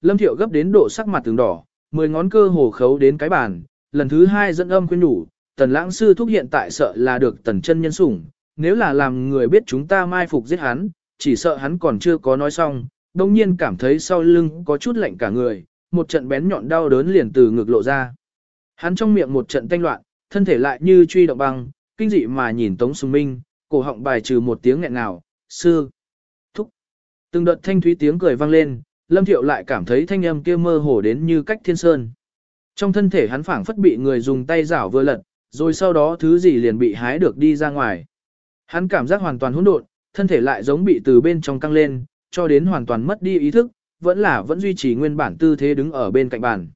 Lâm Thiệu gấp đến độ sắc mặt từng đỏ, mười ngón cơ hồ khấu đến cái bàn, lần thứ hai dẫn âm khuyên nhủ, tần lãng sư thúc hiện tại sợ là được tần chân nhân sủng, nếu là làm người biết chúng ta mai phục giết hắn, chỉ sợ hắn còn chưa có nói xong, đồng nhiên cảm thấy sau lưng có chút lạnh cả người, một trận bén nhọn đau đớn liền từ ngực lộ ra. Hắn trong miệng một trận tanh loạn, thân thể lại như truy động băng, kinh dị mà nhìn Tống Sùng Minh, cổ họng bài trừ một tiếng nghẹn ngào, sư, thúc. Từng đợt thanh thúy tiếng cười vang lên, Lâm Thiệu lại cảm thấy thanh âm kia mơ hồ đến như cách thiên sơn. Trong thân thể hắn phảng phất bị người dùng tay rảo vừa lật, rồi sau đó thứ gì liền bị hái được đi ra ngoài. Hắn cảm giác hoàn toàn hỗn độn, thân thể lại giống bị từ bên trong căng lên, cho đến hoàn toàn mất đi ý thức, vẫn là vẫn duy trì nguyên bản tư thế đứng ở bên cạnh bàn.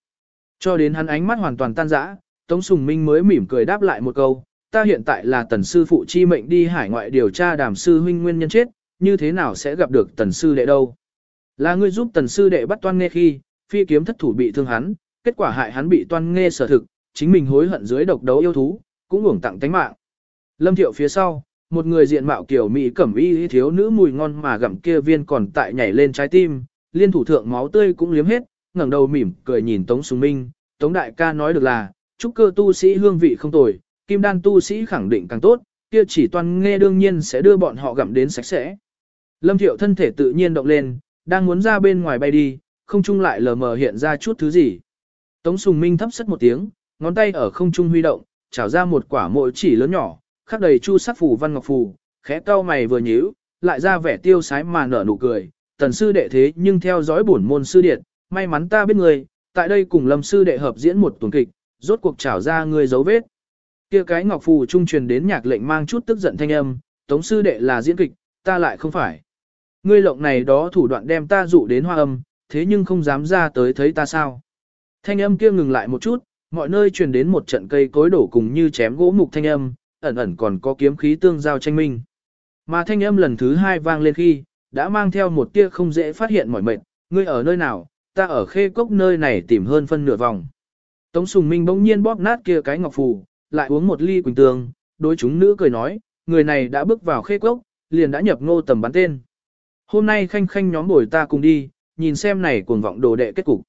Cho đến hắn ánh mắt hoàn toàn tan rã, Tống Sùng Minh mới mỉm cười đáp lại một câu, ta hiện tại là tần sư phụ chi mệnh đi hải ngoại điều tra đàm sư huynh nguyên nhân chết, như thế nào sẽ gặp được tần sư đệ đâu. Là ngươi giúp tần sư đệ bắt toan nghe khi, phi kiếm thất thủ bị thương hắn, kết quả hại hắn bị toan nghe sở thực, chính mình hối hận dưới độc đấu yêu thú, cũng uổng tặng tánh mạng. Lâm Thiệu phía sau, một người diện mạo kiểu mỹ cẩm y thiếu nữ mùi ngon mà gặm kia viên còn tại nhảy lên trái tim, liên thủ thượng máu tươi cũng liếm hết, ngẩng đầu mỉm cười nhìn Tống Sùng Minh, Tống Đại ca nói được là, trúc cơ tu sĩ hương vị không tồi, kim đan tu sĩ khẳng định càng tốt, kia chỉ toàn nghe đương nhiên sẽ đưa bọn họ gặm đến sạch sẽ. Lâm Thiệu thân thể tự nhiên động lên, đang muốn ra bên ngoài bay đi, không trung lại lờ mờ hiện ra chút thứ gì. Tống Sùng Minh thấp sất một tiếng, ngón tay ở không trung huy động, trảo ra một quả mỗi chỉ lớn nhỏ, khắc đầy chu sắc phù văn ngọc phù, khẽ cau mày vừa nhíu, lại ra vẻ tiêu sái mà nở nụ cười, tần sư đệ thế nhưng theo dõi bổn môn sư điện, may mắn ta biết người, tại đây cùng lâm sư đệ hợp diễn một tuần kịch, rốt cuộc trảo ra người dấu vết. Kia cái ngọc phù trung truyền đến nhạc lệnh mang chút tức giận thanh âm, tống sư đệ là diễn kịch, ta lại không phải. Ngươi lộng này đó thủ đoạn đem ta dụ đến hoa âm, thế nhưng không dám ra tới thấy ta sao. Thanh âm kia ngừng lại một chút, mọi nơi truyền đến một trận cây cối đổ cùng như chém gỗ mục thanh âm, ẩn ẩn còn có kiếm khí tương giao tranh minh. Mà thanh âm lần thứ hai vang lên khi, đã mang theo một tia không dễ phát hiện mỏi mệt, ngươi ở nơi nào, ta ở khê cốc nơi này tìm hơn phân nửa vòng. Tống Sùng Minh bỗng nhiên bóp nát kia cái ngọc phù, lại uống một ly quỳnh tương, đối chúng nữ cười nói, người này đã bước vào khê cốc, liền đã nhập ngô tầm bắn tên. Hôm nay khanh khanh nhóm bồi ta cùng đi, nhìn xem này cuồng vọng đồ đệ kết cục.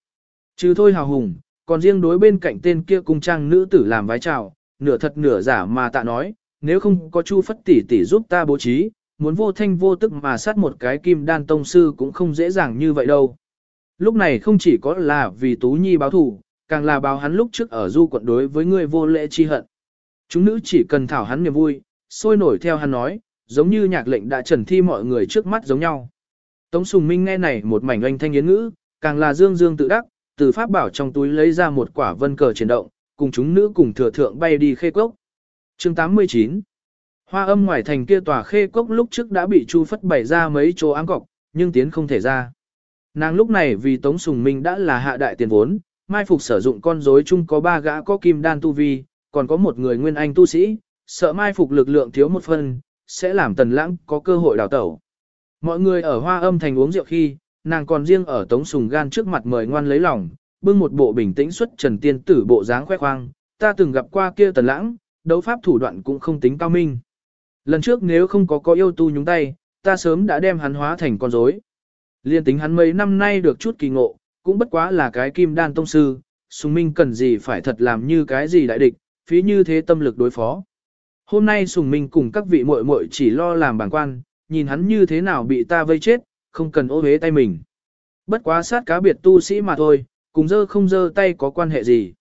Chứ thôi hào hùng, còn riêng đối bên cạnh tên kia cung trang nữ tử làm vái chào, nửa thật nửa giả mà tạ nói, nếu không có Chu Phất tỷ tỷ giúp ta bố trí, muốn vô thanh vô tức mà sát một cái kim đan tông sư cũng không dễ dàng như vậy đâu. Lúc này không chỉ có là vì Tú Nhi báo thù, càng là báo hắn lúc trước ở du quận đối với người vô lễ chi hận. Chúng nữ chỉ cần thảo hắn niềm vui, sôi nổi theo hắn nói, giống như nhạc lệnh đã trần thi mọi người trước mắt giống nhau. Tống Sùng Minh nghe này một mảnh oanh thanh yến ngữ, càng là dương dương tự đắc, từ pháp bảo trong túi lấy ra một quả vân cờ chuyển động, cùng chúng nữ cùng thừa thượng bay đi khê cốc. chương 89 Hoa âm ngoài thành kia tòa khê cốc lúc trước đã bị Chu Phất bày ra mấy chỗ áng cọc, nhưng tiến không thể ra. Nàng lúc này vì Tống Sùng Minh đã là hạ đại tiền vốn, mai phục sử dụng con rối chung có ba gã có kim đan tu vi, còn có một người nguyên anh tu sĩ, sợ mai phục lực lượng thiếu một phần, sẽ làm tần lãng có cơ hội đào tẩu. Mọi người ở hoa âm thành uống rượu khi, nàng còn riêng ở Tống Sùng Gan trước mặt mời ngoan lấy lòng, bưng một bộ bình tĩnh xuất trần tiên tử bộ dáng khoe khoang, ta từng gặp qua kia tần lãng, đấu pháp thủ đoạn cũng không tính cao minh. Lần trước nếu không có có yêu tu nhúng tay, ta sớm đã đem hắn hóa thành con rối. Liên tính hắn mấy năm nay được chút kỳ ngộ, cũng bất quá là cái kim đan tông sư, Sùng Minh cần gì phải thật làm như cái gì đại địch, phí như thế tâm lực đối phó. Hôm nay Sùng Minh cùng các vị muội muội chỉ lo làm bảng quan, nhìn hắn như thế nào bị ta vây chết, không cần ô hế tay mình. Bất quá sát cá biệt tu sĩ mà thôi, cùng dơ không dơ tay có quan hệ gì.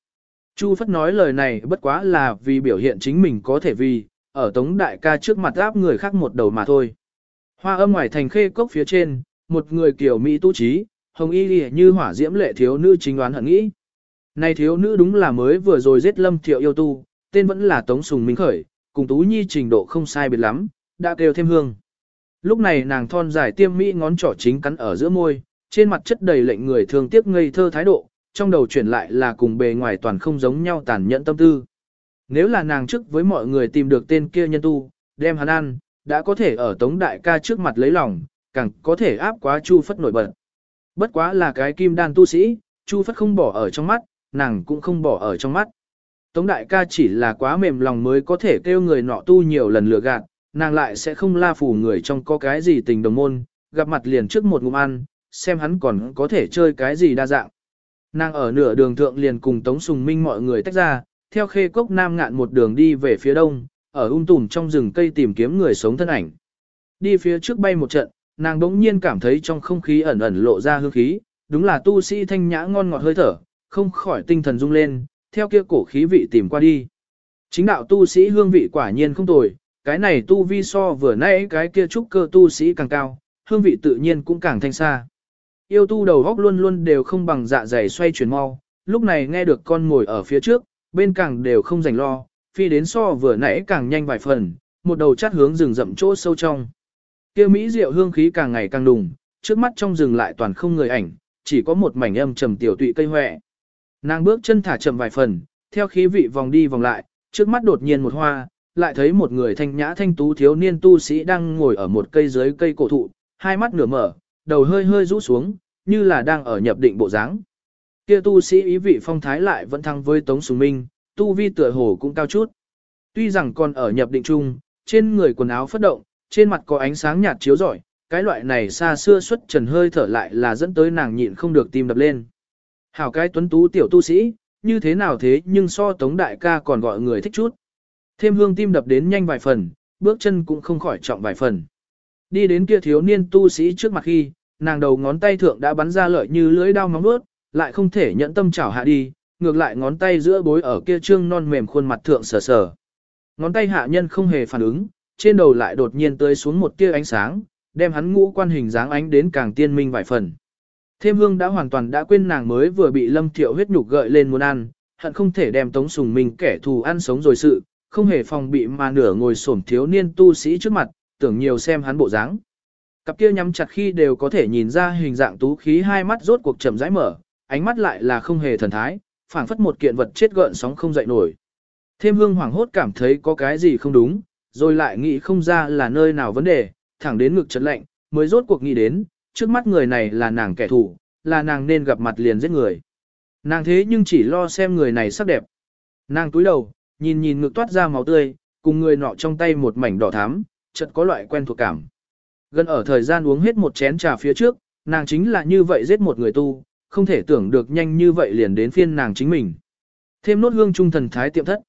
Chu Phất nói lời này bất quá là vì biểu hiện chính mình có thể vì, ở tống đại ca trước mặt áp người khác một đầu mà thôi. Hoa âm ngoài thành khê cốc phía trên, một người kiểu Mỹ tu trí, hồng y lìa như hỏa diễm lệ thiếu nữ chính đoán hận nghĩ. Này thiếu nữ đúng là mới vừa rồi giết lâm thiệu yêu tu, tên vẫn là Tống Sùng Minh Khởi, cùng Tú Nhi trình độ không sai biệt lắm, đã kêu thêm hương. Lúc này nàng thon dài tiêm mỹ ngón trỏ chính cắn ở giữa môi, trên mặt chất đầy lệnh người thương tiếc ngây thơ thái độ, trong đầu chuyển lại là cùng bề ngoài toàn không giống nhau tàn nhẫn tâm tư. Nếu là nàng trước với mọi người tìm được tên kia nhân tu, đem hắn ăn, đã có thể ở tống đại ca trước mặt lấy lòng, càng có thể áp quá chu phất nổi bật. Bất quá là cái kim đan tu sĩ, chu phất không bỏ ở trong mắt, nàng cũng không bỏ ở trong mắt. Tống đại ca chỉ là quá mềm lòng mới có thể kêu người nọ tu nhiều lần lừa gạt, nàng lại sẽ không la phủ người trong có cái gì tình đồng môn, gặp mặt liền trước một ngụm ăn, xem hắn còn có thể chơi cái gì đa dạng. Nàng ở nửa đường thượng liền cùng Tống Sùng Minh mọi người tách ra, theo khê cốc nam ngạn một đường đi về phía đông, ở ung tùm trong rừng cây tìm kiếm người sống thân ảnh. Đi phía trước bay một trận, nàng đống nhiên cảm thấy trong không khí ẩn ẩn lộ ra hương khí, đúng là tu sĩ thanh nhã ngon ngọt hơi thở, không khỏi tinh thần rung lên, theo kia cổ khí vị tìm qua đi. Chính đạo tu sĩ hương vị quả nhiên không tồi, cái này tu vi so vừa nãy cái kia trúc cơ tu sĩ càng cao, hương vị tự nhiên cũng càng thanh xa. Yêu tu đầu góc luôn luôn đều không bằng dạ dày xoay chuyển mau, lúc này nghe được con ngồi ở phía trước, bên càng đều không dành lo, phi đến so vừa nãy càng nhanh vài phần, một đầu chát hướng rừng rậm chỗ sâu trong. Kia mỹ diệu hương khí càng ngày càng đùng, trước mắt trong rừng lại toàn không người ảnh, chỉ có một mảnh âm trầm tiểu tụy cây hoè. Nàng bước chân thả chậm vài phần, theo khí vị vòng đi vòng lại, trước mắt đột nhiên một hoa, lại thấy một người thanh nhã thanh tú thiếu niên tu sĩ đang ngồi ở một cây dưới cây cổ thụ, hai mắt nửa mở, đầu hơi hơi rũ xuống, như là đang ở nhập định bộ dáng. Kia tu sĩ ý vị phong thái lại vẫn thăng với Tống Sùng Minh, tu vi tựa hồ cũng cao chút. Tuy rằng còn ở nhập định chung, trên người quần áo phất động, trên mặt có ánh sáng nhạt chiếu rọi, cái loại này xa xưa xuất trần hơi thở lại là dẫn tới nàng nhịn không được tim đập lên. Hảo cái tuấn tú tiểu tu sĩ, như thế nào thế nhưng so tống đại ca còn gọi người thích chút. Thêm hương tim đập đến nhanh vài phần, bước chân cũng không khỏi trọng vài phần. Đi đến kia thiếu niên tu sĩ trước mặt khi, nàng đầu ngón tay thượng đã bắn ra lợi như lưỡi đao móng vuốt, lại không thể nhận tâm chảo hạ đi, ngược lại ngón tay giữa bối ở kia trương non mềm khuôn mặt thượng sờ sờ. Ngón tay hạ nhân không hề phản ứng, trên đầu lại đột nhiên tươi xuống một tia ánh sáng, đem hắn ngũ quan hình dáng ánh đến càng tiên minh vài phần. Thêm hương đã hoàn toàn đã quên nàng mới vừa bị lâm thiệu huyết nhục gợi lên muốn ăn, hận không thể đem tống sùng mình kẻ thù ăn sống rồi sự, không hề phòng bị mà nửa ngồi xổm thiếu niên tu sĩ trước mặt, tưởng nhiều xem hắn bộ dáng. Cặp kia nhắm chặt khi đều có thể nhìn ra hình dạng tú khí hai mắt rốt cuộc chậm rãi mở, ánh mắt lại là không hề thần thái, phảng phất một kiện vật chết gợn sóng không dậy nổi. Thêm hương hoảng hốt cảm thấy có cái gì không đúng, rồi lại nghĩ không ra là nơi nào vấn đề, thẳng đến ngực chấn lạnh, mới rốt cuộc nghĩ đến, trước mắt người này là nàng kẻ thù, là nàng nên gặp mặt liền giết người. Nàng thế nhưng chỉ lo xem người này sắc đẹp. Nàng túi đầu, nhìn nhìn ngực toát ra máu tươi, cùng người nọ trong tay một mảnh đỏ thắm, chợt có loại quen thuộc cảm. Gần ở thời gian uống hết một chén trà phía trước, nàng chính là như vậy giết một người tu, không thể tưởng được nhanh như vậy liền đến phiên nàng chính mình. Thêm nốt hương trung thần thái tiệm thất.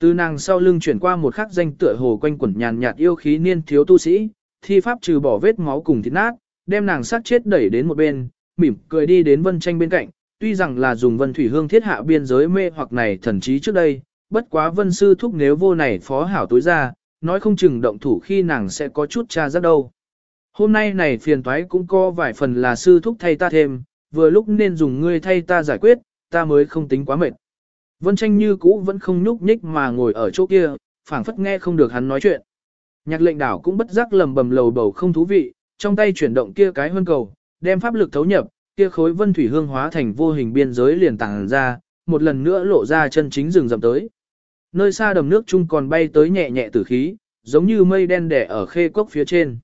Từ nàng sau lưng chuyển qua một khắc danh tựa hồ quanh quẩn nhàn nhạt yêu khí niên thiếu tu sĩ, thi pháp trừ bỏ vết máu cùng thịt nát, đem nàng sát chết đẩy đến một bên, mỉm cười đi đến vân tranh bên cạnh, tuy rằng là dùng vân thủy hương thiết hạ biên giới mê hoặc này thần trí trước đây, bất quá vân sư thúc nếu vô này phó hảo tối ra, nói không chừng động thủ khi nàng sẽ có chút cha rất đâu. Hôm nay này phiền toái cũng có vài phần là sư thúc thay ta thêm, vừa lúc nên dùng ngươi thay ta giải quyết, ta mới không tính quá mệt. Vân tranh như cũ vẫn không nhúc nhích mà ngồi ở chỗ kia, phảng phất nghe không được hắn nói chuyện. Nhạc lệnh đảo cũng bất giác lầm bầm lầu bầu không thú vị, trong tay chuyển động kia cái hơn cầu, đem pháp lực thấu nhập, kia khối vân thủy hương hóa thành vô hình biên giới liền tàng ra, một lần nữa lộ ra chân chính rừng rậm tới. Nơi xa đầm nước chung còn bay tới nhẹ nhẹ tử khí, giống như mây đen đẻ ở khê cốc phía trên.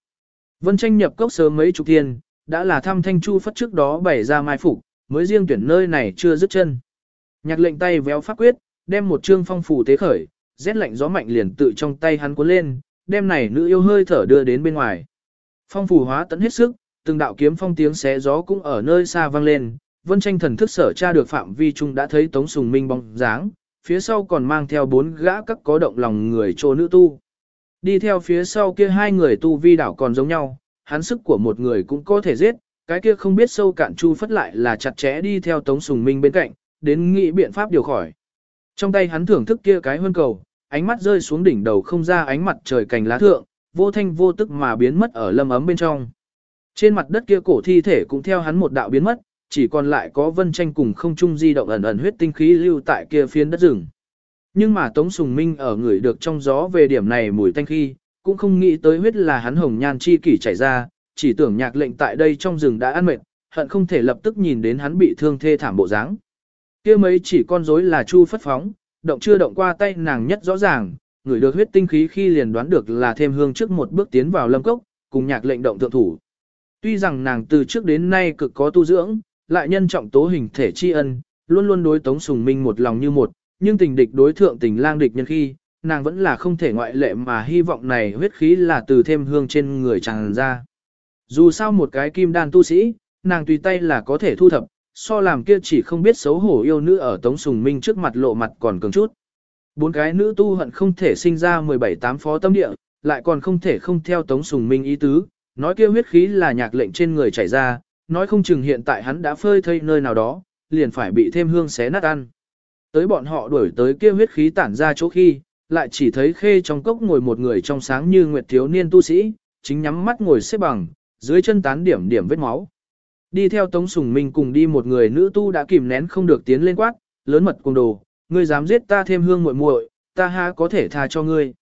Vân tranh nhập cốc sớm mấy chục thiên, đã là thăm thanh chu phất trước đó bày ra mai phục, mới riêng tuyển nơi này chưa dứt chân. Nhạc lệnh tay véo pháp quyết, đem một chương phong phủ tế khởi, rét lạnh gió mạnh liền tự trong tay hắn cuốn lên, đem này nữ yêu hơi thở đưa đến bên ngoài. Phong phủ hóa tận hết sức, từng đạo kiếm phong tiếng xé gió cũng ở nơi xa vang lên, vân tranh thần thức sở tra được phạm vi trung đã thấy tống sùng minh bóng dáng, phía sau còn mang theo bốn gã các có động lòng người trô nữ tu. Đi theo phía sau kia hai người tu vi đảo còn giống nhau, hắn sức của một người cũng có thể giết, cái kia không biết sâu cạn chu phất lại là chặt chẽ đi theo tống sùng minh bên cạnh, đến nghĩ biện pháp điều khỏi. Trong tay hắn thưởng thức kia cái hơn cầu, ánh mắt rơi xuống đỉnh đầu không ra ánh mặt trời cành lá thượng, vô thanh vô tức mà biến mất ở lâm ấm bên trong. Trên mặt đất kia cổ thi thể cũng theo hắn một đạo biến mất, chỉ còn lại có vân tranh cùng không trung di động ẩn ẩn huyết tinh khí lưu tại kia phiến đất rừng. Nhưng mà Tống Sùng Minh ở người được trong gió về điểm này mùi thanh khi, cũng không nghĩ tới huyết là hắn hồng nhan chi kỷ chảy ra, chỉ tưởng nhạc lệnh tại đây trong rừng đã ăn mệt, hận không thể lập tức nhìn đến hắn bị thương thê thảm bộ dáng. Kia mấy chỉ con rối là chu phất phóng, động chưa động qua tay nàng nhất rõ ràng, người được huyết tinh khí khi liền đoán được là thêm hương trước một bước tiến vào lâm cốc, cùng nhạc lệnh động thượng thủ. Tuy rằng nàng từ trước đến nay cực có tu dưỡng, lại nhân trọng tố hình thể tri ân, luôn luôn đối tống sùng minh một lòng như một, nhưng tình địch đối thượng tình lang địch nhân khi, nàng vẫn là không thể ngoại lệ mà hy vọng này huyết khí là từ thêm hương trên người tràn ra. Dù sao một cái kim đan tu sĩ, nàng tùy tay là có thể thu thập, so làm kia chỉ không biết xấu hổ yêu nữ ở Tống Sùng Minh trước mặt lộ mặt còn cường chút. Bốn cái nữ tu hận không thể sinh ra 17 tám phó tâm địa, lại còn không thể không theo Tống Sùng Minh ý tứ, nói kia huyết khí là nhạc lệnh trên người chảy ra, nói không chừng hiện tại hắn đã phơi thây nơi nào đó, liền phải bị thêm hương xé nát ăn. Tới bọn họ đuổi tới kia huyết khí tản ra chỗ khi, lại chỉ thấy khê trong cốc ngồi một người trong sáng như nguyệt thiếu niên tu sĩ, chính nhắm mắt ngồi xếp bằng, dưới chân tán điểm điểm vết máu. Đi theo Tống Sùng Minh cùng đi một người nữ tu đã kìm nén không được tiến lên quát, lớn mật cùng đồ, ngươi dám giết ta thêm hương muội muội, ta ha có thể tha cho ngươi.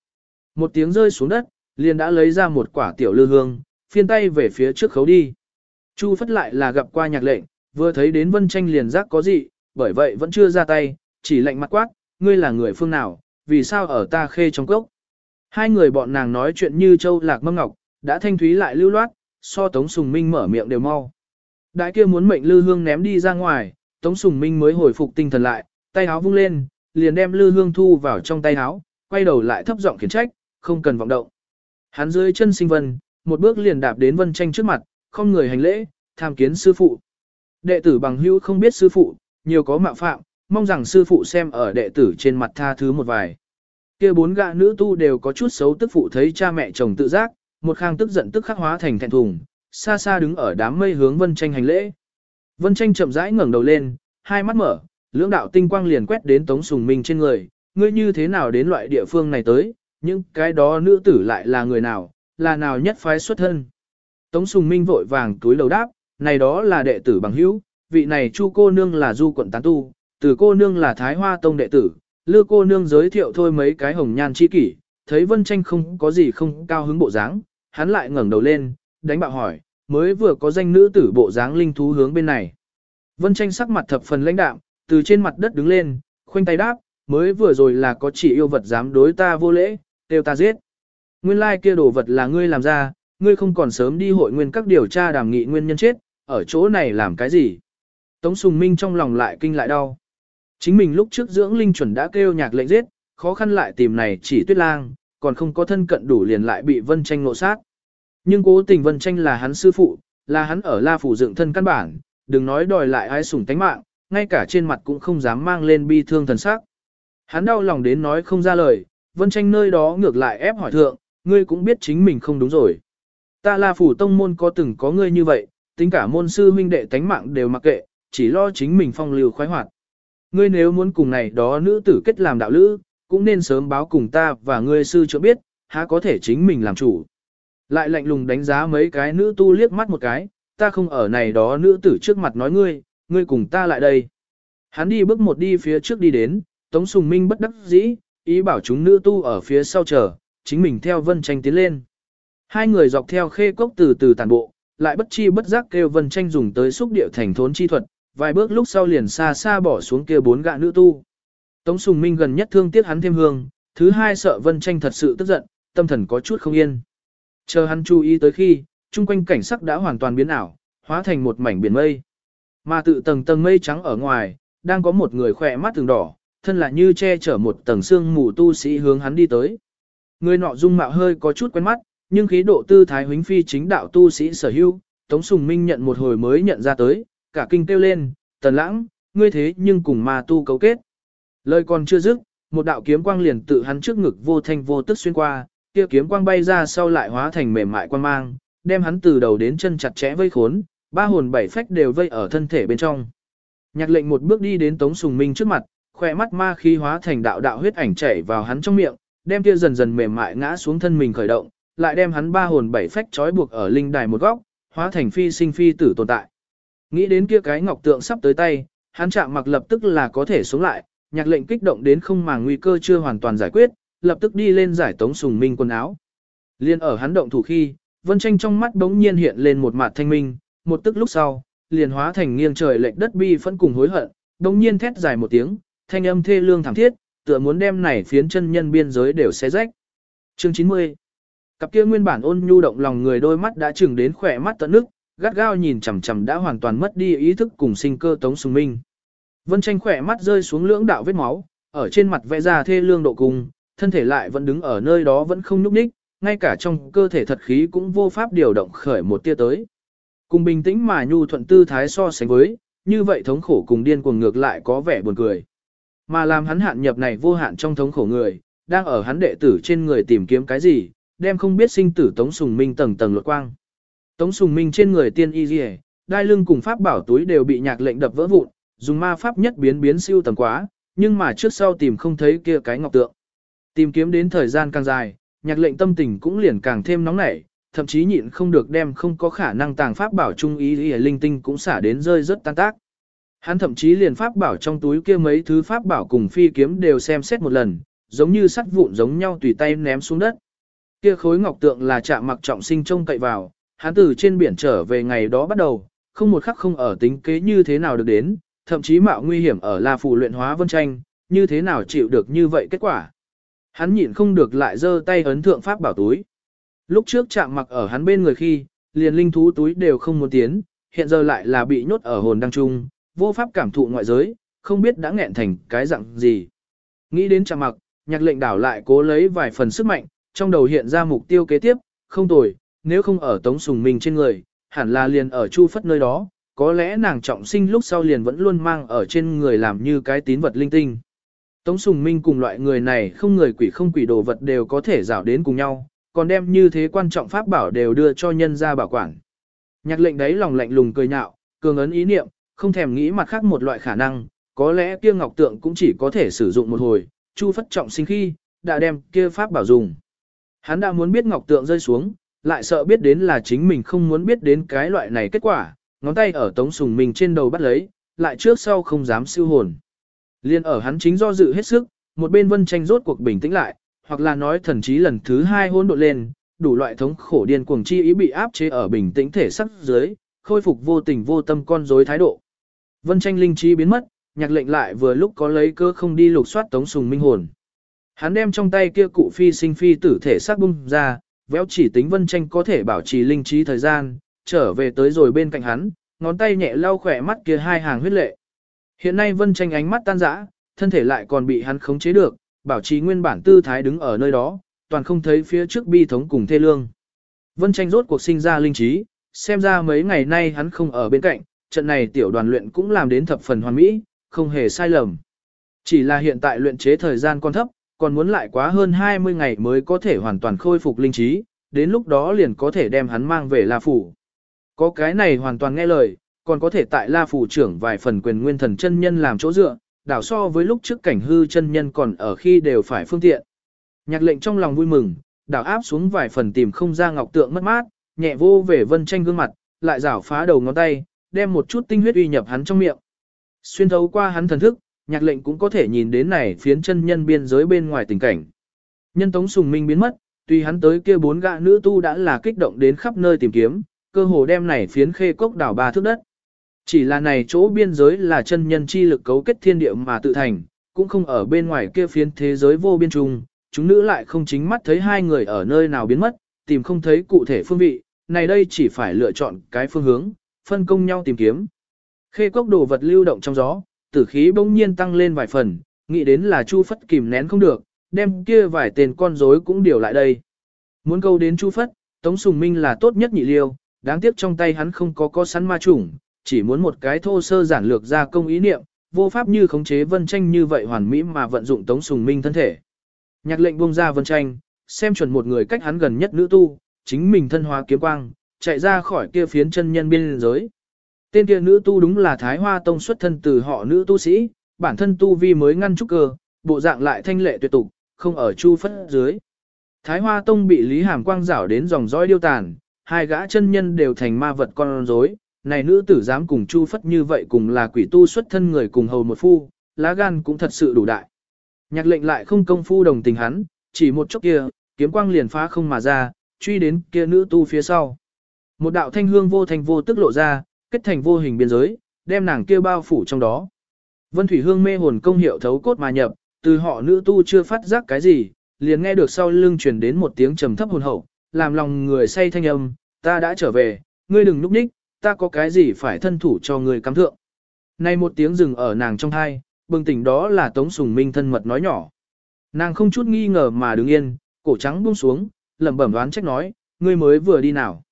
Một tiếng rơi xuống đất, liền đã lấy ra một quả tiểu lư hương, phiên tay về phía trước khấu đi. Chu phất lại là gặp qua nhạc lệnh, vừa thấy đến vân tranh liền giác có gì, bởi vậy vẫn chưa ra tay, chỉ lạnh mặt quát, ngươi là người phương nào, vì sao ở ta khê trong cốc. Hai người bọn nàng nói chuyện như châu lạc mâm ngọc, đã thanh thúy lại lưu loát, so Tống Sùng Minh mở miệng đều mau. Đại kia muốn mệnh lư hương ném đi ra ngoài, Tống Sùng Minh mới hồi phục tinh thần lại, tay áo vung lên, liền đem lư hương thu vào trong tay áo, quay đầu lại thấp giọng khiển trách, không cần vọng động. Hắn dưới chân sinh vân, một bước liền đạp đến vân tranh trước mặt, không người hành lễ, tham kiến sư phụ. Đệ tử bằng hữu không biết sư phụ, nhiều có mạo phạm, mong rằng sư phụ xem ở đệ tử trên mặt tha thứ một vài. Kia bốn gã nữ tu đều có chút xấu tức phụ thấy cha mẹ chồng tự giác, một khang tức giận tức khắc hóa thành thẹn thùng, xa xa đứng ở đám mây hướng Vân Tranh hành lễ. Vân Tranh chậm rãi ngẩng đầu lên, hai mắt mở, lưỡng đạo tinh quang liền quét đến Tống Sùng Minh trên người, ngươi như thế nào đến loại địa phương này tới, những cái đó nữ tử lại là người nào, là nào nhất phái xuất thân. Tống Sùng Minh vội vàng túi lầu đáp, này đó là đệ tử bằng hữu, vị này Chu cô nương là du quận tán tu, từ cô nương là Thái Hoa Tông đệ tử, lưa cô nương giới thiệu thôi mấy cái hồng nhan chi kỷ, thấy Vân Tranh không có gì không cao hứng bộ dáng, hắn lại ngẩng đầu lên, đánh bạo hỏi, mới vừa có danh nữ tử bộ dáng linh thú hướng bên này. Vân tranh sắc mặt thập phần lãnh đạm, từ trên mặt đất đứng lên, khoanh tay đáp, mới vừa rồi là có chỉ yêu vật dám đối ta vô lễ, đều ta giết. Nguyên lai kia đồ vật là ngươi làm ra, ngươi không còn sớm đi hội nguyên các điều tra đàm nghị nguyên nhân chết, ở chỗ này làm cái gì? Tống Sùng Minh trong lòng lại kinh lại đau. Chính mình lúc trước dưỡng linh chuẩn đã kêu nhạc lệnh giết, khó khăn lại tìm này chỉ tuyết lang, còn không có thân cận đủ liền lại bị vân tranh ngộ sát. Nhưng cố tình Vân Tranh là hắn sư phụ, là hắn ở La Phủ dựng thân căn bản, đừng nói đòi lại ai sủng tánh mạng, ngay cả trên mặt cũng không dám mang lên bi thương thần sắc. Hắn đau lòng đến nói không ra lời, Vân Tranh nơi đó ngược lại ép hỏi thượng, ngươi cũng biết chính mình không đúng rồi. Ta là Phủ tông môn có từng có ngươi như vậy, tính cả môn sư huynh đệ tánh mạng đều mặc kệ, chỉ lo chính mình phong lưu khoái hoạt. Ngươi nếu muốn cùng này đó nữ tử kết làm đạo lữ, cũng nên sớm báo cùng ta và ngươi sư cho biết, há có thể chính mình làm chủ. Lại lạnh lùng đánh giá mấy cái nữ tu liếc mắt một cái, ta không ở này đó nữ tử trước mặt nói ngươi, ngươi cùng ta lại đây. Hắn đi bước một đi phía trước đi đến, Tống Sùng Minh bất đắc dĩ, ý bảo chúng nữ tu ở phía sau chờ, chính mình theo Vân Tranh tiến lên. Hai người dọc theo khê cốc từ từ tàn bộ, lại bất chi bất giác kêu Vân Tranh dùng tới xúc địa thành thốn chi thuật, vài bước lúc sau liền xa xa bỏ xuống kia bốn gạ nữ tu. Tống Sùng Minh gần nhất thương tiếc hắn thêm hương, thứ hai sợ Vân Tranh thật sự tức giận, tâm thần có chút không yên. Chờ hắn chú ý tới khi, chung quanh cảnh sắc đã hoàn toàn biến ảo, hóa thành một mảnh biển mây. Mà tự tầng tầng mây trắng ở ngoài, đang có một người khỏe mắt từng đỏ, thân là như che chở một tầng xương mù tu sĩ hướng hắn đi tới. Người nọ dung mạo hơi có chút quen mắt, nhưng khí độ tư thái huynh phi chính đạo tu sĩ sở hữu, Tống Sùng Minh nhận một hồi mới nhận ra tới, cả kinh kêu lên, tần lãng, ngươi thế nhưng cùng ma tu cấu kết. Lời còn chưa dứt, một đạo kiếm quang liền tự hắn trước ngực vô thanh vô tức xuyên qua, kia kiếm quang bay ra sau lại hóa thành mềm mại quang mang, đem hắn từ đầu đến chân chặt chẽ vây khốn, ba hồn bảy phách đều vây ở thân thể bên trong. Nhạc lệnh một bước đi đến Tống Sùng Minh trước mặt, khỏe mắt ma khí hóa thành đạo đạo huyết ảnh chảy vào hắn trong miệng, đem kia dần dần mềm mại ngã xuống thân mình khởi động, lại đem hắn ba hồn bảy phách trói buộc ở linh đài một góc, hóa thành phi sinh phi tử tồn tại. Nghĩ đến kia cái ngọc tượng sắp tới tay, hắn chạm mặc lập tức là có thể sống lại, nhạc lệnh kích động đến không màng nguy cơ chưa hoàn toàn giải quyết, lập tức đi lên giải tống sùng minh quần áo. Liên ở hắn động thủ khi, vân tranh trong mắt đống nhiên hiện lên một mặt thanh minh, một tức lúc sau, liền hóa thành nghiêng trời lệch đất bi phân cùng hối hận, đống nhiên thét dài một tiếng, thanh âm thê lương thảm thiết, tựa muốn đem này phiến chân nhân biên giới đều xé rách. Chương 90 Cặp kia nguyên bản ôn nhu động lòng người đôi mắt đã chừng đến khỏe mắt tận nước, gắt gao nhìn chằm chằm đã hoàn toàn mất đi ý thức cùng sinh cơ tống sùng minh. Vân tranh khỏe mắt rơi xuống lưỡng đạo vết máu, ở trên mặt vẽ ra thê lương độ cùng, thân thể lại vẫn đứng ở nơi đó vẫn không nhúc nhích, ngay cả trong cơ thể thật khí cũng vô pháp điều động khởi một tia tới. Cùng bình tĩnh mà nhu thuận tư thái so sánh với, như vậy thống khổ cùng điên cuồng ngược lại có vẻ buồn cười. Mà làm hắn hạn nhập này vô hạn trong thống khổ người, đang ở hắn đệ tử trên người tìm kiếm cái gì, đem không biết sinh tử Tống Sùng Minh tầng tầng lột quang. Tống Sùng Minh trên người tiên y rìa, đai lưng cùng pháp bảo túi đều bị nhạc lệnh đập vỡ vụn, dùng ma pháp nhất biến biến siêu tầm quá, nhưng mà trước sau tìm không thấy kia cái ngọc tượng. Tìm kiếm đến thời gian càng dài, nhạc lệnh tâm tình cũng liền càng thêm nóng nảy, thậm chí nhịn không được đem không có khả năng tàng pháp bảo trung ý ý linh tinh cũng xả đến rơi rất tan tác. Hắn thậm chí liền pháp bảo trong túi kia mấy thứ pháp bảo cùng phi kiếm đều xem xét một lần, giống như sắt vụn giống nhau tùy tay ném xuống đất. Kia khối ngọc tượng là chạm mặc trọng sinh trông cậy vào, hắn từ trên biển trở về ngày đó bắt đầu, không một khắc không ở tính kế như thế nào được đến, thậm chí mạo nguy hiểm ở La Phù luyện hóa vân tranh, như thế nào chịu được như vậy kết quả. Hắn nhịn không được lại giơ tay ấn thượng pháp bảo túi. Lúc trước chạm mặc ở hắn bên người khi, liền linh thú túi đều không muốn tiến, hiện giờ lại là bị nhốt ở hồn đăng trung, vô pháp cảm thụ ngoại giới, không biết đã nghẹn thành cái dạng gì. Nghĩ đến chạm mặc, nhạc lệnh đảo lại cố lấy vài phần sức mạnh, trong đầu hiện ra mục tiêu kế tiếp, không tồi, nếu không ở tống sùng minh trên người, hẳn là liền ở chu phất nơi đó, có lẽ nàng trọng sinh lúc sau liền vẫn luôn mang ở trên người làm như cái tín vật linh tinh. Tống Sùng Minh cùng loại người này không người quỷ không quỷ đồ vật đều có thể rảo đến cùng nhau, còn đem như thế quan trọng pháp bảo đều đưa cho nhân ra bảo quản. Nhạc lệnh đấy lòng lạnh lùng cười nhạo, cường ấn ý niệm, không thèm nghĩ mặt khác một loại khả năng, có lẽ kia ngọc tượng cũng chỉ có thể sử dụng một hồi, chu phất trọng sinh khi, đã đem kia pháp bảo dùng. Hắn đã muốn biết ngọc tượng rơi xuống, lại sợ biết đến là chính mình không muốn biết đến cái loại này kết quả, ngón tay ở tống sùng mình trên đầu bắt lấy, lại trước sau không dám siêu hồn. Liên ở hắn chính do dự hết sức, một bên vân tranh rốt cuộc bình tĩnh lại, hoặc là nói thần trí lần thứ hai hôn độ lên, đủ loại thống khổ điên cuồng chi ý bị áp chế ở bình tĩnh thể sắc dưới, khôi phục vô tình vô tâm con rối thái độ. Vân tranh linh trí biến mất, nhạc lệnh lại vừa lúc có lấy cơ không đi lục soát tống sùng minh hồn. Hắn đem trong tay kia cụ phi sinh phi tử thể xác bung ra, véo chỉ tính vân tranh có thể bảo trì linh trí thời gian, trở về tới rồi bên cạnh hắn, ngón tay nhẹ lau khỏe mắt kia hai hàng huyết lệ. Hiện nay vân tranh ánh mắt tan rã, thân thể lại còn bị hắn khống chế được, bảo trì nguyên bản tư thái đứng ở nơi đó, toàn không thấy phía trước bi thống cùng thê lương. Vân tranh rốt cuộc sinh ra linh trí, xem ra mấy ngày nay hắn không ở bên cạnh, trận này tiểu đoàn luyện cũng làm đến thập phần hoàn mỹ, không hề sai lầm. Chỉ là hiện tại luyện chế thời gian còn thấp, còn muốn lại quá hơn 20 ngày mới có thể hoàn toàn khôi phục linh trí, đến lúc đó liền có thể đem hắn mang về La Phủ. Có cái này hoàn toàn nghe lời, còn có thể tại La Phủ trưởng vài phần quyền nguyên thần chân nhân làm chỗ dựa, đảo so với lúc trước cảnh hư chân nhân còn ở khi đều phải phương tiện. Nhạc lệnh trong lòng vui mừng, đảo áp xuống vài phần tìm không ra ngọc tượng mất mát, nhẹ vô về vân tranh gương mặt, lại rảo phá đầu ngón tay, đem một chút tinh huyết uy nhập hắn trong miệng. Xuyên thấu qua hắn thần thức, nhạc lệnh cũng có thể nhìn đến này phiến chân nhân biên giới bên ngoài tình cảnh. Nhân tống sùng minh biến mất, tuy hắn tới kia bốn gã nữ tu đã là kích động đến khắp nơi tìm kiếm, cơ hồ đem này phiến khê cốc đảo ba thước đất. Chỉ là này chỗ biên giới là chân nhân chi lực cấu kết thiên địa mà tự thành, cũng không ở bên ngoài kia phiến thế giới vô biên trùng, chúng nữ lại không chính mắt thấy hai người ở nơi nào biến mất, tìm không thấy cụ thể phương vị, này đây chỉ phải lựa chọn cái phương hướng, phân công nhau tìm kiếm. Khê cốc đồ vật lưu động trong gió, tử khí bỗng nhiên tăng lên vài phần, nghĩ đến là Chu Phất kìm nén không được, đem kia vài tên con rối cũng điều lại đây. Muốn câu đến Chu Phất, Tống Sùng Minh là tốt nhất nhị liêu, đáng tiếc trong tay hắn không có có sắn ma chủng, chỉ muốn một cái thô sơ giản lược ra công ý niệm, vô pháp như khống chế vân tranh như vậy hoàn mỹ mà vận dụng Tống Sùng Minh thân thể. Nhạc lệnh buông ra vân tranh, xem chuẩn một người cách hắn gần nhất nữ tu, chính mình thân hóa kiếm quang, chạy ra khỏi kia phiến chân nhân biên giới. Tên kia nữ tu đúng là Thái Hoa Tông xuất thân từ họ nữ tu sĩ, bản thân tu vi mới ngăn trúc cơ, bộ dạng lại thanh lệ tuyệt tục, không ở chu phất dưới. Thái Hoa Tông bị Lý Hàm Quang rảo đến dòng dõi điêu tàn, hai gã chân nhân đều thành ma vật con rối. Này nữ tử dám cùng Chu Phất như vậy cùng là quỷ tu xuất thân người cùng hầu một phu, lá gan cũng thật sự đủ đại. Nhạc lệnh lại không công phu đồng tình hắn, chỉ một chốc kia, kiếm quang liền phá không mà ra, truy đến kia nữ tu phía sau. Một đạo thanh hương vô thành vô tức lộ ra, kết thành vô hình biên giới, đem nàng kia bao phủ trong đó. Vân Thủy Hương mê hồn công hiệu thấu cốt mà nhập, từ họ nữ tu chưa phát giác cái gì, liền nghe được sau lưng truyền đến một tiếng trầm thấp hồn hậu, làm lòng người say thanh âm, ta đã trở về, ngươi đừng núp ních, ta có cái gì phải thân thủ cho ngươi cắm thượng. Này một tiếng dừng ở nàng trong thai, bừng tỉnh đó là Tống Sùng Minh thân mật nói nhỏ. Nàng không chút nghi ngờ mà đứng yên, cổ trắng buông xuống, lẩm bẩm đoán trách nói, ngươi mới vừa đi nào.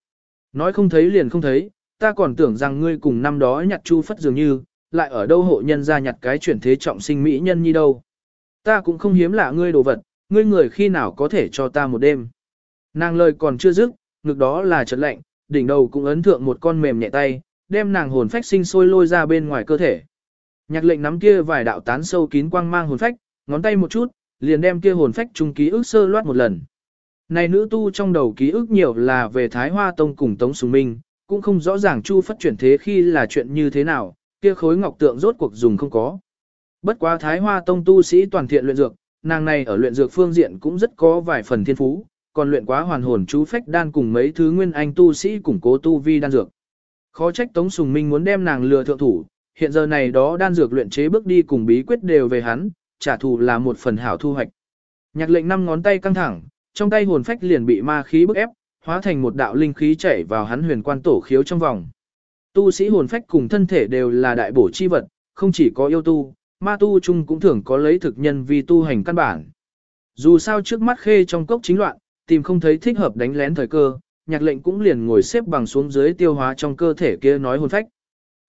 Nói không thấy liền không thấy, ta còn tưởng rằng ngươi cùng năm đó nhặt chu phất dường như, lại ở đâu hộ nhân ra nhặt cái chuyển thế trọng sinh mỹ nhân như đâu. Ta cũng không hiếm lạ ngươi đồ vật, ngươi người khi nào có thể cho ta một đêm. Nàng lời còn chưa dứt, ngực đó là chợt lạnh, đỉnh đầu cũng ấn thượng một con mềm nhẹ tay, đem nàng hồn phách sinh sôi lôi ra bên ngoài cơ thể. Nhạc lệnh nắm kia vài đạo tán sâu kín quang mang hồn phách, ngón tay một chút, liền đem kia hồn phách trung ký ức sơ loát một lần. Này nữ tu trong đầu ký ức nhiều là về Thái Hoa Tông cùng Tống Sùng Minh, cũng không rõ ràng Chu Phất chuyển thế khi là chuyện như thế nào, kia khối ngọc tượng rốt cuộc dùng không có. Bất quá Thái Hoa Tông tu sĩ toàn thiện luyện dược, nàng này ở luyện dược phương diện cũng rất có vài phần thiên phú, còn luyện quá hoàn hồn chú phách đan cùng mấy thứ nguyên anh tu sĩ củng cố tu vi đan dược. Khó trách Tống Sùng Minh muốn đem nàng lừa thượng thủ, hiện giờ này đó đan dược luyện chế bước đi cùng bí quyết đều về hắn, trả thù là một phần hảo thu hoạch. Nhạc lệnh năm ngón tay căng thẳng, trong tay hồn phách liền bị ma khí bức ép, hóa thành một đạo linh khí chảy vào hắn huyền quan tổ khiếu trong vòng. Tu sĩ hồn phách cùng thân thể đều là đại bổ chi vật, không chỉ có yêu tu, ma tu chung cũng thường có lấy thực nhân vì tu hành căn bản. Dù sao trước mắt khê trong cốc chính loạn, tìm không thấy thích hợp đánh lén thời cơ, nhạc lệnh cũng liền ngồi xếp bằng xuống dưới tiêu hóa trong cơ thể kia nói hồn phách.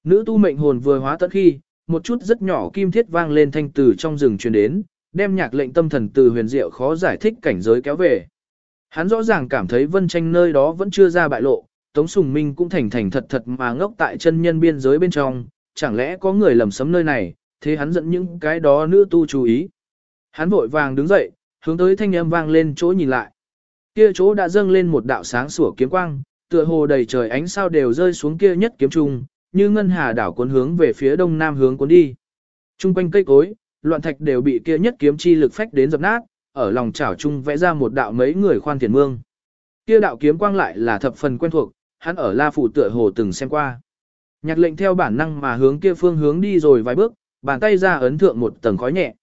Nữ tu mệnh hồn vừa hóa tận khi, một chút rất nhỏ kim thiết vang lên thanh từ trong rừng truyền đến, đem nhạc lệnh tâm thần từ huyền diệu khó giải thích cảnh giới kéo về. Hắn rõ ràng cảm thấy vân tranh nơi đó vẫn chưa ra bại lộ, Tống Sùng Minh cũng thành thành thật thật mà ngốc tại chân nhân biên giới bên trong, chẳng lẽ có người lầm sấm nơi này, thế hắn dẫn những cái đó nữ tu chú ý. Hắn vội vàng đứng dậy, hướng tới thanh âm vang lên chỗ nhìn lại. Kia chỗ đã dâng lên một đạo sáng sủa kiếm quang, tựa hồ đầy trời ánh sao đều rơi xuống kia nhất kiếm trung, như ngân hà đảo cuốn hướng về phía đông nam hướng cuốn đi. Trung quanh cây cối, loạn thạch đều bị kia nhất kiếm chi lực phách đến dập nát, ở lòng chảo trung vẽ ra một đạo mấy người khoan thiền mương. Kia đạo kiếm quang lại là thập phần quen thuộc, hắn ở La phủ tựa hồ từng xem qua. Nhạc lệnh theo bản năng mà hướng kia phương hướng đi rồi vài bước, bàn tay ra ấn thượng một tầng khói nhẹ.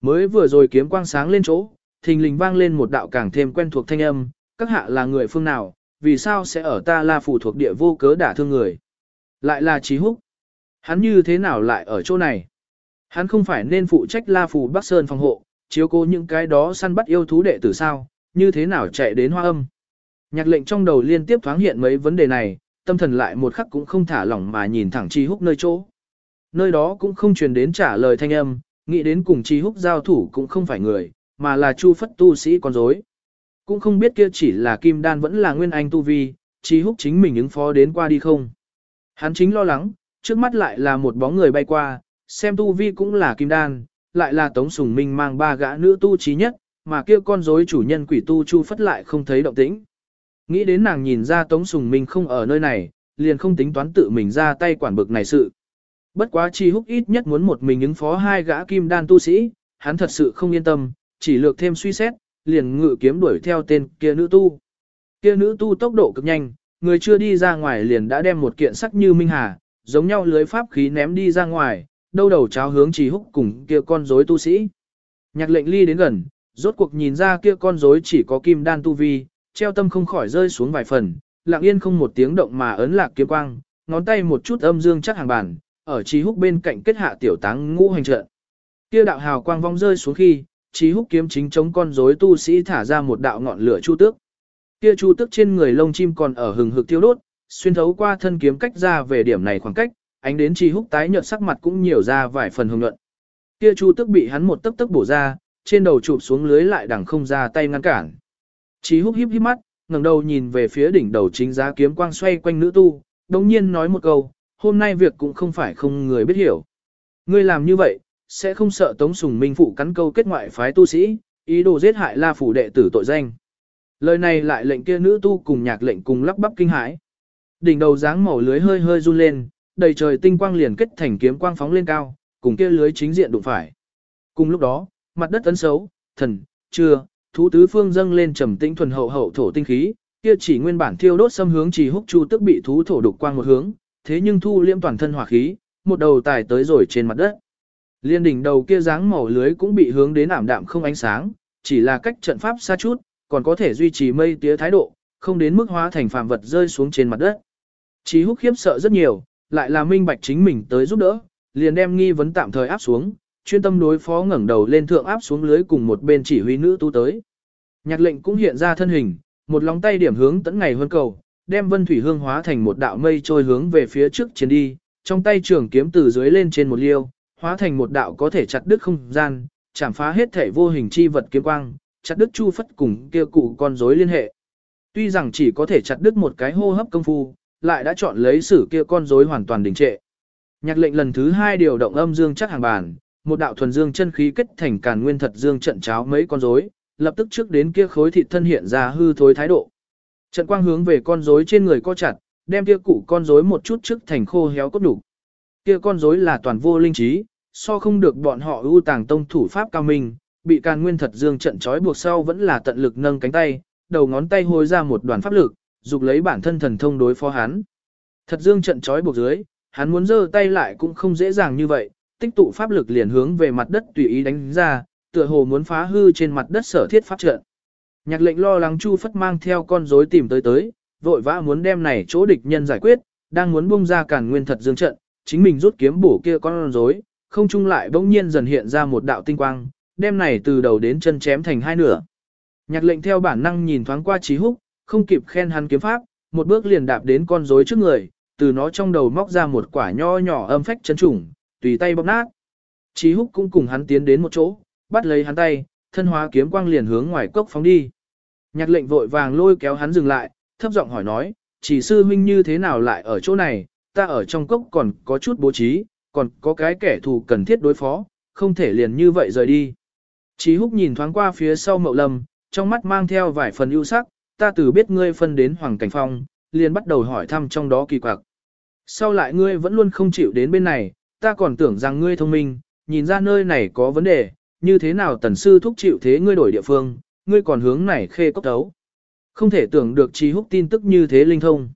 Mới vừa rồi kiếm quang sáng lên chỗ, thình lình vang lên một đạo càng thêm quen thuộc thanh âm, các hạ là người phương nào, vì sao sẽ ở ta La phủ thuộc địa vô cớ đả thương người. Lại là Trí Húc. Hắn như thế nào lại ở chỗ này? Hắn không phải nên phụ trách La phủ Bắc Sơn phòng hộ, chiếu cố những cái đó săn bắt yêu thú đệ tử sao, như thế nào chạy đến hoa âm. Nhạc lệnh trong đầu liên tiếp thoáng hiện mấy vấn đề này, tâm thần lại một khắc cũng không thả lỏng mà nhìn thẳng Chi Húc nơi chỗ. Nơi đó cũng không truyền đến trả lời thanh âm, nghĩ đến cùng Chi Húc giao thủ cũng không phải người, mà là Chu Phất tu sĩ con rối. Cũng không biết kia chỉ là Kim Đan vẫn là Nguyên Anh tu vi, Chi Húc chính mình ứng phó đến qua đi không. Hắn chính lo lắng, trước mắt lại là một bóng người bay qua, xem tu vi cũng là Kim Đan, lại là Tống Sùng Minh mang ba gã nữ tu trí nhất, mà kia con rối chủ nhân quỷ tu Chu Phất lại không thấy động tĩnh. Nghĩ đến nàng nhìn ra Tống Sùng Minh không ở nơi này, liền không tính toán tự mình ra tay quản bực này sự. Bất quá chi húc ít nhất muốn một mình ứng phó hai gã kim đan tu sĩ, hắn thật sự không yên tâm, chỉ lược thêm suy xét, liền ngự kiếm đuổi theo tên kia nữ tu. Kia nữ tu tốc độ cực nhanh, người chưa đi ra ngoài liền đã đem một kiện sắc như minh hà, giống nhau lưới pháp khí ném đi ra ngoài, đâu đầu cháo hướng trì húc cùng kia con rối tu sĩ. Nhạc lệnh ly đến gần, rốt cuộc nhìn ra kia con rối chỉ có kim đan tu vi, treo tâm không khỏi rơi xuống vài phần, lặng yên không một tiếng động mà ấn lạc kiếm quang, ngón tay một chút âm dương chắc hàng bàn, ở trí húc bên cạnh kết hạ tiểu táng ngũ hành trận. Kia đạo hào quang vong rơi xuống khi, trí húc kiếm chính chống con rối tu sĩ thả ra một đạo ngọn lửa chu tước. Kia chu tước trên người lông chim còn ở hừng hực tiêu đốt, xuyên thấu qua thân kiếm cách ra về điểm này khoảng cách, ánh đến chi húc tái nhợt sắc mặt cũng nhiều ra vài phần hồng nhuận. Kia chu tức bị hắn một tấc tấc bổ ra, trên đầu chụp xuống lưới lại đằng không ra tay ngăn cản. Chi húc híp híp mắt, ngẩng đầu nhìn về phía đỉnh đầu chính giá kiếm quang xoay quanh nữ tu, đồng nhiên nói một câu, hôm nay việc cũng không phải không người biết hiểu. Ngươi làm như vậy, sẽ không sợ Tống Sùng Minh phụ cắn câu kết ngoại phái tu sĩ, ý đồ giết hại La phủ đệ tử tội danh. Lời này lại lệnh kia nữ tu cùng nhạc lệnh cùng lắp bắp kinh hãi. Đỉnh đầu dáng màu lưới hơi hơi run lên, đầy trời tinh quang liền kết thành kiếm quang phóng lên cao, cùng kia lưới chính diện đụng phải. Cùng lúc đó, mặt đất ấn xấu, thần, chưa, thú tứ phương dâng lên trầm tĩnh thuần hậu hậu thổ tinh khí, kia chỉ nguyên bản thiêu đốt xâm hướng chỉ húc chu tức bị thú thổ đục quang một hướng, thế nhưng thu liêm toàn thân hỏa khí, một đầu tài tới rồi trên mặt đất. Liên đỉnh đầu kia dáng màu lưới cũng bị hướng đến ảm đạm không ánh sáng, chỉ là cách trận pháp xa chút, còn có thể duy trì mây tía thái độ, không đến mức hóa thành phàm vật rơi xuống trên mặt đất. Chí húc khiếp sợ rất nhiều, lại là minh bạch chính mình tới giúp đỡ, liền đem nghi vấn tạm thời áp xuống, chuyên tâm đối phó ngẩng đầu lên thượng áp xuống lưới cùng một bên chỉ huy nữ tu tới. Nhạc lệnh cũng hiện ra thân hình, một lòng tay điểm hướng tấn ngày hơn cầu, đem Vân Thủy Hương hóa thành một đạo mây trôi hướng về phía trước chiến đi, trong tay trường kiếm từ dưới lên trên một liêu, hóa thành một đạo có thể chặt đứt không gian, chảm phá hết thể vô hình chi vật kiếm quang, chặt đứt chu phất cùng kia cụ con rối liên hệ. Tuy rằng chỉ có thể chặt đứt một cái hô hấp công phu, lại đã chọn lấy sử kia con rối hoàn toàn đình trệ. Nhạc lệnh lần thứ hai điều động âm dương chắc hàng bàn, một đạo thuần dương chân khí kết thành càn nguyên thật dương trận cháo mấy con rối, lập tức trước đến kia khối thịt thân hiện ra hư thối thái độ. Trận quang hướng về con rối trên người co chặt, đem kia cụ con rối một chút trước thành khô héo cốt đủ. Kia con rối là toàn vô linh trí, so không được bọn họ ưu tàng tông thủ pháp cao minh, bị càn nguyên thật dương trận trói buộc sau vẫn là tận lực nâng cánh tay, đầu ngón tay hôi ra một đoàn pháp lực, dục lấy bản thân thần thông đối phó hắn. Thật dương trận trói buộc dưới, hắn muốn giơ tay lại cũng không dễ dàng như vậy, tích tụ pháp lực liền hướng về mặt đất tùy ý đánh ra, tựa hồ muốn phá hư trên mặt đất sở thiết pháp trận. Nhạc lệnh lo lắng Chu Phất mang theo con rối tìm tới tới, vội vã muốn đem này chỗ địch nhân giải quyết, đang muốn bung ra cản nguyên thật dương trận, chính mình rút kiếm bổ kia con rối, không chung lại bỗng nhiên dần hiện ra một đạo tinh quang, đem này từ đầu đến chân chém thành hai nửa. Nhạc lệnh theo bản năng nhìn thoáng qua trí Húc, không kịp khen hắn kiếm pháp, một bước liền đạp đến con rối trước người, từ nó trong đầu móc ra một quả nho nhỏ âm phách chân trùng, tùy tay bóp nát. Chí Húc cũng cùng hắn tiến đến một chỗ, bắt lấy hắn tay, thân hóa kiếm quang liền hướng ngoài cốc phóng đi. Nhạc lệnh vội vàng lôi kéo hắn dừng lại, thấp giọng hỏi nói, chỉ sư huynh như thế nào lại ở chỗ này, ta ở trong cốc còn có chút bố trí, còn có cái kẻ thù cần thiết đối phó, không thể liền như vậy rời đi. Chí húc nhìn thoáng qua phía sau mậu lâm, trong mắt mang theo vài phần ưu sắc, ta từ biết ngươi phân đến Hoàng Cảnh Phong, liền bắt đầu hỏi thăm trong đó kỳ quặc. Sau lại ngươi vẫn luôn không chịu đến bên này, ta còn tưởng rằng ngươi thông minh, nhìn ra nơi này có vấn đề, như thế nào tần sư thúc chịu thế ngươi đổi địa phương, ngươi còn hướng này khê cốc tấu. Không thể tưởng được trí húc tin tức như thế linh thông.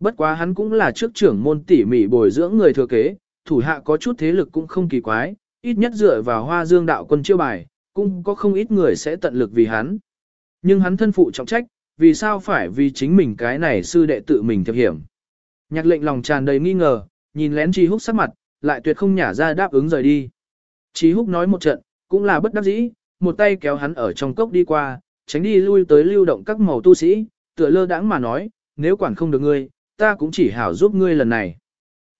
Bất quá hắn cũng là trước trưởng môn tỉ mỉ bồi dưỡng người thừa kế, thủ hạ có chút thế lực cũng không kỳ quái, ít nhất dựa vào hoa dương đạo quân chiêu bài, cũng có không ít người sẽ tận lực vì hắn. Nhưng hắn thân phụ trọng trách, vì sao phải vì chính mình cái này sư đệ tự mình thiệp hiểm. Nhạc lệnh lòng tràn đầy nghi ngờ, nhìn lén Trí Húc sắc mặt, lại tuyệt không nhả ra đáp ứng rời đi. Trí Húc nói một trận, cũng là bất đắc dĩ, một tay kéo hắn ở trong cốc đi qua, tránh đi lui tới lưu động các màu tu sĩ, tựa lơ đãng mà nói, nếu quản không được ngươi, ta cũng chỉ hảo giúp ngươi lần này.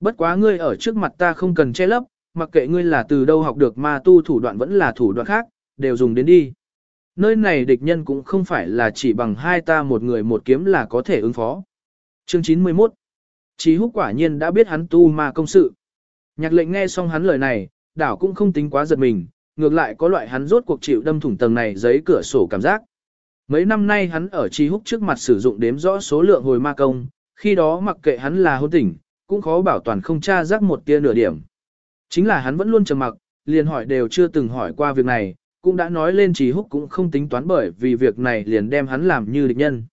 Bất quá ngươi ở trước mặt ta không cần che lấp, mặc kệ ngươi là từ đâu học được ma tu thủ đoạn vẫn là thủ đoạn khác, đều dùng đến đi. Nơi này địch nhân cũng không phải là chỉ bằng hai ta một người một kiếm là có thể ứng phó. Chương 91 Chí húc quả nhiên đã biết hắn tu ma công sự. Nhạc lệnh nghe xong hắn lời này, đảo cũng không tính quá giật mình, ngược lại có loại hắn rốt cuộc chịu đâm thủng tầng này giấy cửa sổ cảm giác. Mấy năm nay hắn ở Chi Húc trước mặt sử dụng đếm rõ số lượng hồi ma công, khi đó mặc kệ hắn là hôn tỉnh, cũng khó bảo toàn không tra rắc một tia nửa điểm. Chính là hắn vẫn luôn trầm mặc, liền hỏi đều chưa từng hỏi qua việc này, cũng đã nói lên Trì Húc cũng không tính toán bởi vì việc này liền đem hắn làm như địch nhân.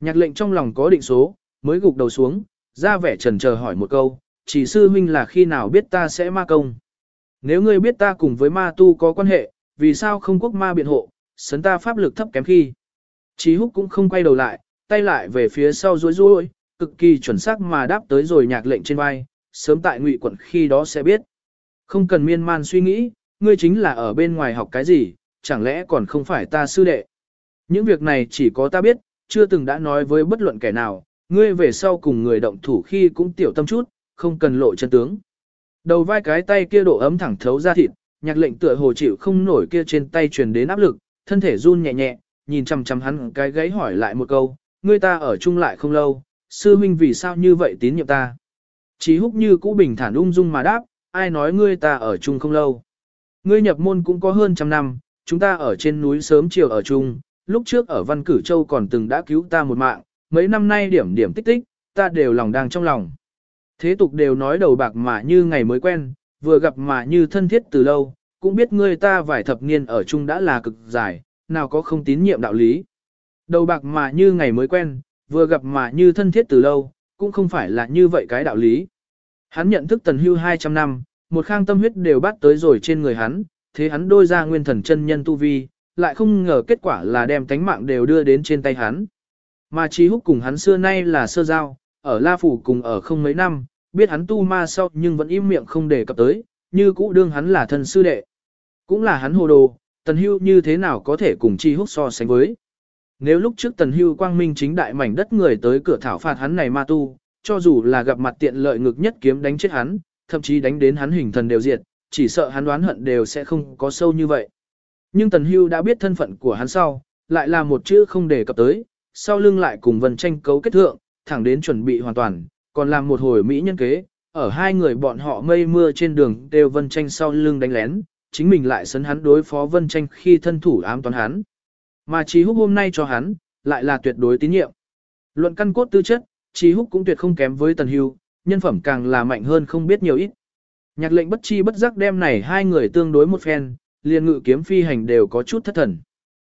Nhạc lệnh trong lòng có định số, mới gục đầu xuống, ra vẻ trần chờ hỏi một câu, chỉ sư huynh là khi nào biết ta sẽ ma công. Nếu ngươi biết ta cùng với ma tu có quan hệ, vì sao không quốc ma biện hộ, sấn ta pháp lực thấp kém khi. Chí húc cũng không quay đầu lại, tay lại về phía sau rối rối, cực kỳ chuẩn xác mà đáp tới rồi nhạc lệnh trên vai, sớm tại ngụy quận khi đó sẽ biết. Không cần miên man suy nghĩ, ngươi chính là ở bên ngoài học cái gì, chẳng lẽ còn không phải ta sư đệ. Những việc này chỉ có ta biết, chưa từng đã nói với bất luận kẻ nào, ngươi về sau cùng người động thủ khi cũng tiểu tâm chút, không cần lộ chân tướng. Đầu vai cái tay kia độ ấm thẳng thấu ra thịt, nhạc lệnh tựa hồ chịu không nổi kia trên tay truyền đến áp lực, thân thể run nhẹ nhẹ, nhìn chằm chằm hắn cái gáy hỏi lại một câu, ngươi ta ở chung lại không lâu, sư huynh vì sao như vậy tín nhiệm ta. Chí húc như cũ bình thản ung dung mà đáp, ai nói ngươi ta ở chung không lâu. Ngươi nhập môn cũng có hơn trăm năm, chúng ta ở trên núi sớm chiều ở chung, lúc trước ở Văn Cử Châu còn từng đã cứu ta một mạng, mấy năm nay điểm điểm tích tích, ta đều lòng đang trong lòng. Thế tục đều nói đầu bạc mà như ngày mới quen, vừa gặp mà như thân thiết từ lâu, cũng biết ngươi ta vài thập niên ở chung đã là cực dài, nào có không tín nhiệm đạo lý. Đầu bạc mà như ngày mới quen, vừa gặp mà như thân thiết từ lâu, cũng không phải là như vậy cái đạo lý. Hắn nhận thức tần hưu 200 năm, một khang tâm huyết đều bắt tới rồi trên người hắn, thế hắn đôi ra nguyên thần chân nhân tu vi, lại không ngờ kết quả là đem tánh mạng đều đưa đến trên tay hắn. Mà trí húc cùng hắn xưa nay là sơ giao, ở La Phủ cùng ở không mấy năm, biết hắn tu ma sau nhưng vẫn im miệng không để cập tới, như cũ đương hắn là thân sư đệ. Cũng là hắn hồ đồ, tần hưu như thế nào có thể cùng Trí húc so sánh với. nếu lúc trước tần hưu quang minh chính đại mảnh đất người tới cửa thảo phạt hắn này ma tu, cho dù là gặp mặt tiện lợi ngực nhất kiếm đánh chết hắn, thậm chí đánh đến hắn hình thần đều diệt, chỉ sợ hắn đoán hận đều sẽ không có sâu như vậy. Nhưng tần hưu đã biết thân phận của hắn sau, lại là một chữ không đề cập tới, sau lưng lại cùng vân tranh cấu kết thượng, thẳng đến chuẩn bị hoàn toàn, còn làm một hồi mỹ nhân kế, ở hai người bọn họ mây mưa trên đường đều vân tranh sau lưng đánh lén, chính mình lại sấn hắn đối phó vân tranh khi thân thủ ám toán hắn. Mà Trí Húc hôm nay cho hắn, lại là tuyệt đối tín nhiệm. Luận căn cốt tư chất, Trí Húc cũng tuyệt không kém với Tần Hưu, nhân phẩm càng là mạnh hơn không biết nhiều ít. Nhạc lệnh bất chi bất giác đem này hai người tương đối một phen, liền ngự kiếm phi hành đều có chút thất thần.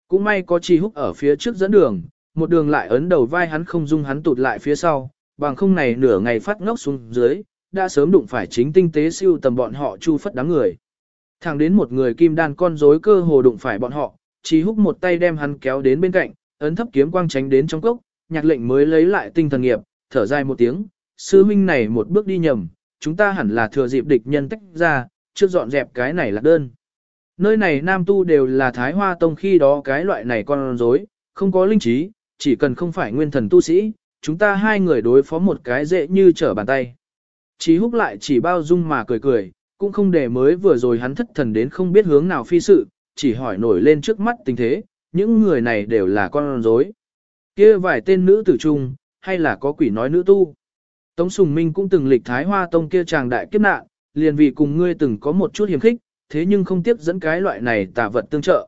Cũng may có Chi Húc ở phía trước dẫn đường, một đường lại ấn đầu vai hắn không dung hắn tụt lại phía sau, bằng không này nửa ngày phát ngốc xuống dưới, đã sớm đụng phải chính tinh tế siêu tầm bọn họ chu phất đám người. Thẳng đến một người kim đan con rối cơ hồ đụng phải bọn họ, Chi húc một tay đem hắn kéo đến bên cạnh, ấn thấp kiếm quang tránh đến trong cốc, nhạc lệnh mới lấy lại tinh thần nghiệp, thở dài một tiếng, sư huynh này một bước đi nhầm, chúng ta hẳn là thừa dịp địch nhân tách ra, trước dọn dẹp cái này là đơn. Nơi này nam tu đều là thái hoa tông khi đó cái loại này con rối, không có linh trí, chỉ cần không phải nguyên thần tu sĩ, chúng ta hai người đối phó một cái dễ như trở bàn tay. Chí húc lại chỉ bao dung mà cười cười, cũng không để mới vừa rồi hắn thất thần đến không biết hướng nào phi sự, chỉ hỏi nổi lên trước mắt tình thế, những người này đều là con rối. kia vài tên nữ tử trung, hay là có quỷ nói nữ tu. Tống Sùng Minh cũng từng lịch thái hoa tông kia chàng đại kiếp nạn, liền vì cùng ngươi từng có một chút hiềm khích, thế nhưng không tiếp dẫn cái loại này tà vật tương trợ.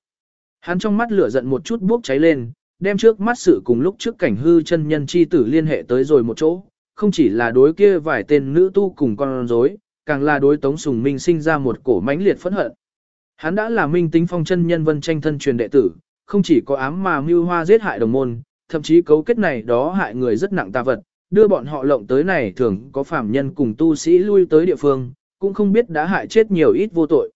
Hắn trong mắt lửa giận một chút bốc cháy lên, đem trước mắt sự cùng lúc trước cảnh hư chân nhân chi tử liên hệ tới rồi một chỗ, không chỉ là đối kia vài tên nữ tu cùng con rối, càng là đối Tống Sùng Minh sinh ra một cổ mãnh liệt phẫn hận. Hắn đã là minh tính phong chân nhân vân tranh thân truyền đệ tử, không chỉ có ám mà mưu hoa giết hại đồng môn, thậm chí cấu kết này đó hại người rất nặng tà vật, đưa bọn họ lộng tới này thường có phạm nhân cùng tu sĩ lui tới địa phương, cũng không biết đã hại chết nhiều ít vô tội.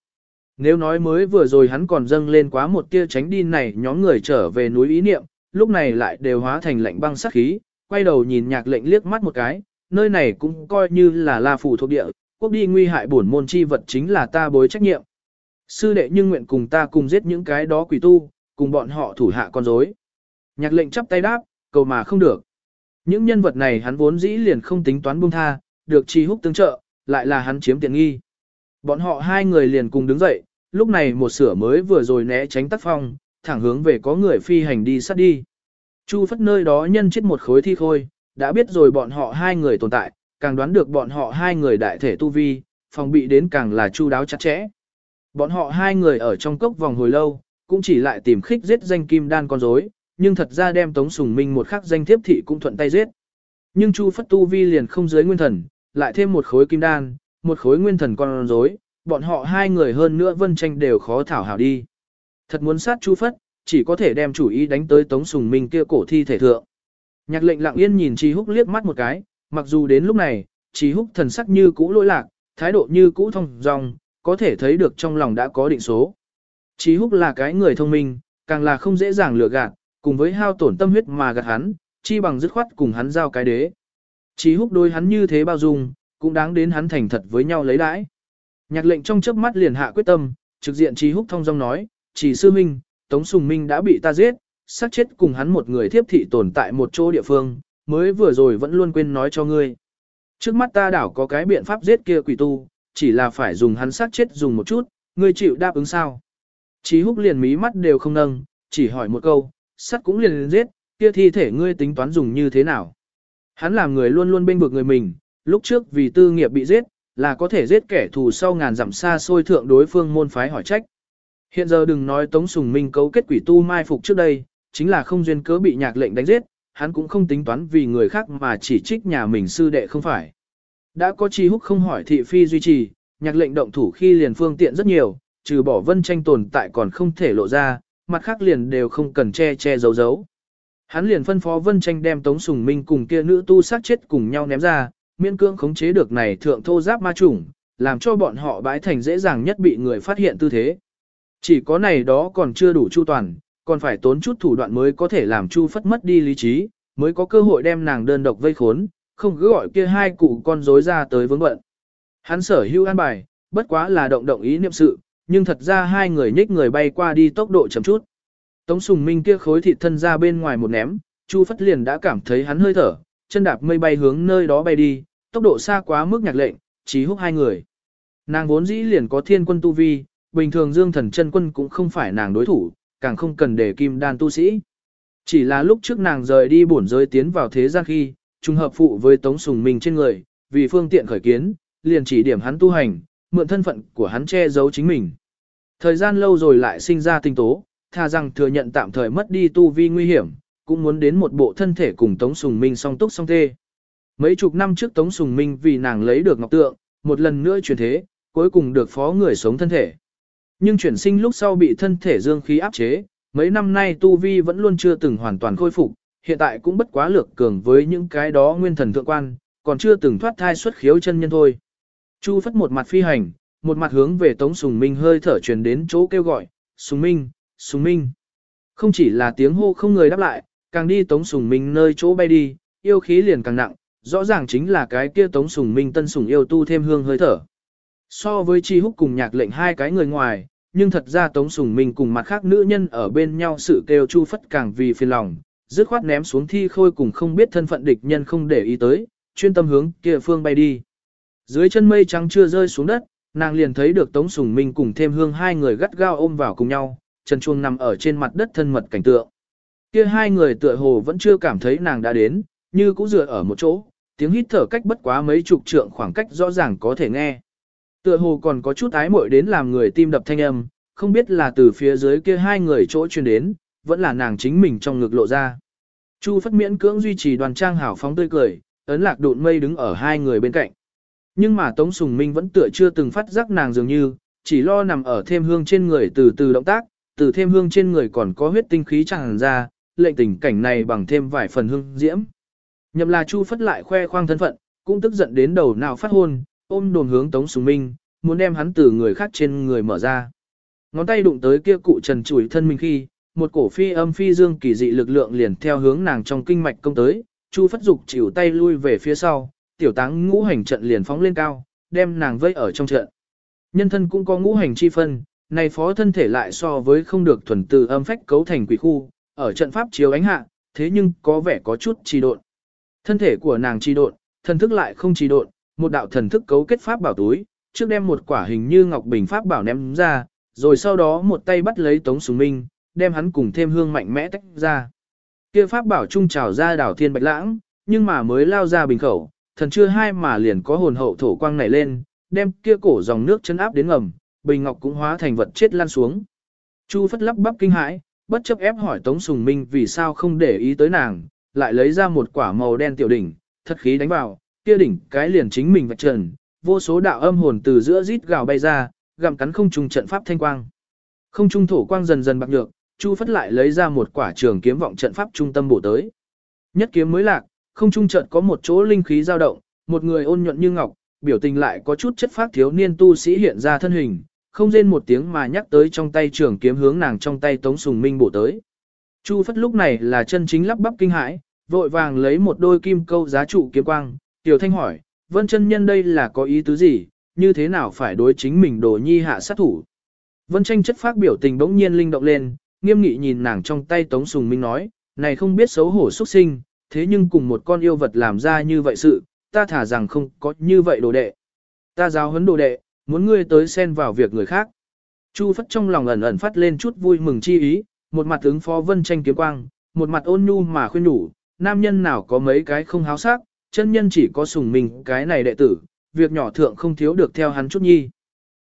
Nếu nói mới vừa rồi hắn còn dâng lên quá một tia tránh đi này nhóm người trở về núi ý niệm, lúc này lại đều hóa thành lạnh băng sắc khí, quay đầu nhìn nhạc lệnh liếc mắt một cái, nơi này cũng coi như là la phủ thuộc địa, quốc đi nguy hại bổn môn chi vật chính là ta bối trách nhiệm. Sư đệ nhưng nguyện cùng ta cùng giết những cái đó quỷ tu, cùng bọn họ thủ hạ con rối. Nhạc lệnh chắp tay đáp, cầu mà không được. Những nhân vật này hắn vốn dĩ liền không tính toán buông tha, được chi húc tương trợ, lại là hắn chiếm tiện nghi. Bọn họ hai người liền cùng đứng dậy, lúc này một sửa mới vừa rồi né tránh tác phong, thẳng hướng về có người phi hành đi sát đi. Chu phất nơi đó nhân chết một khối thi khôi, đã biết rồi bọn họ hai người tồn tại, càng đoán được bọn họ hai người đại thể tu vi, phòng bị đến càng là chu đáo chặt chẽ. Bọn họ hai người ở trong cốc vòng hồi lâu, cũng chỉ lại tìm khích giết danh kim đan con rối, nhưng thật ra đem Tống Sùng Minh một khắc danh thiếp thị cũng thuận tay giết. Nhưng Chu Phất Tu Vi liền không dưới nguyên thần, lại thêm một khối kim đan, một khối nguyên thần con rối, bọn họ hai người hơn nữa vân tranh đều khó thảo hảo đi. Thật muốn sát Chu Phất, chỉ có thể đem chủ ý đánh tới Tống Sùng Minh kia cổ thi thể thượng. Nhạc lệnh lặng yên nhìn Trí Húc liếc mắt một cái, mặc dù đến lúc này, Trí Húc thần sắc như cũ lỗi lạc, thái độ như cũ thông dong, có thể thấy được trong lòng đã có định số. Trí Húc là cái người thông minh, càng là không dễ dàng lừa gạt, cùng với hao tổn tâm huyết mà gạt hắn, chi bằng dứt khoát cùng hắn giao cái đế. Chí Húc đối hắn như thế bao dung, cũng đáng đến hắn thành thật với nhau lấy đãi. Nhạc lệnh trong chớp mắt liền hạ quyết tâm, trực diện Chí Húc thông dong nói, chỉ sư minh, Tống Sùng Minh đã bị ta giết, sát chết cùng hắn một người thiếp thị tồn tại một chỗ địa phương, mới vừa rồi vẫn luôn quên nói cho ngươi. Trước mắt ta đảo có cái biện pháp giết kia quỷ tu, chỉ là phải dùng hắn sát chết dùng một chút, ngươi chịu đáp ứng sao? Chí húc liền mí mắt đều không nâng, chỉ hỏi một câu, Sắt cũng liền, liền giết, kia thi thể ngươi tính toán dùng như thế nào? Hắn làm người luôn luôn bên vực người mình, lúc trước vì tư nghiệp bị giết, là có thể giết kẻ thù sau ngàn dặm xa xôi thượng đối phương môn phái hỏi trách. Hiện giờ đừng nói Tống Sùng Minh cấu kết quỷ tu mai phục trước đây, chính là không duyên cớ bị nhạc lệnh đánh giết, hắn cũng không tính toán vì người khác mà chỉ trích nhà mình sư đệ không phải. Đã có chi húc không hỏi thị phi duy trì, nhạc lệnh động thủ khi liền phương tiện rất nhiều, trừ bỏ vân tranh tồn tại còn không thể lộ ra, mặt khác liền đều không cần che che giấu giấu. Hắn liền phân phó vân tranh đem tống sùng minh cùng kia nữ tu sát chết cùng nhau ném ra, miễn cưỡng khống chế được này thượng thô giáp ma chủng, làm cho bọn họ bãi thành dễ dàng nhất bị người phát hiện tư thế. Chỉ có này đó còn chưa đủ chu toàn, còn phải tốn chút thủ đoạn mới có thể làm chu phất mất đi lý trí, mới có cơ hội đem nàng đơn độc vây khốn, không cứ gọi kia hai cụ con rối ra tới vướng bận. Hắn sở hữu an bài, bất quá là động động ý niệm sự, nhưng thật ra hai người nhích người bay qua đi tốc độ chậm chút. Tống Sùng Minh kia khối thịt thân ra bên ngoài một ném, Chu Phất liền đã cảm thấy hắn hơi thở, chân đạp mây bay hướng nơi đó bay đi, tốc độ xa quá mức nhạc lệnh, chỉ hút hai người. Nàng vốn dĩ liền có thiên quân tu vi, bình thường dương thần chân quân cũng không phải nàng đối thủ, càng không cần để kim đan tu sĩ. Chỉ là lúc trước nàng rời đi bổn giới tiến vào thế gian khi, trùng hợp phụ với Tống Sùng Minh trên người, vì phương tiện khởi kiến, liền chỉ điểm hắn tu hành, mượn thân phận của hắn che giấu chính mình. Thời gian lâu rồi lại sinh ra tinh tố, tha rằng thừa nhận tạm thời mất đi tu vi nguy hiểm, cũng muốn đến một bộ thân thể cùng Tống Sùng Minh song túc song tê. Mấy chục năm trước Tống Sùng Minh vì nàng lấy được ngọc tượng, một lần nữa chuyển thế, cuối cùng được phó người sống thân thể. Nhưng chuyển sinh lúc sau bị thân thể dương khí áp chế, mấy năm nay tu vi vẫn luôn chưa từng hoàn toàn khôi phục, hiện tại cũng bất quá lược cường với những cái đó nguyên thần thượng quan, còn chưa từng thoát thai xuất khiếu chân nhân thôi. Chu phất một mặt phi hành, một mặt hướng về Tống Sùng Minh hơi thở truyền đến chỗ kêu gọi, Sùng Minh, Sùng Minh. Không chỉ là tiếng hô không người đáp lại, càng đi Tống Sùng Minh nơi chỗ bay đi, yêu khí liền càng nặng, rõ ràng chính là cái kia Tống Sùng Minh tân sùng yêu tu thêm hương hơi thở. So với Chi Húc cùng nhạc lệnh hai cái người ngoài, nhưng thật ra Tống Sùng Minh cùng mặt khác nữ nhân ở bên nhau sự kêu chu phất càng vì phiền lòng, dứt khoát ném xuống thi khôi cùng không biết thân phận địch nhân không để ý tới, chuyên tâm hướng kia phương bay đi. Dưới chân mây trắng chưa rơi xuống đất, nàng liền thấy được Tống Sùng Minh cùng thêm hương hai người gắt gao ôm vào cùng nhau, chân chuông nằm ở trên mặt đất thân mật cảnh tượng. Kia hai người tựa hồ vẫn chưa cảm thấy nàng đã đến, như cũng dựa ở một chỗ, tiếng hít thở cách bất quá mấy chục trượng khoảng cách rõ ràng có thể nghe. Tựa hồ còn có chút ái muội đến làm người tim đập thanh âm, không biết là từ phía dưới kia hai người chỗ truyền đến, vẫn là nàng chính mình trong ngực lộ ra. Chu Phất miễn cưỡng duy trì đoàn trang hảo phóng tươi cười, ấn lạc đụn mây đứng ở hai người bên cạnh. Nhưng mà Tống Sùng Minh vẫn tựa chưa từng phát giác nàng dường như, chỉ lo nằm ở thêm hương trên người từ từ động tác, từ thêm hương trên người còn có huyết tinh khí tràn ra, lệnh tình cảnh này bằng thêm vài phần hương diễm. Nhậm là Chu Phất lại khoe khoang thân phận, cũng tức giận đến đầu nào phát hôn, ôm đồn hướng Tống Sùng Minh, muốn đem hắn từ người khác trên người mở ra. Ngón tay đụng tới kia cụ trần chủi thân mình khi, một cổ phi âm phi dương kỳ dị lực lượng liền theo hướng nàng trong kinh mạch công tới, Chu Phất Dục chịu tay lui về phía sau, tiểu táng ngũ hành trận liền phóng lên cao, đem nàng vây ở trong trận. Nhân thân cũng có ngũ hành chi phân, này phó thân thể lại so với không được thuần từ âm phách cấu thành quỷ khu, ở trận pháp chiếu ánh hạ, thế nhưng có vẻ có chút trì độn. Thân thể của nàng trì độn, thần thức lại không trì độn, một đạo thần thức cấu kết pháp bảo túi, trước đem một quả hình như ngọc bình pháp bảo ném ra, rồi sau đó một tay bắt lấy Tống Sùng Minh, đem hắn cùng thêm hương mạnh mẽ tách ra. Kia pháp bảo trung trào ra đảo thiên bạch lãng, nhưng mà mới lao ra bình khẩu, thần chưa hai mà liền có hồn hậu thổ quang nảy lên, đem kia cổ dòng nước chân áp đến ngầm, bình ngọc cũng hóa thành vật chết lan xuống. Chu phất lắp bắp kinh hãi, bất chấp ép hỏi Tống Sùng Minh vì sao không để ý tới nàng, lại lấy ra một quả màu đen tiểu đỉnh, thật khí đánh vào, kia đỉnh cái liền chính mình vạch trần, vô số đạo âm hồn từ giữa rít gào bay ra, gặm cắn không trung trận pháp thanh quang. Không trung thổ quang dần dần bạc nhược, Chu Phất lại lấy ra một quả trường kiếm vọng trận pháp trung tâm bổ tới. Nhất kiếm mới lạc, không trung trận có một chỗ linh khí dao động, một người ôn nhuận như ngọc, biểu tình lại có chút chất phát thiếu niên tu sĩ hiện ra thân hình, không rên một tiếng mà nhắc tới trong tay trường kiếm hướng nàng trong tay Tống Sùng Minh bổ tới. Chu Phất lúc này là chân chính lắp bắp kinh hãi, vội vàng lấy một đôi kim câu giá trụ kiếm quang, Tiểu Thanh hỏi, Vân chân nhân đây là có ý tứ gì, như thế nào phải đối chính mình đồ nhi hạ sát thủ. Vân tranh chất phát biểu tình bỗng nhiên linh động lên, nghiêm nghị nhìn nàng trong tay Tống Sùng Minh nói, này không biết xấu hổ xuất sinh, thế nhưng cùng một con yêu vật làm ra như vậy sự, ta thả rằng không có như vậy đồ đệ. Ta giáo huấn đồ đệ, muốn ngươi tới xen vào việc người khác. Chu Phất trong lòng ẩn ẩn phát lên chút vui mừng chi ý, một mặt ứng phó vân tranh kiếm quang, một mặt ôn nhu mà khuyên nhủ, nam nhân nào có mấy cái không háo sắc, chân nhân chỉ có sùng mình cái này đệ tử, việc nhỏ thượng không thiếu được theo hắn chút nhi.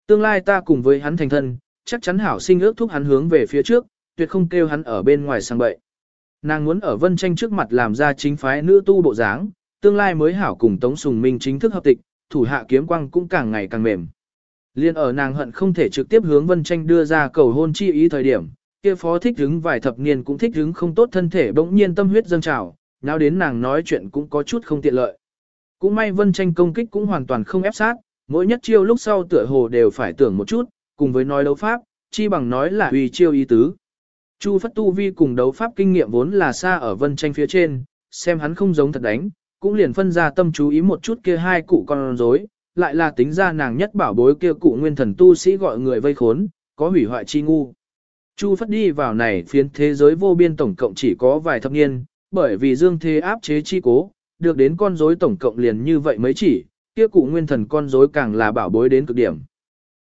Tương lai ta cùng với hắn thành thân, chắc chắn hảo sinh ước thúc hắn hướng về phía trước, tuyệt không kêu hắn ở bên ngoài sang bậy. Nàng muốn ở vân tranh trước mặt làm ra chính phái nữ tu bộ dáng, tương lai mới hảo cùng Tống Sùng Minh chính thức hợp tịch, thủ hạ kiếm quang cũng càng ngày càng mềm. Liên ở nàng hận không thể trực tiếp hướng vân tranh đưa ra cầu hôn chi ý thời điểm, kia phó thích hứng vài thập niên cũng thích hứng không tốt thân thể bỗng nhiên tâm huyết dâng trào, nào đến nàng nói chuyện cũng có chút không tiện lợi. Cũng may vân tranh công kích cũng hoàn toàn không ép sát, mỗi nhất chiêu lúc sau tựa hồ đều phải tưởng một chút, cùng với nói đấu pháp, chi bằng nói là uy chiêu ý tứ. Chu Phất Tu Vi cùng đấu pháp kinh nghiệm vốn là xa ở vân tranh phía trên, xem hắn không giống thật đánh, cũng liền phân ra tâm chú ý một chút kia hai cụ con rối, lại là tính ra nàng nhất bảo bối kia cụ nguyên thần tu sĩ gọi người vây khốn, có hủy hoại chi ngu. Chu Phất đi vào này phiến thế giới vô biên tổng cộng chỉ có vài thập niên, bởi vì dương thế áp chế chi cố, được đến con rối tổng cộng liền như vậy mới chỉ, kia cụ nguyên thần con rối càng là bảo bối đến cực điểm.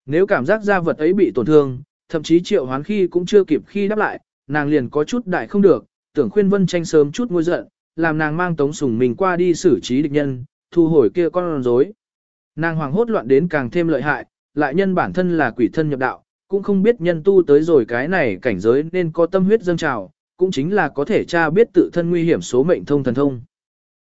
Nếu cảm giác ra vật ấy bị tổn thương, thậm chí triệu hoán khi cũng chưa kịp khi đáp lại, nàng liền có chút đại không được, tưởng khuyên vân tranh sớm chút ngôi giận, làm nàng mang tống sùng mình qua đi xử trí địch nhân, thu hồi kia con rối. Nàng hoàng hốt loạn đến càng thêm lợi hại, lại nhân bản thân là quỷ thân nhập đạo, cũng không biết nhân tu tới rồi cái này cảnh giới nên có tâm huyết dâng trào, cũng chính là có thể tra biết tự thân nguy hiểm số mệnh thông thần thông.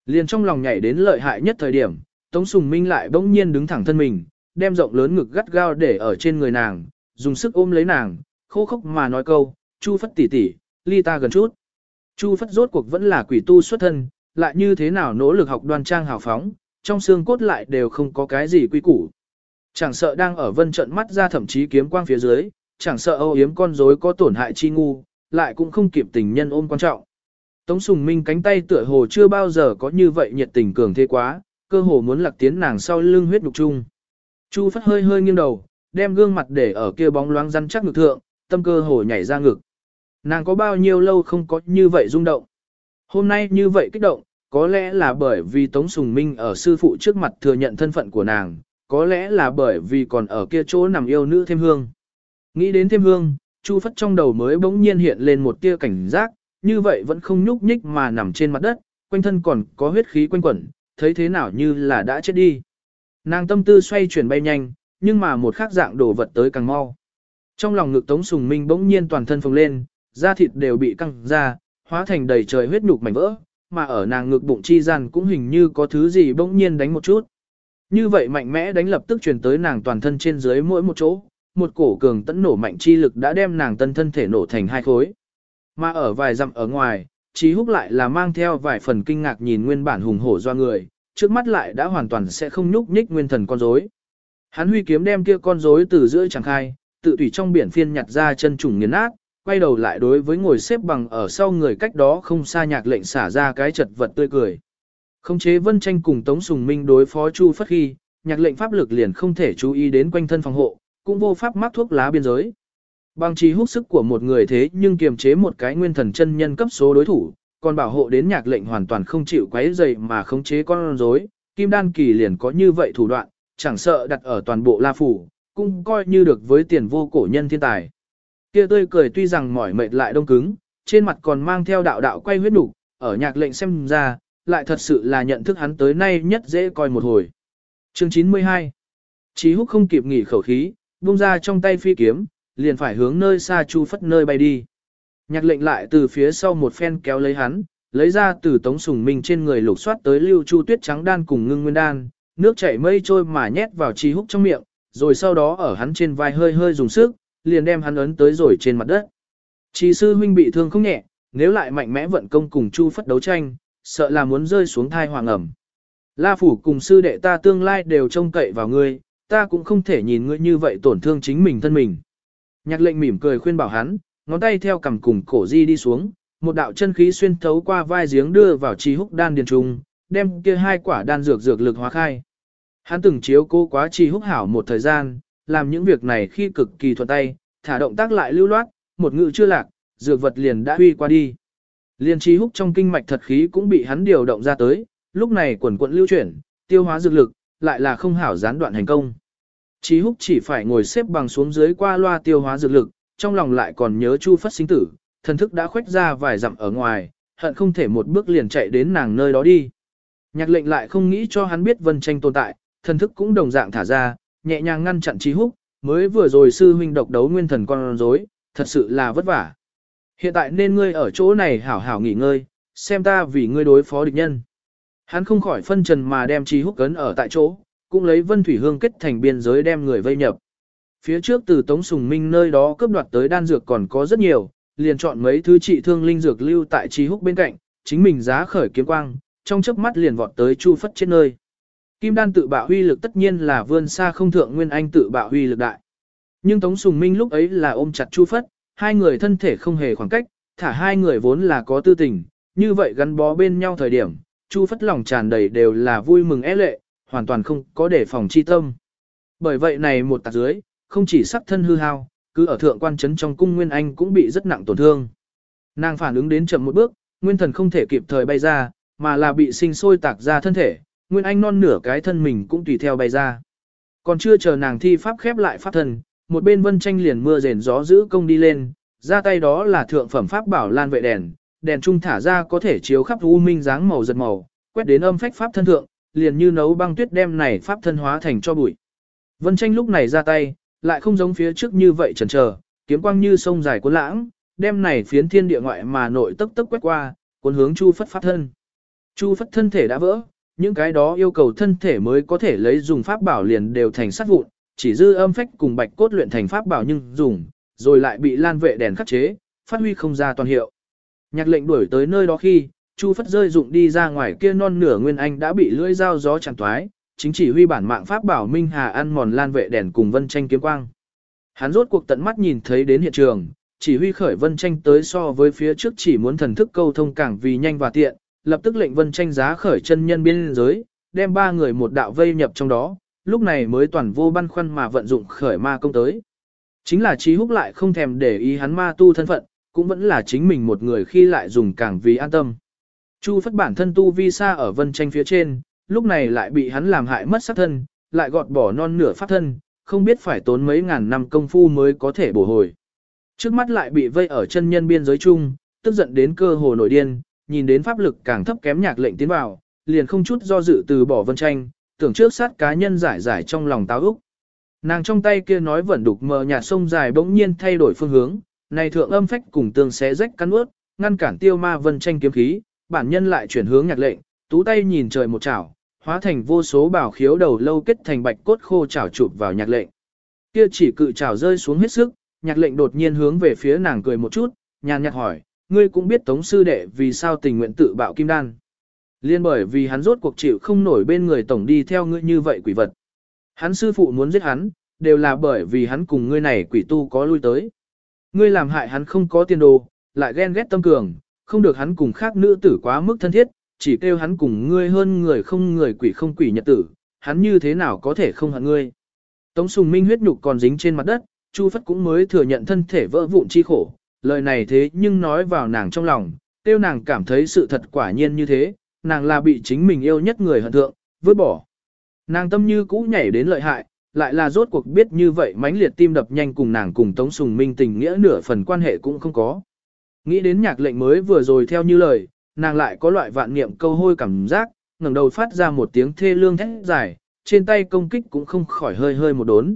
Liền trong lòng nhảy đến lợi hại nhất thời điểm, Tống Sùng Minh lại bỗng nhiên đứng thẳng thân mình, đem rộng lớn ngực gắt gao để ở trên người nàng, dùng sức ôm lấy nàng, khô khốc mà nói câu, Chu Phất tỷ tỷ, ly ta gần chút. Chu Phất rốt cuộc vẫn là quỷ tu xuất thân, lại như thế nào nỗ lực học đoan trang hào phóng, trong xương cốt lại đều không có cái gì quy củ. Chẳng sợ đang ở vân trận mắt ra thậm chí kiếm quang phía dưới, chẳng sợ âu yếm con rối có tổn hại chi ngu, lại cũng không kịp tình nhân ôm quan trọng. Tống Sùng Minh cánh tay tựa hồ chưa bao giờ có như vậy nhiệt tình cường thế quá, cơ hồ muốn lạc tiến nàng sau lưng huyết nhục chung. Chu Phất hơi hơi nghiêng đầu, đem gương mặt để ở kia bóng loáng rắn chắc ngực thượng, tâm cơ hồ nhảy ra ngực. Nàng có bao nhiêu lâu không có như vậy rung động. Hôm nay như vậy kích động, có lẽ là bởi vì Tống Sùng Minh ở sư phụ trước mặt thừa nhận thân phận của nàng, có lẽ là bởi vì còn ở kia chỗ nằm yêu nữ thêm hương. Nghĩ đến thêm hương, Chu Phất trong đầu mới bỗng nhiên hiện lên một tia cảnh giác, như vậy vẫn không nhúc nhích mà nằm trên mặt đất, quanh thân còn có huyết khí quanh quẩn, thấy thế nào như là đã chết đi. Nàng tâm tư xoay chuyển bay nhanh, nhưng mà một khác dạng đồ vật tới càng mau. Trong lòng ngực Tống Sùng Minh bỗng nhiên toàn thân phồng lên, da thịt đều bị căng ra, hóa thành đầy trời huyết nhục mảnh vỡ, mà ở nàng ngực bụng chi gian cũng hình như có thứ gì bỗng nhiên đánh một chút. Như vậy mạnh mẽ đánh lập tức truyền tới nàng toàn thân trên dưới mỗi một chỗ, một cổ cường tấn nổ mạnh chi lực đã đem nàng tân thân thể nổ thành hai khối. Mà ở vài dặm ở ngoài, Chí Húc lại là mang theo vài phần kinh ngạc nhìn nguyên bản hùng hổ do người, trước mắt lại đã hoàn toàn sẽ không nhúc nhích nguyên thần con rối. Hắn huy kiếm đem kia con rối từ giữa chẳng khai, tự tùy trong biển phiên nhặt ra chân trùng nghiền nát, quay đầu lại đối với ngồi xếp bằng ở sau người cách đó không xa nhạc lệnh xả ra cái chật vật tươi cười. Không chế vân tranh cùng Tống Sùng Minh đối phó Chu Phất khi, nhạc lệnh pháp lực liền không thể chú ý đến quanh thân phòng hộ, cũng vô pháp mắc thuốc lá biên giới. Bằng trí hút sức của một người thế nhưng kiềm chế một cái nguyên thần chân nhân cấp số đối thủ, còn bảo hộ đến nhạc lệnh hoàn toàn không chịu quấy dày mà khống chế con rối, kim đan kỳ liền có như vậy thủ đoạn, chẳng sợ đặt ở toàn bộ la phủ, cũng coi như được với tiền vô cổ nhân thiên tài. Kia tươi cười tuy rằng mỏi mệt lại đông cứng, trên mặt còn mang theo đạo đạo quay huyết đủ, ở nhạc lệnh xem ra, lại thật sự là nhận thức hắn tới nay nhất dễ coi một hồi. Chương 92 Chí húc không kịp nghỉ khẩu khí, buông ra trong tay phi kiếm, liền phải hướng nơi xa chu phất nơi bay đi. Nhạc lệnh lại từ phía sau một phen kéo lấy hắn, lấy ra từ tống sùng mình trên người lục soát tới lưu chu tuyết trắng đan cùng ngưng nguyên đan, nước chảy mây trôi mà nhét vào chí húc trong miệng, rồi sau đó ở hắn trên vai hơi hơi dùng sức, liền đem hắn ấn tới rồi trên mặt đất. Trí sư huynh bị thương không nhẹ, nếu lại mạnh mẽ vận công cùng chu phất đấu tranh, sợ là muốn rơi xuống thai hoàng ẩm. La phủ cùng sư đệ ta tương lai đều trông cậy vào ngươi, ta cũng không thể nhìn ngươi như vậy tổn thương chính mình thân mình. Nhạc lệnh mỉm cười khuyên bảo hắn, ngón tay theo cầm cùng cổ di đi xuống, một đạo chân khí xuyên thấu qua vai giếng đưa vào trí húc đan điền trung, đem kia hai quả đan dược dược lực hóa khai. Hắn từng chiếu cố quá trì húc hảo một thời gian, làm những việc này khi cực kỳ thuận tay, thả động tác lại lưu loát, một ngự chưa lạc, dược vật liền đã huy qua đi. Liên trì húc trong kinh mạch thật khí cũng bị hắn điều động ra tới, lúc này quần quận lưu chuyển, tiêu hóa dược lực, lại là không hảo gián đoạn hành công. Chí húc chỉ phải ngồi xếp bằng xuống dưới qua loa tiêu hóa dược lực, trong lòng lại còn nhớ chu phất sinh tử, thần thức đã khuếch ra vài dặm ở ngoài, hận không thể một bước liền chạy đến nàng nơi đó đi. Nhạc lệnh lại không nghĩ cho hắn biết vân tranh tồn tại, thần thức cũng đồng dạng thả ra, nhẹ nhàng ngăn chặn Chí húc, mới vừa rồi sư huynh độc đấu nguyên thần con rối, thật sự là vất vả. Hiện tại nên ngươi ở chỗ này hảo hảo nghỉ ngơi, xem ta vì ngươi đối phó địch nhân. Hắn không khỏi phân trần mà đem Chí húc cấn ở tại chỗ, cũng lấy vân thủy hương kết thành biên giới đem người vây nhập. Phía trước từ Tống Sùng Minh nơi đó cướp đoạt tới đan dược còn có rất nhiều, liền chọn mấy thứ trị thương linh dược lưu tại trí húc bên cạnh, chính mình giá khởi kiếm quang, trong chớp mắt liền vọt tới chu phất trên nơi. Kim đan tự bạo huy lực tất nhiên là vươn xa không thượng nguyên anh tự bạo huy lực đại. Nhưng Tống Sùng Minh lúc ấy là ôm chặt chu phất, hai người thân thể không hề khoảng cách, thả hai người vốn là có tư tình, như vậy gắn bó bên nhau thời điểm, chu phất lòng tràn đầy đều là vui mừng é lệ, hoàn toàn không có để phòng chi tâm. Bởi vậy này một tạc dưới, không chỉ sắc thân hư hao, cứ ở thượng quan trấn trong cung Nguyên Anh cũng bị rất nặng tổn thương. Nàng phản ứng đến chậm một bước, Nguyên thần không thể kịp thời bay ra, mà là bị sinh sôi tạc ra thân thể, Nguyên Anh non nửa cái thân mình cũng tùy theo bay ra. Còn chưa chờ nàng thi pháp khép lại pháp thân, một bên vân tranh liền mưa rền gió giữ công đi lên, ra tay đó là thượng phẩm pháp bảo lan vệ đèn, đèn trung thả ra có thể chiếu khắp u minh dáng màu giật màu, quét đến âm phách pháp thân thượng, liền như nấu băng tuyết đem này pháp thân hóa thành cho bụi. Vân tranh lúc này ra tay, lại không giống phía trước như vậy chần chờ, kiếm quang như sông dài cuốn lãng, đem này phiến thiên địa ngoại mà nội tức tức quét qua, cuốn hướng Chu Phất pháp thân. Chu Phất thân thể đã vỡ, những cái đó yêu cầu thân thể mới có thể lấy dùng pháp bảo liền đều thành sát vụn, chỉ dư âm phách cùng bạch cốt luyện thành pháp bảo nhưng dùng, rồi lại bị lan vệ đèn khắc chế, phát huy không ra toàn hiệu. Nhạc lệnh đuổi tới nơi đó khi, Chu Phất rơi dụng đi ra ngoài kia non nửa nguyên anh đã bị lưỡi dao gió chặn toái, chính chỉ huy bản mạng pháp bảo Minh Hà ăn mòn lan vệ đèn cùng vân tranh kiếm quang. Hắn rốt cuộc tận mắt nhìn thấy đến hiện trường, chỉ huy khởi vân tranh tới so với phía trước chỉ muốn thần thức câu thông càng vì nhanh và tiện, lập tức lệnh vân tranh giá khởi chân nhân biên giới, đem ba người một đạo vây nhập trong đó, lúc này mới toàn vô băn khoăn mà vận dụng khởi ma công tới. Chính là trí húc lại không thèm để ý hắn ma tu thân phận, cũng vẫn là chính mình một người khi lại dùng càng vì an tâm. Chu phất bản thân tu vi xa ở vân tranh phía trên, lúc này lại bị hắn làm hại mất sát thân, lại gọt bỏ non nửa pháp thân, không biết phải tốn mấy ngàn năm công phu mới có thể bổ hồi. Trước mắt lại bị vây ở chân nhân biên giới chung, tức giận đến cơ hồ nổi điên, nhìn đến pháp lực càng thấp kém nhạc lệnh tiến vào, liền không chút do dự từ bỏ vân tranh, tưởng trước sát cá nhân giải giải trong lòng táo úc. Nàng trong tay kia nói vẫn đục mờ nhạt sông dài bỗng nhiên thay đổi phương hướng, này thượng âm phách cùng tương xé rách cắn ướt, ngăn cản tiêu ma vân tranh kiếm khí, bản nhân lại chuyển hướng nhạc lệnh, tú tay nhìn trời một chảo, hóa thành vô số bảo khiếu đầu lâu kết thành bạch cốt khô chảo chụp vào nhạc lệnh. Kia chỉ cự chảo rơi xuống hết sức, nhạc lệnh đột nhiên hướng về phía nàng cười một chút, nhàn nhạt hỏi, ngươi cũng biết tống sư đệ vì sao tình nguyện tự bạo kim đan. Liên bởi vì hắn rốt cuộc chịu không nổi bên người tổng đi theo ngươi như vậy quỷ vật. Hắn sư phụ muốn giết hắn, đều là bởi vì hắn cùng ngươi này quỷ tu có lui tới. Ngươi làm hại hắn không có tiền đồ, lại ghen ghét tâm cường, không được hắn cùng khác nữ tử quá mức thân thiết, chỉ kêu hắn cùng ngươi hơn người không người quỷ không quỷ nhật tử, hắn như thế nào có thể không hận ngươi. Tống sùng minh huyết nhục còn dính trên mặt đất, Chu Phất cũng mới thừa nhận thân thể vỡ vụn chi khổ, lời này thế nhưng nói vào nàng trong lòng, tiêu nàng cảm thấy sự thật quả nhiên như thế, nàng là bị chính mình yêu nhất người hận thượng, vứt bỏ. Nàng tâm như cũ nhảy đến lợi hại, lại là rốt cuộc biết như vậy mãnh liệt tim đập nhanh cùng nàng cùng Tống Sùng Minh tình nghĩa nửa phần quan hệ cũng không có. Nghĩ đến nhạc lệnh mới vừa rồi theo như lời, nàng lại có loại vạn niệm câu hôi cảm giác, ngẩng đầu phát ra một tiếng thê lương thét dài, trên tay công kích cũng không khỏi hơi hơi một đốn.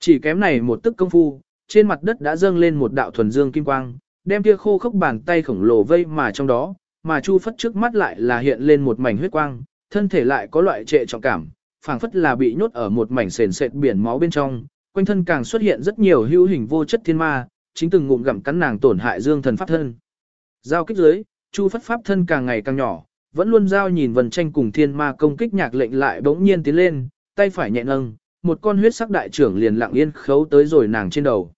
Chỉ kém này một tức công phu, trên mặt đất đã dâng lên một đạo thuần dương kim quang, đem kia khô khốc bàn tay khổng lồ vây mà trong đó, mà Chu Phất trước mắt lại là hiện lên một mảnh huyết quang, thân thể lại có loại trệ trọng cảm, phảng phất là bị nhốt ở một mảnh sền sệt biển máu bên trong, quanh thân càng xuất hiện rất nhiều hữu hình vô chất thiên ma, chính từng ngụm gặm cắn nàng tổn hại dương thần pháp thân. Giao kích dưới, Chu Phất pháp thân càng ngày càng nhỏ, vẫn luôn giao nhìn vần tranh cùng thiên ma công kích nhạc lệnh lại bỗng nhiên tiến lên, tay phải nhẹ nâng, một con huyết sắc đại trưởng liền lặng yên khấu tới rồi nàng trên đầu.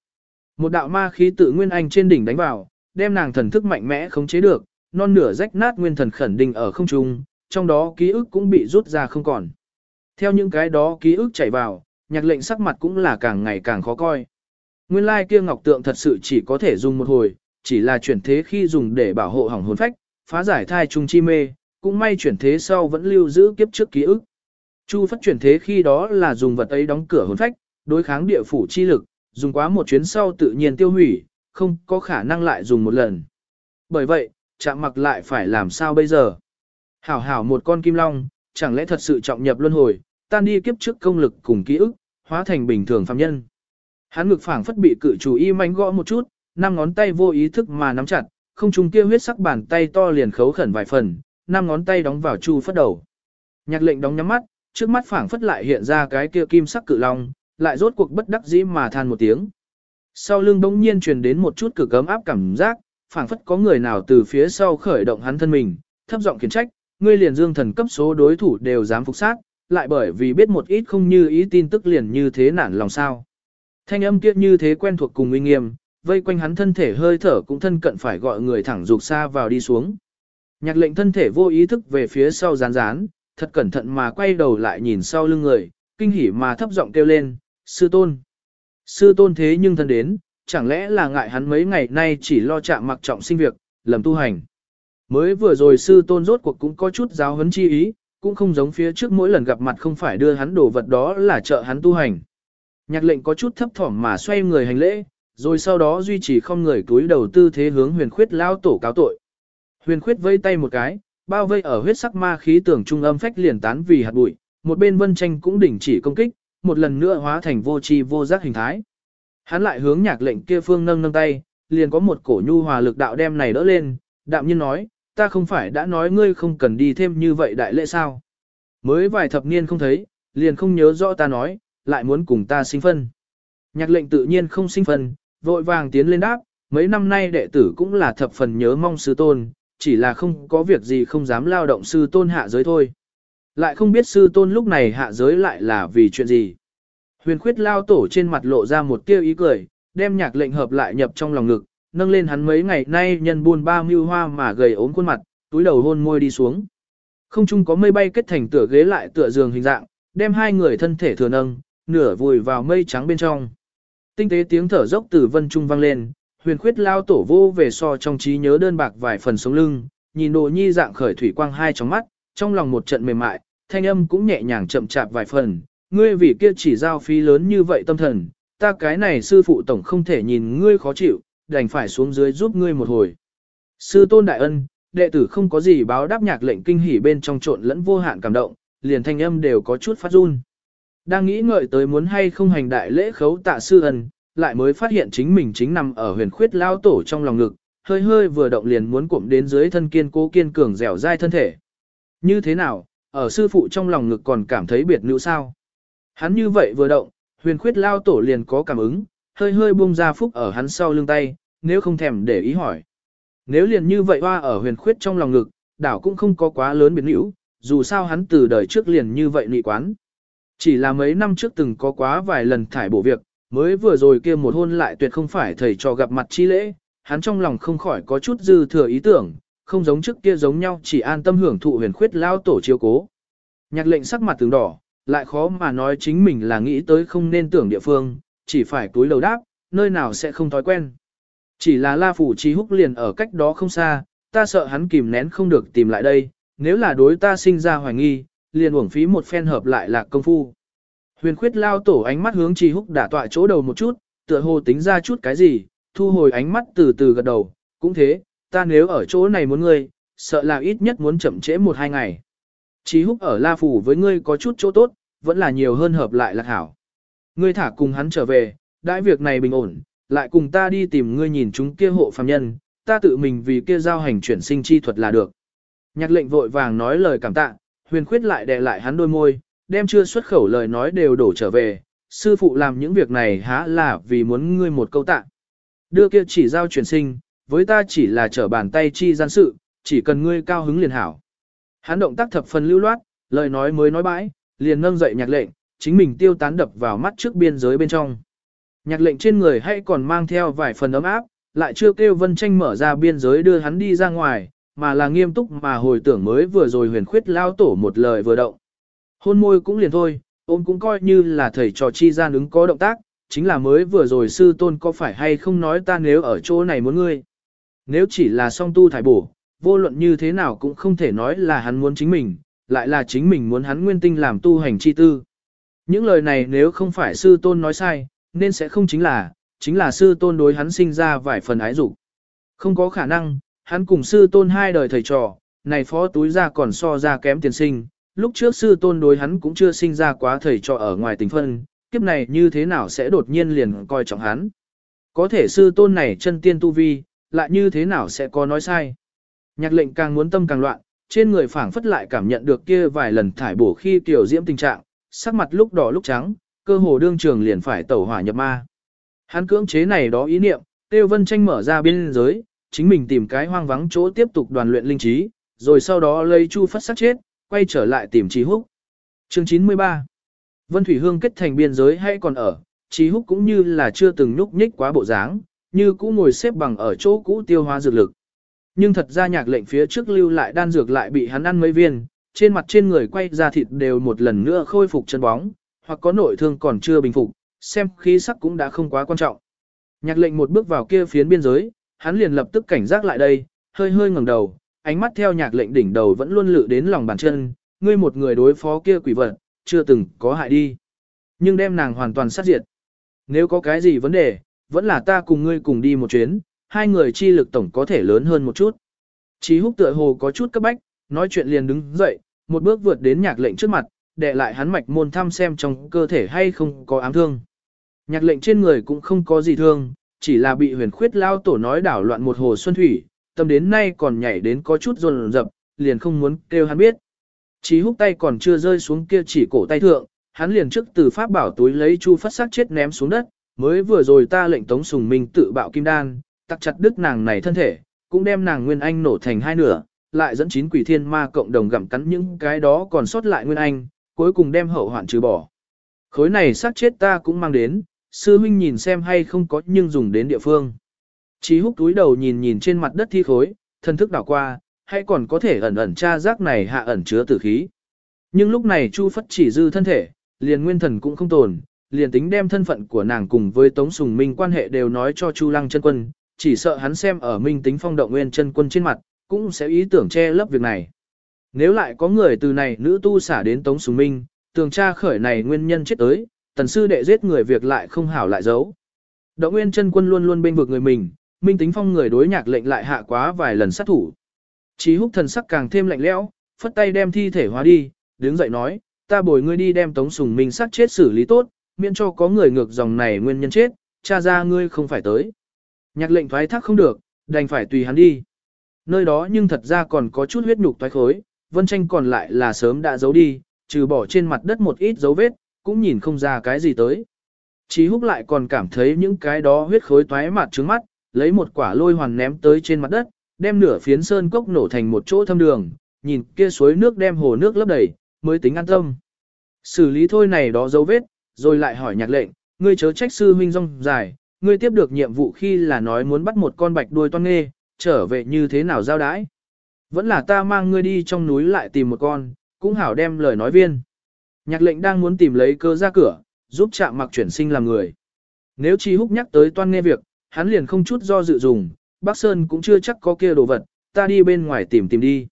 Một đạo ma khí tự nguyên anh trên đỉnh đánh vào, đem nàng thần thức mạnh mẽ khống chế được, non nửa rách nát nguyên thần khẩn đình ở không trung, trong đó ký ức cũng bị rút ra không còn. Theo những cái đó ký ức chảy vào, nhạc lệnh sắc mặt cũng là càng ngày càng khó coi. Nguyên lai kia ngọc tượng thật sự chỉ có thể dùng một hồi, chỉ là chuyển thế khi dùng để bảo hộ hỏng hồn phách, phá giải thai trung chi mê, cũng may chuyển thế sau vẫn lưu giữ kiếp trước ký ức. Chu phất chuyển thế khi đó là dùng vật ấy đóng cửa hồn phách, đối kháng địa phủ chi lực, dùng quá một chuyến sau tự nhiên tiêu hủy, không có khả năng lại dùng một lần. Bởi vậy, chạm mặc lại phải làm sao bây giờ? Hảo hảo một con kim long, chẳng lẽ thật sự trọng nhập luân hồi, tan đi kiếp trước công lực cùng ký ức, hóa thành bình thường phàm nhân. Hắn ngực phảng phất bị cự chủ y manh gõ một chút, năm ngón tay vô ý thức mà nắm chặt, không trung kia huyết sắc bàn tay to liền khấu khẩn vài phần, năm ngón tay đóng vào chu phất đầu. Nhạc lệnh đóng nhắm mắt, trước mắt phảng phất lại hiện ra cái kia kim sắc cự long, lại rốt cuộc bất đắc dĩ mà than một tiếng. Sau lưng bỗng nhiên truyền đến một chút cực ấm áp cảm giác, phảng phất có người nào từ phía sau khởi động hắn thân mình, thấp giọng khiển trách, ngươi liền dương thần cấp số đối thủ đều dám phục sát, lại bởi vì biết một ít không như ý tin tức liền như thế nản lòng sao. Thanh âm kia như thế quen thuộc cùng uy nghiêm, vây quanh hắn thân thể hơi thở cũng thân cận phải gọi người thẳng dục xa vào đi xuống. Nhạc lệnh thân thể vô ý thức về phía sau rán rán, thật cẩn thận mà quay đầu lại nhìn sau lưng người, kinh hỉ mà thấp giọng kêu lên, sư tôn. Sư tôn thế nhưng thân đến, chẳng lẽ là ngại hắn mấy ngày nay chỉ lo chạm mặc trọng sinh việc, lầm tu hành. Mới vừa rồi sư tôn rốt cuộc cũng có chút giáo huấn chi ý, cũng không giống phía trước mỗi lần gặp mặt không phải đưa hắn đồ vật đó là trợ hắn tu hành. Nhạc lệnh có chút thấp thỏm mà xoay người hành lễ, rồi sau đó duy trì không người túi đầu tư thế hướng huyền khuyết lao tổ cáo tội. Huyền khuyết vây tay một cái, bao vây ở huyết sắc ma khí tưởng trung âm phách liền tán vì hạt bụi, một bên vân tranh cũng đình chỉ công kích, một lần nữa hóa thành vô tri vô giác hình thái. Hắn lại hướng nhạc lệnh kia phương nâng nâng tay, liền có một cổ nhu hòa lực đạo đem này đỡ lên, đạm nhiên nói, ta không phải đã nói ngươi không cần đi thêm như vậy đại lễ sao. Mới vài thập niên không thấy, liền không nhớ rõ ta nói, lại muốn cùng ta sinh phân. Nhạc lệnh tự nhiên không sinh phân, vội vàng tiến lên đáp, mấy năm nay đệ tử cũng là thập phần nhớ mong sư tôn, chỉ là không có việc gì không dám lao động sư tôn hạ giới thôi. Lại không biết sư tôn lúc này hạ giới lại là vì chuyện gì. Huyền khuyết lao tổ trên mặt lộ ra một tiêu ý cười, đem nhạc lệnh hợp lại nhập trong lòng ngực, nâng lên hắn mấy ngày nay nhân buôn ba mưu hoa mà gầy ốm khuôn mặt, túi đầu hôn môi đi xuống. Không chung có mây bay kết thành tựa ghế lại tựa giường hình dạng, đem hai người thân thể thừa nâng, nửa vùi vào mây trắng bên trong. Tinh tế tiếng thở dốc từ vân trung vang lên, huyền khuyết lao tổ vô về so trong trí nhớ đơn bạc vài phần sống lưng, nhìn đồ nhi dạng khởi thủy quang hai trong mắt, trong lòng một trận mềm mại, thanh âm cũng nhẹ nhàng chậm chạp vài phần, ngươi vì kia chỉ giao phí lớn như vậy tâm thần, ta cái này sư phụ tổng không thể nhìn ngươi khó chịu, đành phải xuống dưới giúp ngươi một hồi. Sư tôn đại ân, đệ tử không có gì báo đáp nhạc lệnh kinh hỉ bên trong trộn lẫn vô hạn cảm động, liền thanh âm đều có chút phát run. Đang nghĩ ngợi tới muốn hay không hành đại lễ khấu tạ sư ân, lại mới phát hiện chính mình chính nằm ở huyền khuyết lao tổ trong lòng ngực, hơi hơi vừa động liền muốn cuộm đến dưới thân kiên cố kiên cường dẻo dai thân thể. Như thế nào, ở sư phụ trong lòng ngực còn cảm thấy biệt nữ sao? Hắn như vậy vừa động, huyền khuyết lao tổ liền có cảm ứng, hơi hơi buông ra phúc ở hắn sau lưng tay, nếu không thèm để ý hỏi. Nếu liền như vậy hoa ở huyền khuyết trong lòng ngực, đảo cũng không có quá lớn biệt nữ, dù sao hắn từ đời trước liền như vậy nị quán. Chỉ là mấy năm trước từng có quá vài lần thải bổ việc, mới vừa rồi kia một hôn lại tuyệt không phải thầy trò gặp mặt chi lễ, hắn trong lòng không khỏi có chút dư thừa ý tưởng, không giống trước kia giống nhau chỉ an tâm hưởng thụ huyền khuyết lao tổ chiếu cố. Nhạc lệnh sắc mặt tướng đỏ, lại khó mà nói chính mình là nghĩ tới không nên tưởng địa phương, chỉ phải túi lầu đáp, nơi nào sẽ không thói quen. Chỉ là La Phủ Trí Húc liền ở cách đó không xa, ta sợ hắn kìm nén không được tìm lại đây, nếu là đối ta sinh ra hoài nghi, liền uổng phí một phen hợp lại là công phu. Huyền khuyết lao tổ ánh mắt hướng Trí Húc đả tọa chỗ đầu một chút, tựa hồ tính ra chút cái gì, thu hồi ánh mắt từ từ gật đầu, cũng thế, ta nếu ở chỗ này muốn ngươi, sợ là ít nhất muốn chậm trễ một hai ngày. Trí Húc ở La Phủ với ngươi có chút chỗ tốt, vẫn là nhiều hơn hợp lại lạc hảo. Ngươi thả cùng hắn trở về, đại việc này bình ổn, lại cùng ta đi tìm ngươi nhìn chúng kia hộ phàm nhân, ta tự mình vì kia giao hành chuyển sinh chi thuật là được. Nhạc lệnh vội vàng nói lời cảm tạ, huyền khuyết lại đè lại hắn đôi môi, đem chưa xuất khẩu lời nói đều đổ trở về, sư phụ làm những việc này há là vì muốn ngươi một câu tạ. Đưa kia chỉ giao chuyển sinh, với ta chỉ là trở bàn tay chi gian sự, chỉ cần ngươi cao hứng liền hảo. Hắn động tác thập phần lưu loát, lời nói mới nói bãi, liền nâng dậy nhạc lệnh, chính mình tiêu tán đập vào mắt trước biên giới bên trong. Nhạc lệnh trên người hay còn mang theo vài phần ấm áp, lại chưa kêu vân tranh mở ra biên giới đưa hắn đi ra ngoài, mà là nghiêm túc mà hồi tưởng mới vừa rồi huyền khuyết lao tổ một lời vừa động. Hôn môi cũng liền thôi, ôm cũng coi như là thầy trò chi gian ứng có động tác, chính là mới vừa rồi sư tôn có phải hay không nói ta nếu ở chỗ này muốn ngươi. Nếu chỉ là song tu thải bổ, vô luận như thế nào cũng không thể nói là hắn muốn chính mình, lại là chính mình muốn hắn nguyên tinh làm tu hành chi tư. Những lời này nếu không phải sư tôn nói sai, nên sẽ không chính là, chính là sư tôn đối hắn sinh ra vài phần ái dục. Không có khả năng, hắn cùng sư tôn hai đời thầy trò, này phó túi ra còn so ra kém tiền sinh, lúc trước sư tôn đối hắn cũng chưa sinh ra quá thầy trò ở ngoài tình phân, kiếp này như thế nào sẽ đột nhiên liền coi trọng hắn. Có thể sư tôn này chân tiên tu vi, lại như thế nào sẽ có nói sai. Nhạc lệnh càng muốn tâm càng loạn, trên người phảng phất lại cảm nhận được kia vài lần thải bổ khi tiểu diễm tình trạng, sắc mặt lúc đỏ lúc trắng, cơ hồ đương trường liền phải tẩu hỏa nhập ma. Hắn cưỡng chế này đó ý niệm, Tiêu Vân Tranh mở ra biên giới, chính mình tìm cái hoang vắng chỗ tiếp tục đoàn luyện linh trí, rồi sau đó lấy Chu Phất sát chết, quay trở lại tìm Trí Húc. Chương 93 Vân Thủy Hương kết thành biên giới hay còn ở, Trí Húc cũng như là chưa từng nhúc nhích quá bộ dáng, như cũ ngồi xếp bằng ở chỗ cũ tiêu hóa dược lực. Nhưng thật ra nhạc lệnh phía trước lưu lại đan dược lại bị hắn ăn mấy viên, trên mặt trên người quay ra thịt đều một lần nữa khôi phục chân bóng, hoặc có nội thương còn chưa bình phục, xem khí sắc cũng đã không quá quan trọng. Nhạc lệnh một bước vào kia phiến biên giới, hắn liền lập tức cảnh giác lại đây, hơi hơi ngẩng đầu, ánh mắt theo nhạc lệnh đỉnh đầu vẫn luôn lự đến lòng bàn chân, ngươi một người đối phó kia quỷ vật, chưa từng có hại đi. Nhưng đem nàng hoàn toàn sát diệt. Nếu có cái gì vấn đề, vẫn là ta cùng ngươi cùng đi một chuyến, hai người chi lực tổng có thể lớn hơn một chút. Chí húc tựa hồ có chút cấp bách, nói chuyện liền đứng dậy, một bước vượt đến nhạc lệnh trước mặt, để lại hắn mạch môn thăm xem trong cơ thể hay không có ám thương. Nhạc lệnh trên người cũng không có gì thương, chỉ là bị huyền khuyết lao tổ nói đảo loạn một hồ xuân thủy, tâm đến nay còn nhảy đến có chút rồn rập, liền không muốn kêu hắn biết. Chí húc tay còn chưa rơi xuống kia chỉ cổ tay thượng, hắn liền trước từ pháp bảo túi lấy chu phát sát chết ném xuống đất, mới vừa rồi ta lệnh tống sùng minh tự bạo kim đan, tặc chặt đứt nàng này thân thể, cũng đem nàng nguyên anh nổ thành hai nửa, lại dẫn chín quỷ thiên ma cộng đồng gặm cắn những cái đó còn sót lại nguyên anh, cuối cùng đem hậu hoạn trừ bỏ. Khối này sát chết ta cũng mang đến, sư huynh nhìn xem hay không có nhưng dùng đến địa phương. Chí húc túi đầu nhìn nhìn trên mặt đất thi khối, thân thức đảo qua, hay còn có thể ẩn ẩn tra giác này hạ ẩn chứa tử khí. Nhưng lúc này Chu Phất chỉ dư thân thể, liền nguyên thần cũng không tồn, liền tính đem thân phận của nàng cùng với Tống Sùng Minh quan hệ đều nói cho Chu Lăng chân quân, chỉ sợ hắn xem ở minh tính phong động nguyên chân quân trên mặt, cũng sẽ ý tưởng che lấp việc này. Nếu lại có người từ này nữ tu xả đến Tống Sùng Minh, tường tra khởi này nguyên nhân chết tới, tần sư đệ giết người việc lại không hảo lại giấu. Động nguyên chân quân luôn luôn bên vực người mình, minh tính phong người đối nhạc lệnh lại hạ quá vài lần sát thủ. Chí húc thần sắc càng thêm lạnh lẽo, phất tay đem thi thể hóa đi, đứng dậy nói, ta bồi ngươi đi đem Tống Sùng Minh sát chết xử lý tốt, miễn cho có người ngược dòng này nguyên nhân chết, cha ra ngươi không phải tới. Nhạc lệnh thoái thác không được, đành phải tùy hắn đi. Nơi đó nhưng thật ra còn có chút huyết nhục thoái khối, vân tranh còn lại là sớm đã giấu đi, trừ bỏ trên mặt đất một ít dấu vết, cũng nhìn không ra cái gì tới. Chí húc lại còn cảm thấy những cái đó huyết khối toái mặt trứng mắt, lấy một quả lôi hoàn ném tới trên mặt đất, đem nửa phiến sơn cốc nổ thành một chỗ thâm đường, nhìn kia suối nước đem hồ nước lấp đầy, mới tính an tâm. Xử lý thôi này đó dấu vết, rồi lại hỏi nhạc lệnh, ngươi chớ trách sư huynh rong dài, ngươi tiếp được nhiệm vụ khi là nói muốn bắt một con bạch đuôi toan nghê, trở về như thế nào giao đãi. Vẫn là ta mang ngươi đi trong núi lại tìm một con, cũng hảo đem lời nói viên. Nhạc lệnh đang muốn tìm lấy cơ ra cửa, giúp chạm mặc chuyển sinh làm người. Nếu chi húc nhắc tới toan nghe việc, hắn liền không chút do dự dùng, Bắc Sơn cũng chưa chắc có kia đồ vật, ta đi bên ngoài tìm tìm đi.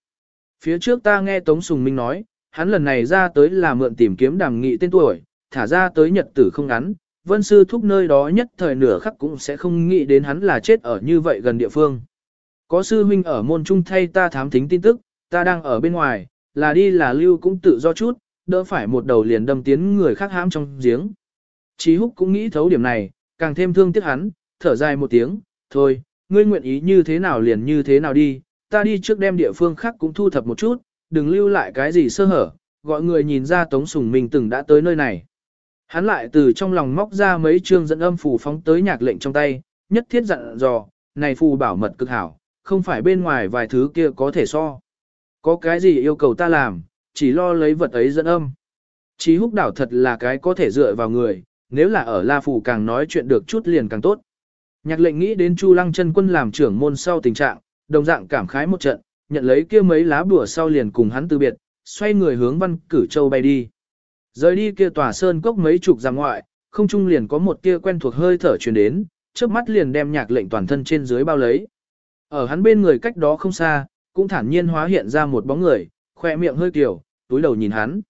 Phía trước ta nghe Tống Sùng Minh nói, hắn lần này ra tới là mượn tìm kiếm đàm nghị tên tuổi, thả ra tới nhật tử không ngắn, vân sư thúc nơi đó nhất thời nửa khắc cũng sẽ không nghĩ đến hắn là chết ở như vậy gần địa phương. Có sư huynh ở môn trung thay ta thám thính tin tức, ta đang ở bên ngoài, là đi là lưu cũng tự do chút, đỡ phải một đầu liền đâm tiến người khác hãm trong giếng. Chí húc cũng nghĩ thấu điểm này, càng thêm thương tiếc hắn, thở dài một tiếng, thôi, ngươi nguyện ý như thế nào liền như thế nào đi, ta đi trước đem địa phương khác cũng thu thập một chút, đừng lưu lại cái gì sơ hở, gọi người nhìn ra Tống Sùng Minh từng đã tới nơi này. Hắn lại từ trong lòng móc ra mấy chương dẫn âm phù phóng tới nhạc lệnh trong tay, nhất thiết dặn dò, này phù bảo mật cực hảo, không phải bên ngoài vài thứ kia có thể so. Có cái gì yêu cầu ta làm, chỉ lo lấy vật ấy dẫn âm. Chí húc đảo thật là cái có thể dựa vào người, nếu là ở La Phủ càng nói chuyện được chút liền càng tốt. Nhạc lệnh nghĩ đến Chu Lăng chân quân làm trưởng môn sau tình trạng, đồng dạng cảm khái một trận, nhận lấy kia mấy lá bùa sau liền cùng hắn từ biệt, xoay người hướng văn cử châu bay đi. Rời đi kia tòa sơn cốc mấy chục dặm ngoại, không trung liền có một tia quen thuộc hơi thở truyền đến, chớp mắt liền đem nhạc lệnh toàn thân trên dưới bao lấy. Ở hắn bên người cách đó không xa, cũng thản nhiên hóa hiện ra một bóng người, khoe miệng hơi kiểu, túi đầu nhìn hắn.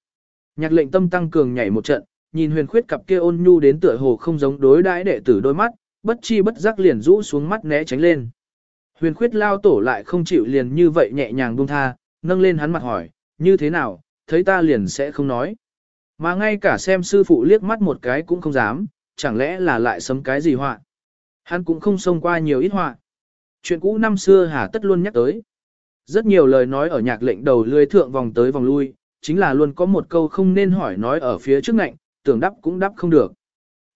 Nhạc lệnh tâm tăng cường nhảy một trận, nhìn huyền khuyết cặp kia ôn nhu đến tựa hồ không giống đối đãi đệ tử đôi mắt, bất chi bất giác liền rũ xuống mắt né tránh lên. Huyền khuyết lao tổ lại không chịu liền như vậy nhẹ nhàng buông tha, nâng lên hắn mặt hỏi, như thế nào, thấy ta liền sẽ không nói. Mà ngay cả xem sư phụ liếc mắt một cái cũng không dám, chẳng lẽ là lại sấm cái gì họa. Hắn cũng không xông qua nhiều ít họa. Chuyện cũ năm xưa hà tất luôn nhắc tới. Rất nhiều lời nói ở nhạc lệnh đầu lưới thượng vòng tới vòng lui, chính là luôn có một câu không nên hỏi nói ở phía trước ngạnh, tưởng đắp cũng đắp không được.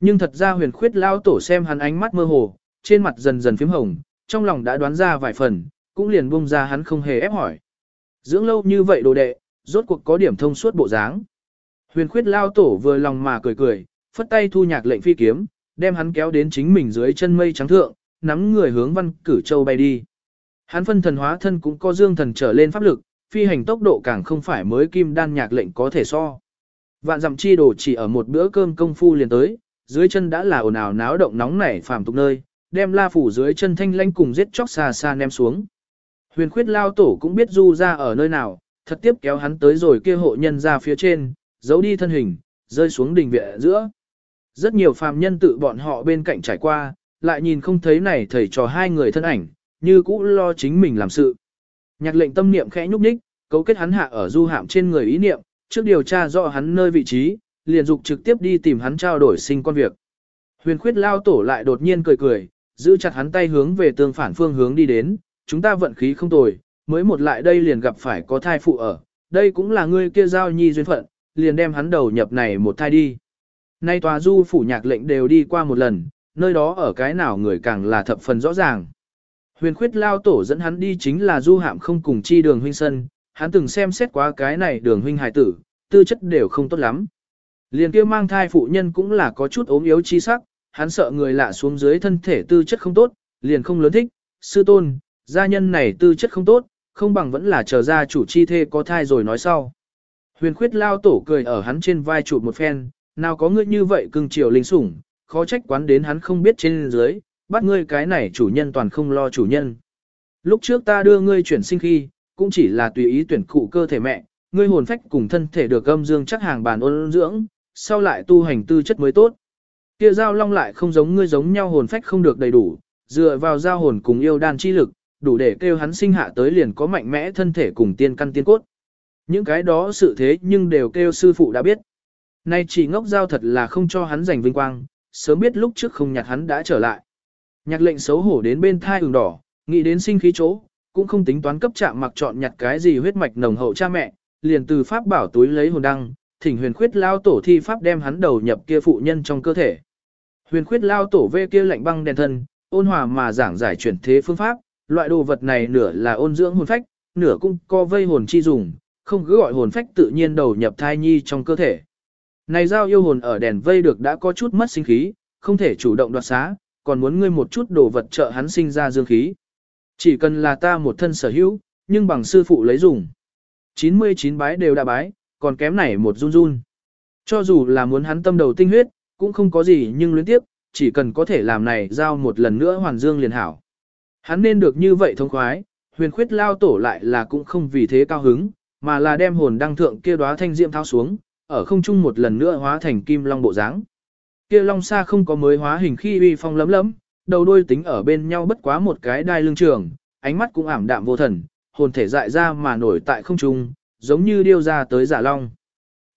Nhưng thật ra huyền khuyết lao tổ xem hắn ánh mắt mơ hồ, trên mặt dần dần phím hồng, trong lòng đã đoán ra vài phần, cũng liền buông ra hắn không hề ép hỏi. Dưỡng lâu như vậy đồ đệ, rốt cuộc có điểm thông suốt bộ dáng. Huyền khuyết lao tổ vừa lòng mà cười cười, phất tay thu nhạc lệnh phi kiếm, đem hắn kéo đến chính mình dưới chân mây trắng thượng, nắm người hướng văn cử châu bay đi. Hắn phân thần hóa thân cũng có dương thần trở lên pháp lực, phi hành tốc độ càng không phải mới kim đan nhạc lệnh có thể so. Vạn dặm chi đồ chỉ ở một bữa cơm công phu liền tới, dưới chân đã là ồn ào náo động nóng nảy phàm tục nơi, đem la phủ dưới chân thanh lanh cùng giết chóc xa xa ném xuống. Huyền khuyết lao tổ cũng biết du ra ở nơi nào, thật tiếp kéo hắn tới rồi kia hộ nhân ra phía trên, giấu đi thân hình, rơi xuống đình viện giữa. Rất nhiều phàm nhân tự bọn họ bên cạnh trải qua, lại nhìn không thấy này thầy trò hai người thân ảnh, như cũ lo chính mình làm sự. Nhạc lệnh tâm niệm khẽ nhúc nhích, cấu kết hắn hạ ở du hạm trên người ý niệm, trước điều tra rõ hắn nơi vị trí, liền dục trực tiếp đi tìm hắn trao đổi sinh con việc. Huyền khuyết lao tổ lại đột nhiên cười cười, giữ chặt hắn tay hướng về tương phản phương hướng đi đến, chúng ta vận khí không tồi, mới một lại đây liền gặp phải có thai phụ ở, đây cũng là ngươi kia giao nhi duyên phận, liền đem hắn đầu nhập này một thai đi. Nay tòa du phủ nhạc lệnh đều đi qua một lần, nơi đó ở cái nào người càng là thập phần rõ ràng. Huyền khuyết lao tổ dẫn hắn đi chính là du hạm không cùng chi đường huynh sân, hắn từng xem xét quá cái này đường huynh hài tử, tư chất đều không tốt lắm. Liền kia mang thai phụ nhân cũng là có chút ốm yếu chi sắc, hắn sợ người lạ xuống dưới thân thể tư chất không tốt, liền không lớn thích, sư tôn, gia nhân này tư chất không tốt, không bằng vẫn là chờ ra chủ chi thê có thai rồi nói sau. Huyền khuyết lao tổ cười ở hắn trên vai chụp một phen, nào có ngươi như vậy cưng chiều linh sủng, khó trách quán đến hắn không biết trên dưới, bắt ngươi cái này chủ nhân toàn không lo chủ nhân. Lúc trước ta đưa ngươi chuyển sinh khi, cũng chỉ là tùy ý tuyển cụ cơ thể mẹ, ngươi hồn phách cùng thân thể được âm dương chắc hàng bàn ôn dưỡng, sau lại tu hành tư chất mới tốt. Kia giao long lại không giống ngươi giống nhau hồn phách không được đầy đủ, dựa vào giao hồn cùng yêu đan chi lực, đủ để kêu hắn sinh hạ tới liền có mạnh mẽ thân thể cùng tiên căn tiên cốt. Những cái đó sự thế nhưng đều kêu sư phụ đã biết. Nay chỉ ngốc giao thật là không cho hắn giành vinh quang, sớm biết lúc trước không nhặt hắn đã trở lại. Nhạc lệnh xấu hổ đến bên thai ửng đỏ, nghĩ đến sinh khí chỗ, cũng không tính toán cấp chạm mặc chọn nhặt cái gì huyết mạch nồng hậu cha mẹ, liền từ pháp bảo túi lấy hồn đăng, thỉnh huyền khuyết lao tổ thi pháp đem hắn đầu nhập kia phụ nhân trong cơ thể. Huyền khuyết lao tổ vê kia lạnh băng đèn thân, ôn hòa mà giảng giải chuyển thế phương pháp, loại đồ vật này nửa là ôn dưỡng hồn phách, nửa cũng co vây hồn chi dùng, không cứ gọi hồn phách tự nhiên đầu nhập thai nhi trong cơ thể. Này giao yêu hồn ở đèn vây được đã có chút mất sinh khí, không thể chủ động đoạt xá, còn muốn ngươi một chút đồ vật trợ hắn sinh ra dương khí. Chỉ cần là ta một thân sở hữu, nhưng bằng sư phụ lấy dùng. 99 bái đều đã bái, còn kém này một run run. Cho dù là muốn hắn tâm đầu tinh huyết, cũng không có gì nhưng luyến tiếp, chỉ cần có thể làm này giao một lần nữa hoàn dương liền hảo. Hắn nên được như vậy thông khoái, huyền khuyết lao tổ lại là cũng không vì thế cao hứng, mà là đem hồn đăng thượng kia đóa thanh diệm thao xuống, ở không trung một lần nữa hóa thành kim long bộ dáng. Kia long xa không có mới hóa hình khi uy phong lấm lấm, đầu đuôi tính ở bên nhau bất quá một cái đai lưng trường, ánh mắt cũng ảm đạm vô thần, hồn thể dại ra mà nổi tại không trung, giống như điêu ra tới giả long.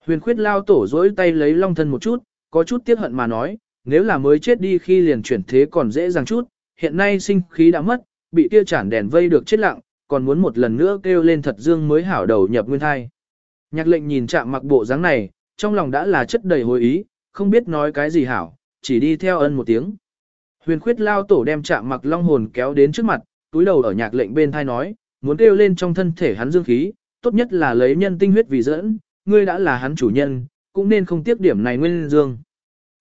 Huyền khuyết lao tổ dỗi tay lấy long thân một chút, có chút tiếc hận mà nói, nếu là mới chết đi khi liền chuyển thế còn dễ dàng chút, hiện nay sinh khí đã mất, bị tiêu chản đèn vây được chết lặng, còn muốn một lần nữa kêu lên thật dương mới hảo đầu nhập nguyên thai. Nhạc lệnh nhìn chạm mặc bộ dáng này, trong lòng đã là chất đầy hồi ý, không biết nói cái gì hảo, chỉ đi theo ân một tiếng. Huyền khuyết lao tổ đem chạm mặc long hồn kéo đến trước mặt, túi đầu ở nhạc lệnh bên thai nói, muốn kêu lên trong thân thể hắn dương khí, tốt nhất là lấy nhân tinh huyết vì dẫn, ngươi đã là hắn chủ nhân, cũng nên không tiếc điểm này nguyên dương.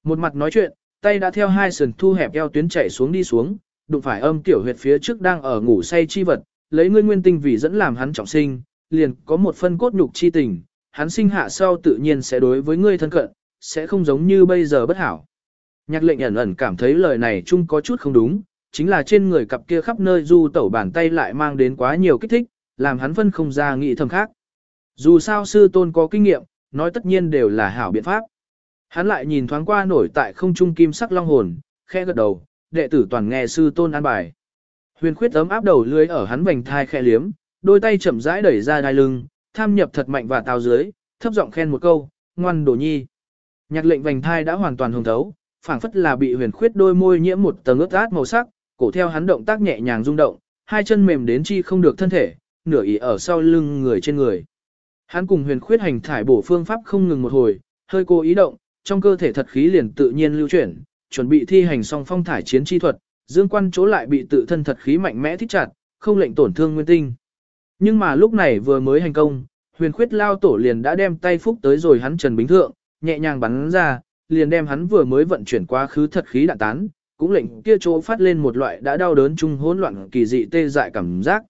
Một mặt nói chuyện, tay đã theo hai sườn thu hẹp eo tuyến chạy xuống đi xuống, đụng phải âm tiểu huyệt phía trước đang ở ngủ say chi vật, lấy ngươi nguyên tinh vì dẫn làm hắn trọng sinh, liền có một phân cốt nhục chi tình, hắn sinh hạ sau tự nhiên sẽ đối với ngươi thân cận, sẽ không giống như bây giờ bất hảo. Nhạc lệnh ẩn ẩn cảm thấy lời này chung có chút không đúng, chính là trên người cặp kia khắp nơi du tẩu bàn tay lại mang đến quá nhiều kích thích, làm hắn phân không ra nghĩ thầm khác. Dù sao sư tôn có kinh nghiệm, nói tất nhiên đều là hảo biện pháp. Hắn lại nhìn thoáng qua nổi tại không trung kim sắc long hồn, khẽ gật đầu, đệ tử toàn nghe sư tôn an bài. Huyền khuyết ấm áp đầu lưới ở hắn vành thai khẽ liếm, đôi tay chậm rãi đẩy ra đai lưng, tham nhập thật mạnh và tào dưới, thấp giọng khen một câu, ngoan đồ nhi. Nhạc lệnh vành thai đã hoàn toàn hồng thấu, phảng phất là bị huyền khuyết đôi môi nhiễm một tầng ướt át màu sắc, cổ theo hắn động tác nhẹ nhàng rung động, hai chân mềm đến chi không được thân thể, nửa ý ở sau lưng người trên người. Hắn cùng huyền khuyết hành thải bổ phương pháp không ngừng một hồi, hơi cố ý động, trong cơ thể thật khí liền tự nhiên lưu chuyển, chuẩn bị thi hành song phong thải chiến chi thuật, dương quan chỗ lại bị tự thân thật khí mạnh mẽ thích chặt, không lệnh tổn thương nguyên tinh. Nhưng mà lúc này vừa mới hành công, huyền khuyết lao tổ liền đã đem tay phúc tới rồi hắn trần bính thượng, nhẹ nhàng bắn ra, liền đem hắn vừa mới vận chuyển qua khứ thật khí đạn tán, cũng lệnh kia chỗ phát lên một loại đã đau đớn chung hỗn loạn kỳ dị tê dại cảm giác.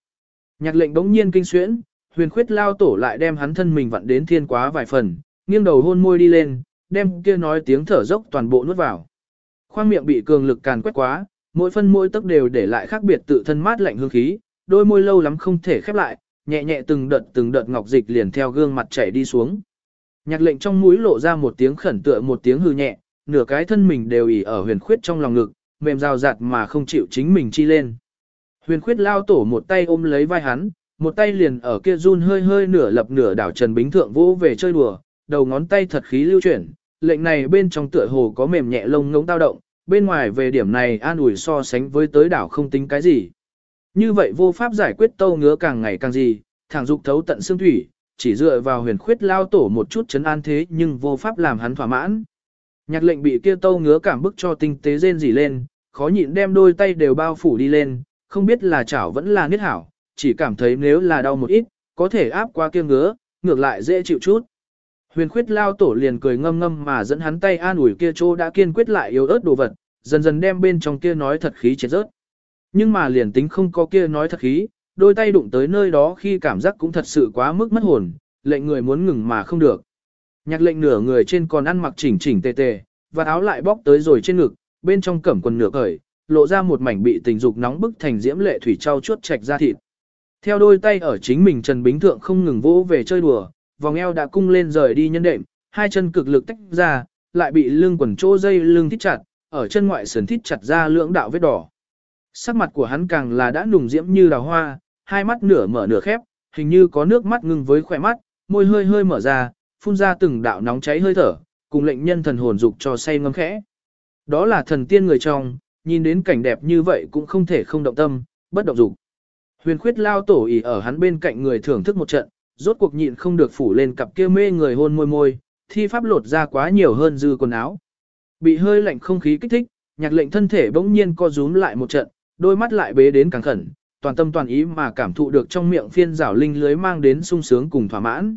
Nhạc lệnh bỗng nhiên kinh xuyễn, huyền khuyết lao tổ lại đem hắn thân mình vặn đến thiên quá vài phần, nghiêng đầu hôn môi đi lên, đem kia nói tiếng thở dốc toàn bộ nuốt vào. Khoang miệng bị cường lực càn quét quá, mỗi phân mỗi tấc đều để lại khác biệt tự thân mát lạnh hương khí, đôi môi lâu lắm không thể khép lại, nhẹ nhẹ từng đợt từng đợt ngọc dịch liền theo gương mặt chảy đi xuống. Nhạc lệnh trong mũi lộ ra một tiếng khẩn tựa một tiếng hư nhẹ, nửa cái thân mình đều ỉ ở huyền khuyết trong lòng ngực, mềm rào rạt mà không chịu chính mình chi lên. Huyền khuyết lao tổ một tay ôm lấy vai hắn, một tay liền ở kia run hơi hơi nửa lập nửa đảo Trần Bính Thượng vỗ về chơi đùa, đầu ngón tay thật khí lưu chuyển, lệnh này bên trong tựa hồ có mềm nhẹ lông ngỗng tao động, bên ngoài về điểm này an ủi so sánh với tới đảo không tính cái gì. Như vậy vô pháp giải quyết tâu ngứa càng ngày càng gì, thẳng dục thấu tận xương thủy, chỉ dựa vào huyền khuyết lao tổ một chút chấn an thế nhưng vô pháp làm hắn thỏa mãn. Nhạc lệnh bị kia tâu ngứa cảm bức cho tinh tế rên rỉ lên, khó nhịn đem đôi tay đều bao phủ đi lên, không biết là chảo vẫn là niết hảo, chỉ cảm thấy nếu là đau một ít, có thể áp qua kia ngứa, ngược lại dễ chịu chút. Huyền khuyết lao tổ liền cười ngâm ngâm mà dẫn hắn tay an ủi kia chỗ đã kiên quyết lại yếu ớt đồ vật, dần dần đem bên trong kia nói thật khí chết rớt. Nhưng mà liền tính không có kia nói thật khí, đôi tay đụng tới nơi đó khi cảm giác cũng thật sự quá mức mất hồn, lệnh người muốn ngừng mà không được. Nhạc lệnh nửa người trên còn ăn mặc chỉnh chỉnh tề tề, và áo lại bóc tới rồi trên ngực, bên trong cẩm quần nửa cởi, lộ ra một mảnh bị tình dục nóng bức thành diễm lệ thủy trao chuốt chạch ra thịt. Theo đôi tay ở chính mình Trần Bính Thượng không ngừng vỗ về chơi đùa, vòng eo đã cung lên rời đi nhân đệm, hai chân cực lực tách ra, lại bị lưng quần chỗ dây lưng thít chặt, ở chân ngoại sườn thít chặt ra lưỡng đạo vết đỏ. Sắc mặt của hắn càng là đã nùng diễm như đào hoa, hai mắt nửa mở nửa khép, hình như có nước mắt ngưng với khỏe mắt, môi hơi hơi mở ra, phun ra từng đạo nóng cháy hơi thở, cùng lệnh nhân thần hồn dục cho say ngâm khẽ. Đó là thần tiên người trong, nhìn đến cảnh đẹp như vậy cũng không thể không động tâm, bất động dục. Huyền khuyết lao tổ ỉ ở hắn bên cạnh người thưởng thức một trận, rốt cuộc nhịn không được phủ lên cặp kia mê người hôn môi môi, thi pháp lột ra quá nhiều hơn dư quần áo. Bị hơi lạnh không khí kích thích, nhạc lệnh thân thể bỗng nhiên co rúm lại một trận, đôi mắt lại bế đến càng khẩn, toàn tâm toàn ý mà cảm thụ được trong miệng phiên rảo linh lưới mang đến sung sướng cùng thỏa mãn.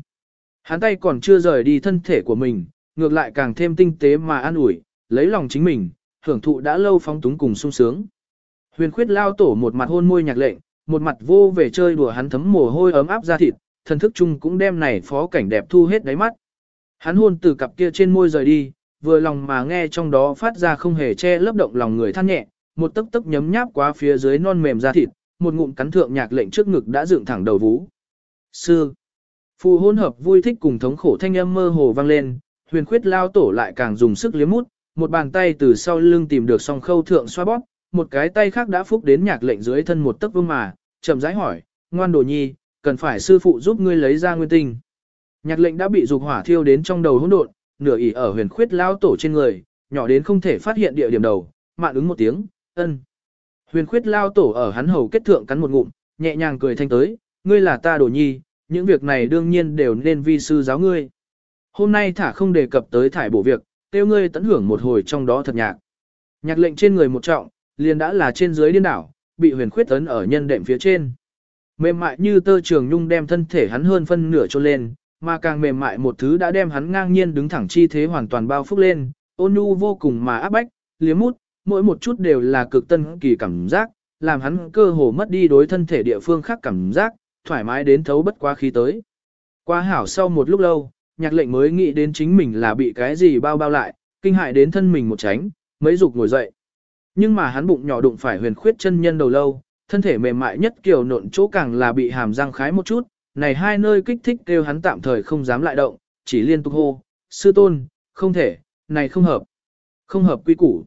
Hắn tay còn chưa rời đi thân thể của mình, ngược lại càng thêm tinh tế mà an ủi, lấy lòng chính mình, hưởng thụ đã lâu phóng túng cùng sung sướng. Huyền khuyết lao tổ một mặt hôn môi nhạc lệnh, một mặt vô về chơi đùa hắn thấm mồ hôi ấm áp ra thịt, thần thức chung cũng đem này phó cảnh đẹp thu hết đáy mắt. Hắn hôn từ cặp kia trên môi rời đi, vừa lòng mà nghe trong đó phát ra không hề che lấp động lòng người than nhẹ, một tấc tấc nhấm nháp qua phía dưới non mềm da thịt, một ngụm cắn thượng nhạc lệnh trước ngực đã dựng thẳng đầu vú. Sư, phù hôn hợp vui thích cùng thống khổ thanh âm mơ hồ vang lên, huyền khuyết lao tổ lại càng dùng sức liếm mút, một bàn tay từ sau lưng tìm được song khâu thượng xoa bóp, một cái tay khác đã phúc đến nhạc lệnh dưới thân một tấc vương mà, chậm rãi hỏi, ngoan đồ nhi, cần phải sư phụ giúp ngươi lấy ra nguyên tinh. Nhạc lệnh đã bị dục hỏa thiêu đến trong đầu hỗn độn, nửa ỉ ở huyền khuyết lao tổ trên người, nhỏ đến không thể phát hiện địa điểm đầu, mạn ứng một tiếng, ân. Huyền khuyết lao tổ ở hắn hầu kết thượng cắn một ngụm, nhẹ nhàng cười thanh tới, ngươi là ta đồ nhi, những việc này đương nhiên đều nên vi sư giáo ngươi. Hôm nay thả không đề cập tới thải bổ việc, tiêu ngươi tận hưởng một hồi trong đó thật nhạc. Nhạc lệnh trên người một trọng, liền đã là trên dưới điên đảo, bị huyền khuyết ấn ở nhân đệm phía trên. Mềm mại như tơ trường nhung đem thân thể hắn hơn phân nửa cho lên, mà càng mềm mại một thứ đã đem hắn ngang nhiên đứng thẳng chi thế hoàn toàn bao phúc lên, ôn nhu vô cùng mà áp bách, liếm mút, mỗi một chút đều là cực tân kỳ cảm giác, làm hắn cơ hồ mất đi đối thân thể địa phương khác cảm giác, thoải mái đến thấu bất quá khí tới. Qua hảo sau một lúc lâu, nhạc lệnh mới nghĩ đến chính mình là bị cái gì bao bao lại, kinh hại đến thân mình một tránh, mấy dục ngồi dậy. Nhưng mà hắn bụng nhỏ đụng phải huyền khuyết chân nhân đầu lâu, thân thể mềm mại nhất kiểu nộn chỗ càng là bị hàm răng khái một chút, này hai nơi kích thích kêu hắn tạm thời không dám lại động, chỉ liên tục hô, sư tôn, không thể, này không hợp, không hợp quy củ.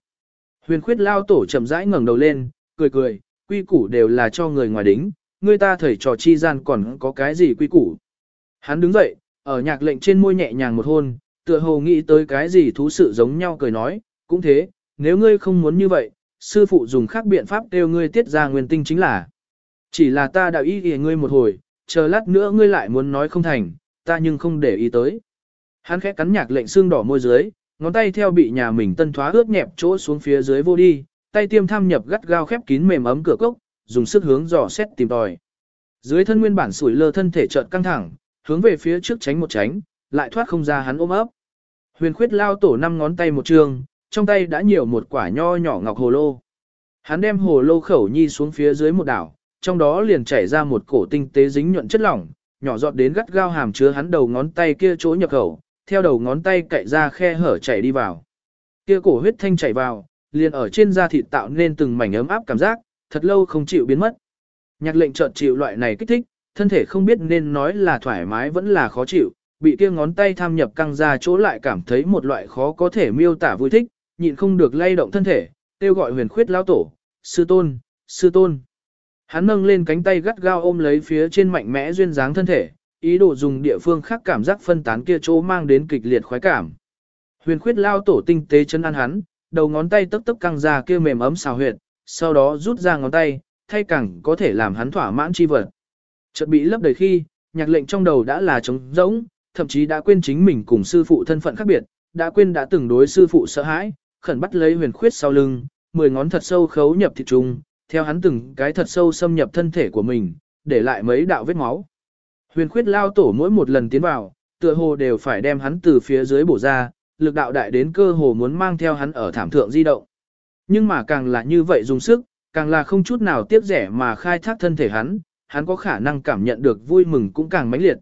Huyền khuyết lao tổ chậm rãi ngẩng đầu lên, cười cười, quy củ đều là cho người ngoài đính, người ta thầy trò chi gian còn có cái gì quy củ. Hắn đứng dậy, ở nhạc lệnh trên môi nhẹ nhàng một hôn, tựa hồ nghĩ tới cái gì thú sự giống nhau cười nói, cũng thế, nếu ngươi không muốn như vậy, sư phụ dùng khác biện pháp kêu ngươi tiết ra nguyên tinh chính là. Chỉ là ta đã ý kìa ngươi một hồi, chờ lát nữa ngươi lại muốn nói không thành, ta nhưng không để ý tới. Hắn khẽ cắn nhạc lệnh xương đỏ môi dưới, ngón tay theo bị nhà mình tân thoá ướt nhẹp chỗ xuống phía dưới vô đi, tay tiêm tham nhập gắt gao khép kín mềm ấm cửa cốc, dùng sức hướng dò xét tìm tòi. Dưới thân nguyên bản sủi lơ thân thể chợt căng thẳng, hướng về phía trước tránh một tránh, lại thoát không ra hắn ôm ấp. Huyền khuyết lao tổ năm ngón tay một trường, trong tay đã nhiều một quả nho nhỏ ngọc hồ lô. Hắn đem hồ lô khẩu nhi xuống phía dưới một đảo, trong đó liền chảy ra một cổ tinh tế dính nhuận chất lỏng, nhỏ giọt đến gắt gao hàm chứa hắn đầu ngón tay kia chỗ nhập khẩu, theo đầu ngón tay cạy ra khe hở chảy đi vào. Kia cổ huyết thanh chảy vào, liền ở trên da thịt tạo nên từng mảnh ấm áp cảm giác, thật lâu không chịu biến mất. Nhạc lệnh chợt chịu loại này kích thích, thân thể không biết nên nói là thoải mái vẫn là khó chịu, bị kia ngón tay tham nhập căng ra chỗ lại cảm thấy một loại khó có thể miêu tả vui thích, nhịn không được lay động thân thể, kêu gọi huyền khuyết lao tổ, sư tôn, sư tôn. Hắn nâng lên cánh tay gắt gao ôm lấy phía trên mạnh mẽ duyên dáng thân thể, ý đồ dùng địa phương khác cảm giác phân tán kia chỗ mang đến kịch liệt khoái cảm. Huyền khuyết lao tổ tinh tế chân ăn hắn, đầu ngón tay tấp tấp căng ra kia mềm ấm xào huyệt, sau đó rút ra ngón tay, thay cẳng có thể làm hắn thỏa mãn chi vật. Chợt bị lấp đầy khi, nhạc lệnh trong đầu đã là trống rỗng, thậm chí đã quên chính mình cùng sư phụ thân phận khác biệt, đã quên đã từng đối sư phụ sợ hãi, khẩn bắt lấy huyền khuyết sau lưng, mười ngón thật sâu khấu nhập thịt trùng, theo hắn từng cái thật sâu xâm nhập thân thể của mình, để lại mấy đạo vết máu. Huyền khuyết lao tổ mỗi một lần tiến vào, tựa hồ đều phải đem hắn từ phía dưới bổ ra, lực đạo đại đến cơ hồ muốn mang theo hắn ở thảm thượng di động. Nhưng mà càng là như vậy dùng sức, càng là không chút nào tiếc rẻ mà khai thác thân thể hắn, hắn có khả năng cảm nhận được vui mừng cũng càng mãnh liệt.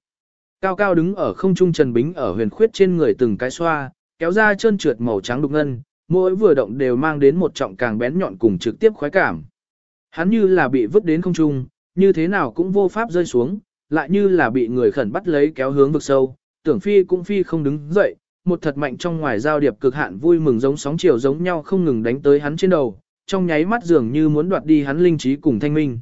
Cao cao đứng ở không trung Trần Bính ở huyền khuyết trên người từng cái xoa, kéo ra chân trượt màu trắng đục ngân, mỗi vừa động đều mang đến một trọng càng bén nhọn cùng trực tiếp khoái cảm. Hắn như là bị vứt đến không trung, như thế nào cũng vô pháp rơi xuống, lại như là bị người khẩn bắt lấy kéo hướng vực sâu, tưởng phi cũng phi không đứng dậy, một thật mạnh trong ngoài giao điệp cực hạn vui mừng giống sóng chiều giống nhau không ngừng đánh tới hắn trên đầu, trong nháy mắt dường như muốn đoạt đi hắn linh trí cùng thanh minh.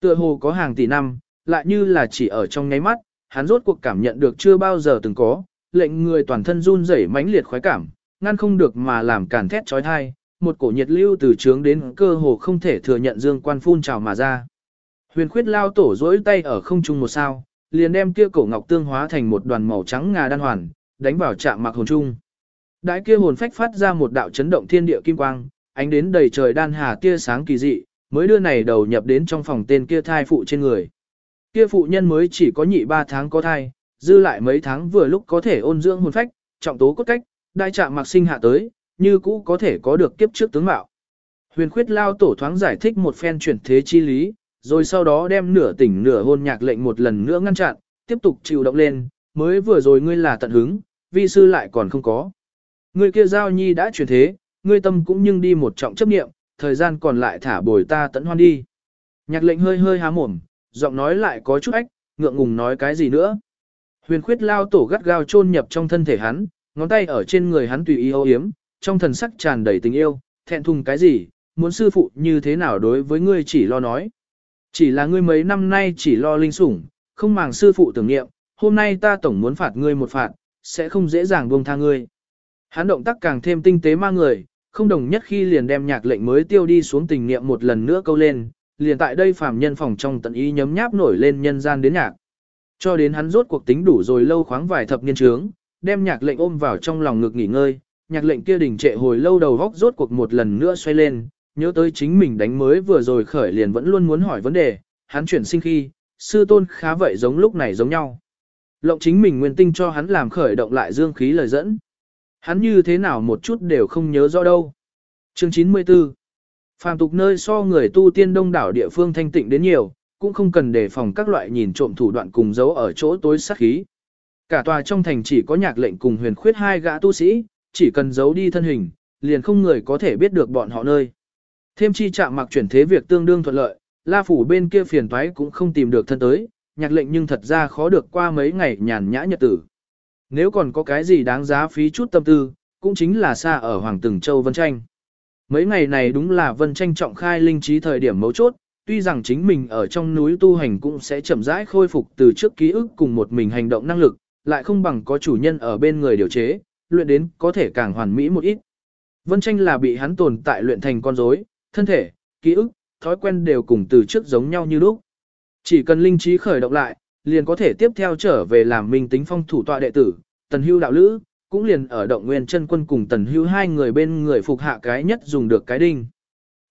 Tựa hồ có hàng tỷ năm, lại như là chỉ ở trong nháy mắt, hắn rốt cuộc cảm nhận được chưa bao giờ từng có, lệnh người toàn thân run rẩy mãnh liệt khoái cảm, ngăn không được mà làm càn thét chói tai, một cổ nhiệt lưu từ trướng đến cơ hồ không thể thừa nhận dương quan phun trào mà ra. Huyền khuyết lao tổ dỗi tay ở không trung một sao, liền đem kia cổ ngọc tương hóa thành một đoàn màu trắng ngà đan hoàn, đánh vào chạm mạc hồn trung. Đãi kia hồn phách phát ra một đạo chấn động thiên địa kim quang, ánh đến đầy trời đan hà tia sáng kỳ dị, mới đưa này đầu nhập đến trong phòng tên kia thai phụ trên người. Kia phụ nhân mới chỉ có nhị ba tháng có thai, dư lại mấy tháng vừa lúc có thể ôn dưỡng hồn phách, trọng tố cốt cách, đại trạm mặc sinh hạ tới, như cũ có thể có được kiếp trước tướng mạo. Huyền khuyết lao tổ thoáng giải thích một phen chuyển thế chi lý, rồi sau đó đem nửa tỉnh nửa hôn nhạc lệnh một lần nữa ngăn chặn, tiếp tục chịu động lên, mới vừa rồi ngươi là tận hứng, vi sư lại còn không có. Ngươi kia giao nhi đã chuyển thế, ngươi tâm cũng nhưng đi một trọng chấp niệm, thời gian còn lại thả bồi ta tận hoan đi. Nhạc lệnh hơi hơi há mồm, giọng nói lại có chút ách, ngượng ngùng nói cái gì nữa. Huyền khuyết lao tổ gắt gao chôn nhập trong thân thể hắn, ngón tay ở trên người hắn tùy ý âu yếm, trong thần sắc tràn đầy tình yêu, thẹn thùng cái gì, muốn sư phụ như thế nào đối với ngươi chỉ lo nói. Chỉ là ngươi mấy năm nay chỉ lo linh sủng, không màng sư phụ tưởng niệm, hôm nay ta tổng muốn phạt ngươi một phạt, sẽ không dễ dàng buông tha ngươi. Hắn động tác càng thêm tinh tế ma người, không đồng nhất khi liền đem nhạc lệnh mới tiêu đi xuống tình niệm một lần nữa câu lên, liền tại đây phàm nhân phòng trong tận ý nhấm nháp nổi lên nhân gian đến nhạc. Cho đến hắn rốt cuộc tính đủ rồi lâu khoáng vài thập niên trướng, đem nhạc lệnh ôm vào trong lòng ngực nghỉ ngơi, nhạc lệnh kia đỉnh trệ hồi lâu đầu góc rốt cuộc một lần nữa xoay lên, nhớ tới chính mình đánh mới vừa rồi khởi liền vẫn luôn muốn hỏi vấn đề, hắn chuyển sinh khi, sư tôn khá vậy giống lúc này giống nhau. Lộng chính mình nguyên tinh cho hắn làm khởi động lại dương khí lời dẫn. Hắn như thế nào một chút đều không nhớ rõ đâu. Chương 94 Phàm tục nơi so người tu tiên đông đảo địa phương thanh tịnh đến nhiều, cũng không cần đề phòng các loại nhìn trộm thủ đoạn cùng giấu ở chỗ tối sát khí. Cả tòa trong thành chỉ có nhạc lệnh cùng huyền khuyết hai gã tu sĩ, chỉ cần giấu đi thân hình, liền không người có thể biết được bọn họ nơi. Thêm chi chạm mặc chuyển thế việc tương đương thuận lợi, la phủ bên kia phiền toái cũng không tìm được thân tới, nhạc lệnh nhưng thật ra khó được qua mấy ngày nhàn nhã nhật tử. Nếu còn có cái gì đáng giá phí chút tâm tư, cũng chính là xa ở Hoàng Từng Châu Vân Tranh. Mấy ngày này đúng là Vân Tranh trọng khai linh trí thời điểm mấu chốt, tuy rằng chính mình ở trong núi tu hành cũng sẽ chậm rãi khôi phục từ trước ký ức cùng một mình hành động năng lực, lại không bằng có chủ nhân ở bên người điều chế, luyện đến có thể càng hoàn mỹ một ít. Vân tranh là bị hắn tồn tại luyện thành con rối, thân thể, ký ức, thói quen đều cùng từ trước giống nhau như lúc. Chỉ cần linh trí khởi động lại, liền có thể tiếp theo trở về làm minh tính phong thủ tọa đệ tử, tần hưu đạo lữ, cũng liền ở động nguyên chân quân cùng tần hưu hai người bên người phục hạ cái nhất dùng được cái đinh.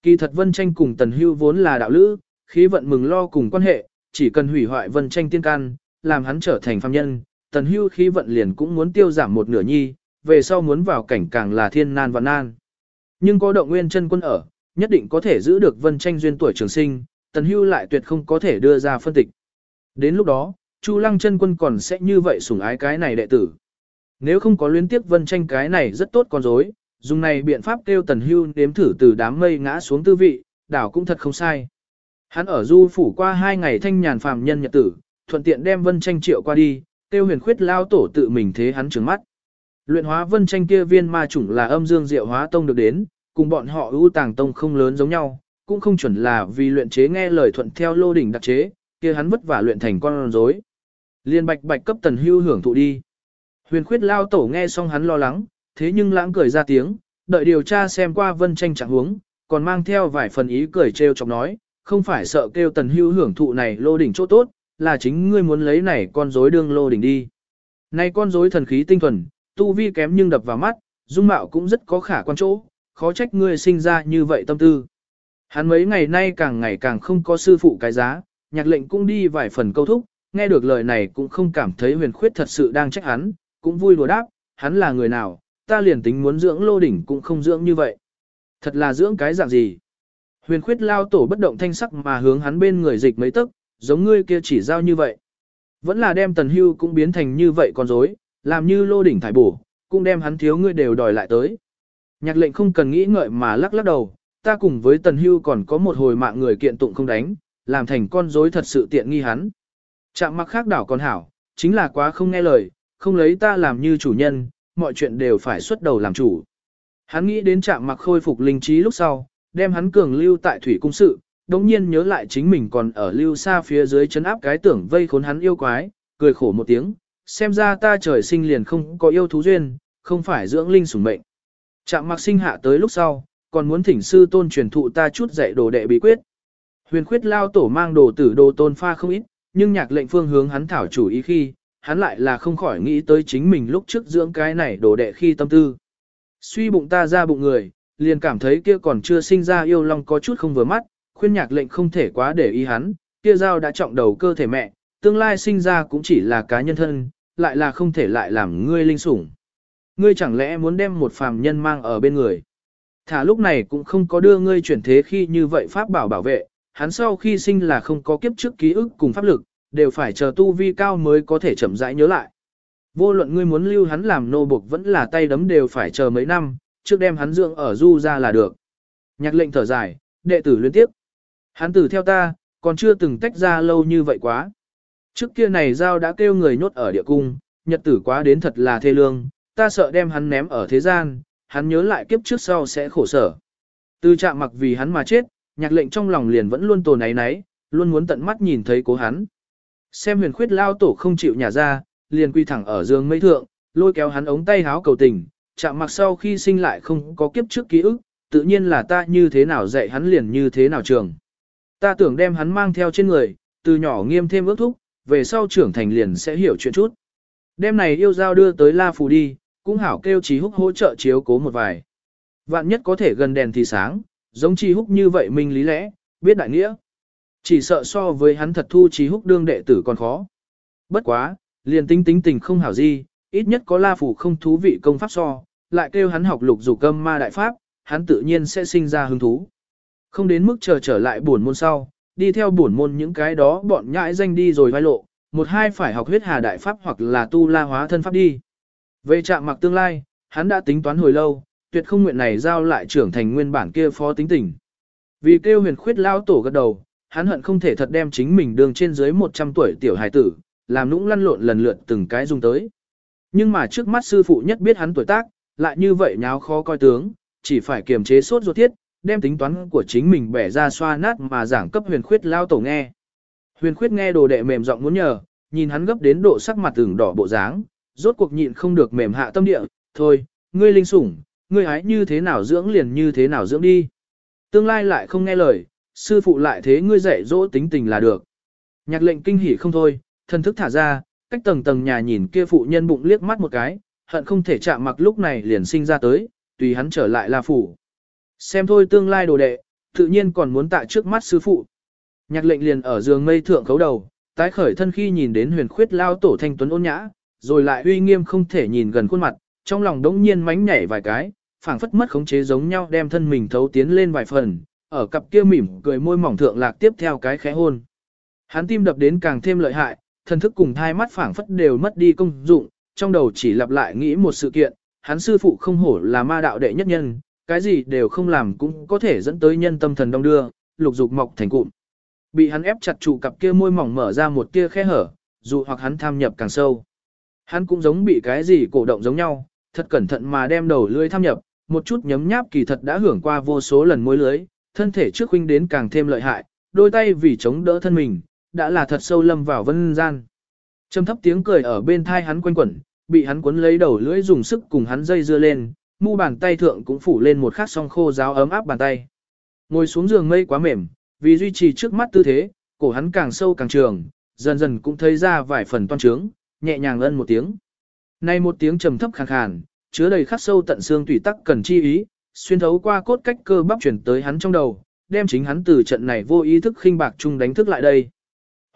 Kỳ thật vân tranh cùng tần hưu vốn là đạo lữ, khí vận mừng lo cùng quan hệ, chỉ cần hủy hoại vân tranh tiên can, làm hắn trở thành phàm nhân, tần hưu khí vận liền cũng muốn tiêu giảm một nửa nhi, về sau muốn vào cảnh càng là thiên nan và nan. Nhưng có động nguyên chân quân ở, nhất định có thể giữ được vân tranh duyên tuổi trường sinh, tần hưu lại tuyệt không có thể đưa ra phân tịch. Đến lúc đó, Chu lăng chân quân còn sẽ như vậy sủng ái cái này đệ tử. Nếu không có liên tiếp vân tranh cái này rất tốt con dối, dùng này biện pháp kêu tần hưu nếm thử từ đám mây ngã xuống tư vị, đảo cũng thật không sai. Hắn ở du phủ qua hai ngày thanh nhàn phàm nhân nhật tử, thuận tiện đem vân tranh triệu qua đi, kêu huyền khuyết lao tổ tự mình thế hắn trừng mắt. Luyện hóa vân tranh kia viên ma chủng là âm dương diệu hóa tông được đến, cùng bọn họ ưu tàng tông không lớn giống nhau, cũng không chuẩn là vì luyện chế nghe lời thuận theo lô đỉnh đặc chế, kia hắn vất vả luyện thành con rối. Liên bạch bạch cấp tần hưu hưởng thụ đi. Huyền khuyết lao tổ nghe xong hắn lo lắng, thế nhưng lãng cười ra tiếng, đợi điều tra xem qua vân tranh trạng huống, còn mang theo vài phần ý cười trêu chọc nói, không phải sợ kêu tần hưu hưởng thụ này lô đỉnh chỗ tốt, là chính ngươi muốn lấy này con rối đương lô đỉnh đi. Này con rối thần khí tinh thuần, tu vi kém nhưng đập vào mắt, dung mạo cũng rất có khả quan chỗ, khó trách ngươi sinh ra như vậy tâm tư. Hắn mấy ngày nay càng ngày càng không có sư phụ cái giá, nhạc lệnh cũng đi vài phần câu thúc, nghe được lời này cũng không cảm thấy huyền khuyết thật sự đang trách hắn, cũng vui đùa đáp, hắn là người nào, ta liền tính muốn dưỡng lô đỉnh cũng không dưỡng như vậy. Thật là dưỡng cái dạng gì. Huyền khuyết lao tổ bất động thanh sắc mà hướng hắn bên người dịch mấy tức, giống ngươi kia chỉ giao như vậy. Vẫn là đem tần hưu cũng biến thành như vậy con dối, làm như lô đỉnh thải bổ, cũng đem hắn thiếu ngươi đều đòi lại tới. Nhạc lệnh không cần nghĩ ngợi mà lắc lắc đầu, ta cùng với tần hưu còn có một hồi mạng người kiện tụng không đánh, làm thành con rối thật sự tiện nghi hắn. Chạm mặc khác đảo còn hảo, chính là quá không nghe lời, không lấy ta làm như chủ nhân, mọi chuyện đều phải xuất đầu làm chủ. Hắn nghĩ đến chạm mặc khôi phục linh trí lúc sau, đem hắn cường lưu tại thủy cung sự, đồng nhiên nhớ lại chính mình còn ở lưu xa phía dưới chấn áp cái tưởng vây khốn hắn yêu quái, cười khổ một tiếng, xem ra ta trời sinh liền không có yêu thú duyên, không phải dưỡng linh sủng mệnh. Chạm mặc sinh hạ tới lúc sau, còn muốn thỉnh sư tôn truyền thụ ta chút dạy đồ đệ bí quyết. Huyền khuyết lao tổ mang đồ tử đồ tôn pha không ít, nhưng nhạc lệnh phương hướng hắn thảo chủ ý khi, hắn lại là không khỏi nghĩ tới chính mình lúc trước dưỡng cái này đồ đệ khi tâm tư. Suy bụng ta ra bụng người, liền cảm thấy kia còn chưa sinh ra yêu long có chút không vừa mắt, khuyên nhạc lệnh không thể quá để ý hắn, kia dao đã trọng đầu cơ thể mẹ, tương lai sinh ra cũng chỉ là cá nhân thân, lại là không thể lại làm ngươi linh sủng. Ngươi chẳng lẽ muốn đem một phàm nhân mang ở bên người. Thả lúc này cũng không có đưa ngươi chuyển thế khi như vậy pháp bảo bảo vệ, hắn sau khi sinh là không có kiếp trước ký ức cùng pháp lực, đều phải chờ tu vi cao mới có thể chậm rãi nhớ lại. Vô luận ngươi muốn lưu hắn làm nô buộc vẫn là tay đấm đều phải chờ mấy năm, trước đem hắn dưỡng ở du ra là được. Nhạc lệnh thở dài, đệ tử liên tiếp. Hắn tử theo ta, còn chưa từng tách ra lâu như vậy quá. Trước kia này giao đã kêu người nhốt ở địa cung, nhật tử quá đến thật là thê lương, ta sợ đem hắn ném ở thế gian, hắn nhớ lại kiếp trước sau sẽ khổ sở. Từ chạm mặc vì hắn mà chết, nhạc lệnh trong lòng liền vẫn luôn tồn náy náy, luôn muốn tận mắt nhìn thấy cố hắn. Xem huyền khuyết lao tổ không chịu nhả ra, liền quy thẳng ở giường mây thượng, lôi kéo hắn ống tay háo cầu tình, chạm mặc sau khi sinh lại không có kiếp trước ký ức, tự nhiên là ta như thế nào dạy hắn liền như thế nào trường. Ta tưởng đem hắn mang theo trên người, từ nhỏ nghiêm thêm ước thúc, về sau trưởng thành liền sẽ hiểu chuyện chút. Đêm này yêu giao đưa tới La Phù đi, cũng hảo kêu trí húc hỗ trợ chiếu cố một vài. Vạn nhất có thể gần đèn thì sáng, giống trí húc như vậy minh lý lẽ, biết đại nghĩa. Chỉ sợ so với hắn thật thu trí húc đương đệ tử còn khó. Bất quá, liền tính tính tình không hảo gì, ít nhất có la phủ không thú vị công pháp so, lại kêu hắn học lục dục câm ma đại pháp, hắn tự nhiên sẽ sinh ra hứng thú. Không đến mức chờ trở lại buồn môn sau, đi theo buồn môn những cái đó bọn nhãi danh đi rồi vai lộ, một hai phải học huyết hà đại pháp hoặc là tu la hóa thân pháp đi. Về trạng mặc tương lai, hắn đã tính toán hồi lâu, tuyệt không nguyện này giao lại trưởng thành nguyên bản kia phó tính tình. Vì kêu huyền khuyết lao tổ gật đầu, hắn hận không thể thật đem chính mình đường trên dưới 100 tuổi tiểu hài tử, làm nũng lăn lộn lần lượt từng cái dùng tới. Nhưng mà trước mắt sư phụ nhất biết hắn tuổi tác, lại như vậy nháo khó coi tướng, chỉ phải kiềm chế sốt ruột thiết, đem tính toán của chính mình bẻ ra xoa nát mà giảng cấp huyền khuyết lao tổ nghe. Huyền khuyết nghe đồ đệ mềm giọng muốn nhờ, nhìn hắn gấp đến độ sắc mặt tưởng đỏ bộ dáng, rốt cuộc nhịn không được mềm hạ tâm địa, thôi, ngươi linh sủng, ngươi hái như thế nào dưỡng liền như thế nào dưỡng đi. Tương lai lại không nghe lời, sư phụ lại thế ngươi dạy dỗ tính tình là được. Nhạc lệnh kinh hỉ không thôi, thân thức thả ra, cách tầng tầng nhà nhìn kia phụ nhân bụng liếc mắt một cái, hận không thể chạm mặc lúc này liền sinh ra tới, tùy hắn trở lại là phủ. Xem thôi tương lai đồ đệ, tự nhiên còn muốn tạ trước mắt sư phụ. Nhạc lệnh liền ở giường mây thượng khấu đầu, tái khởi thân khi nhìn đến huyền khuyết lao tổ thanh tuấn ôn nhã, rồi lại uy nghiêm không thể nhìn gần khuôn mặt, trong lòng đống nhiên mánh nhảy vài cái, phảng phất mất khống chế giống nhau đem thân mình thấu tiến lên vài phần, ở cặp kia mỉm cười môi mỏng thượng lạc tiếp theo cái khẽ hôn. Hắn tim đập đến càng thêm lợi hại, thân thức cùng thai mắt phảng phất đều mất đi công dụng, trong đầu chỉ lặp lại nghĩ một sự kiện, hắn sư phụ không hổ là ma đạo đệ nhất nhân, cái gì đều không làm cũng có thể dẫn tới nhân tâm thần đông đưa, lục dục mọc thành cụm. Bị hắn ép chặt trụ cặp kia môi mỏng mở ra một tia khe hở, dù hoặc hắn tham nhập càng sâu. Hắn cũng giống bị cái gì cổ động giống nhau, thật cẩn thận mà đem đầu lưỡi tham nhập, một chút nhấm nháp kỳ thật đã hưởng qua vô số lần môi lưới, thân thể trước huynh đến càng thêm lợi hại, đôi tay vì chống đỡ thân mình, đã là thật sâu lâm vào vân gian. Trầm thấp tiếng cười ở bên thai hắn quanh quẩn, bị hắn cuốn lấy đầu lưỡi dùng sức cùng hắn dây dưa lên, mu bàn tay thượng cũng phủ lên một khát song khô giáo ấm áp bàn tay. Ngồi xuống giường mây quá mềm, vì duy trì trước mắt tư thế, cổ hắn càng sâu càng trường, dần dần cũng thấy ra vài phần toan trướng, nhẹ nhàng ân một tiếng. nay một tiếng trầm thấp khàn khàn, chứa đầy khắc sâu tận xương tủy tắc cần chi ý, xuyên thấu qua cốt cách cơ bắp chuyển tới hắn trong đầu, đem chính hắn từ trận này vô ý thức khinh bạc chung đánh thức lại đây.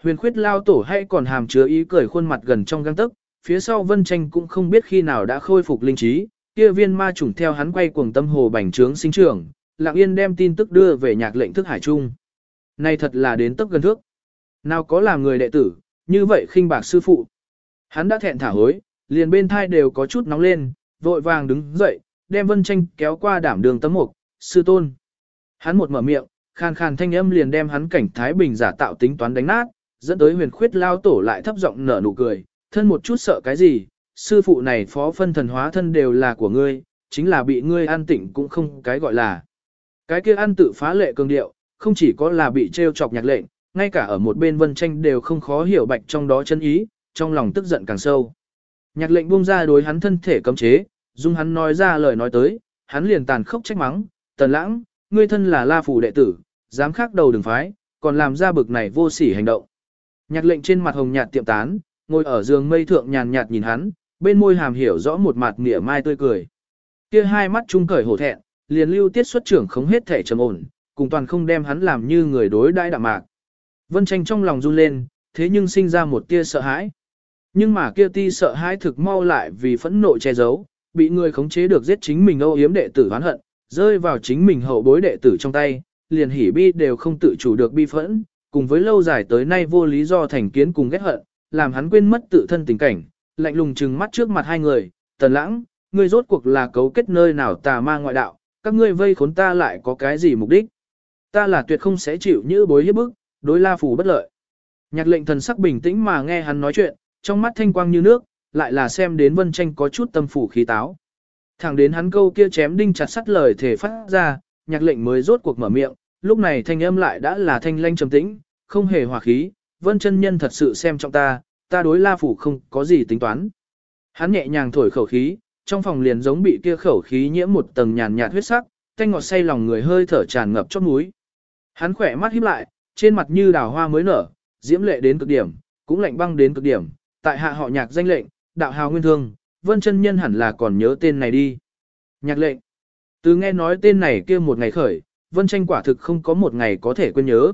Huyền khuyết lao tổ hay còn hàm chứa ý cười khuôn mặt gần trong găng tức, phía sau vân tranh cũng không biết khi nào đã khôi phục linh trí, kia viên ma trùng theo hắn quay cuồng tâm hồ bành trướng sinh trưởng, lặng yên đem tin tức đưa về nhạc lệnh thức hải trung. Này thật là đến tấp gần thước. Nào có làm người đệ tử, như vậy khinh bạc sư phụ. Hắn đã thẹn thả hối, liền bên thai đều có chút nóng lên, vội vàng đứng dậy, đem vân tranh kéo qua đảm đường tấm mục, sư tôn. Hắn một mở miệng, khàn khàn thanh âm liền đem hắn cảnh thái bình giả tạo tính toán đánh nát, dẫn tới huyền khuyết lao tổ lại thấp giọng nở nụ cười, thân một chút sợ cái gì, sư phụ này phó phân thần hóa thân đều là của ngươi, chính là bị ngươi an tịnh cũng không cái gọi là. Cái kia ăn tự phá lệ cường điệu, không chỉ có là bị trêu chọc nhạc lệnh, ngay cả ở một bên vân tranh đều không khó hiểu bạch trong đó chân ý, trong lòng tức giận càng sâu. Nhạc lệnh buông ra đối hắn thân thể cấm chế, dung hắn nói ra lời nói tới, hắn liền tàn khốc trách mắng, tần lãng, ngươi thân là la phủ đệ tử, dám khác đầu đường phái, còn làm ra bực này vô sỉ hành động. Nhạc lệnh trên mặt hồng nhạt tiệm tán, ngồi ở giường mây thượng nhàn nhạt nhìn hắn, bên môi hàm hiểu rõ một mặt nghĩa mai tươi cười. Kia hai mắt trung cởi hổ thẹn, liền lưu tiết xuất trưởng không hết thể trầm ổn, cùng toàn không đem hắn làm như người đối đãi đạm mạc. Vân tranh trong lòng run lên, thế nhưng sinh ra một tia sợ hãi. Nhưng mà kia ti sợ hãi thực mau lại vì phẫn nộ che giấu, bị người khống chế được giết chính mình âu yếm đệ tử oán hận, rơi vào chính mình hậu bối đệ tử trong tay, liền hỉ bi đều không tự chủ được bi phẫn, cùng với lâu dài tới nay vô lý do thành kiến cùng ghét hận, làm hắn quên mất tự thân tình cảnh, lạnh lùng trừng mắt trước mặt hai người, tần lãng, ngươi rốt cuộc là cấu kết nơi nào tà ma ngoại đạo, các ngươi vây khốn ta lại có cái gì mục đích. Ta là tuyệt không sẽ chịu như bối hiếp bức, đối la phù bất lợi. Nhạc lệnh thần sắc bình tĩnh mà nghe hắn nói chuyện, trong mắt thanh quang như nước, lại là xem đến vân tranh có chút tâm phủ khí táo. Thẳng đến hắn câu kia chém đinh chặt sắt lời thể phát ra, nhạc lệnh mới rốt cuộc mở miệng, lúc này thanh âm lại đã là thanh lanh trầm tĩnh, không hề hòa khí, vân chân nhân thật sự xem trọng ta, ta đối la phủ không có gì tính toán. Hắn nhẹ nhàng thổi khẩu khí, trong phòng liền giống bị kia khẩu khí nhiễm một tầng nhàn nhạt huyết sắc, thanh ngọt say lòng người hơi thở tràn ngập chót núi. Hắn khỏe mắt híp lại, trên mặt như đào hoa mới nở, diễm lệ đến cực điểm, cũng lạnh băng đến cực điểm, tại hạ họ nhạc danh lệnh, đạo hào nguyên thương, vân chân nhân hẳn là còn nhớ tên này đi. Nhạc lệnh, từ nghe nói tên này kia một ngày khởi, vân tranh quả thực không có một ngày có thể quên nhớ.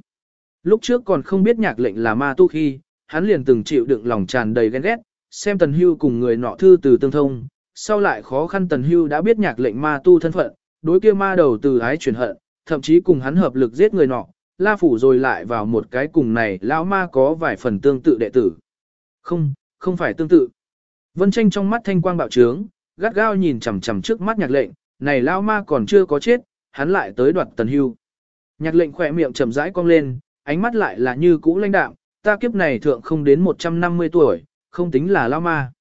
Lúc trước còn không biết nhạc lệnh là ma tu khi, hắn liền từng chịu đựng lòng tràn đầy ghen ghét, xem tần hưu cùng người nọ thư từ tương thông, sau lại khó khăn tần hưu đã biết nhạc lệnh ma tu thân phận, đối kia ma đầu từ ái chuyển hận, thậm chí cùng hắn hợp lực giết người nọ, la phủ rồi lại vào một cái cùng này lão ma có vài phần tương tự đệ tử. Không, không phải tương tự. Vân tranh trong mắt thanh quang bạo trướng, gắt gao nhìn chằm chằm trước mắt nhạc lệnh, này lão ma còn chưa có chết, hắn lại tới đoạt tần hưu. Nhạc lệnh khỏe miệng chậm rãi cong lên, ánh mắt lại là như cũ lãnh đạm, ta kiếp này thượng không đến 150 tuổi, không tính là lão ma.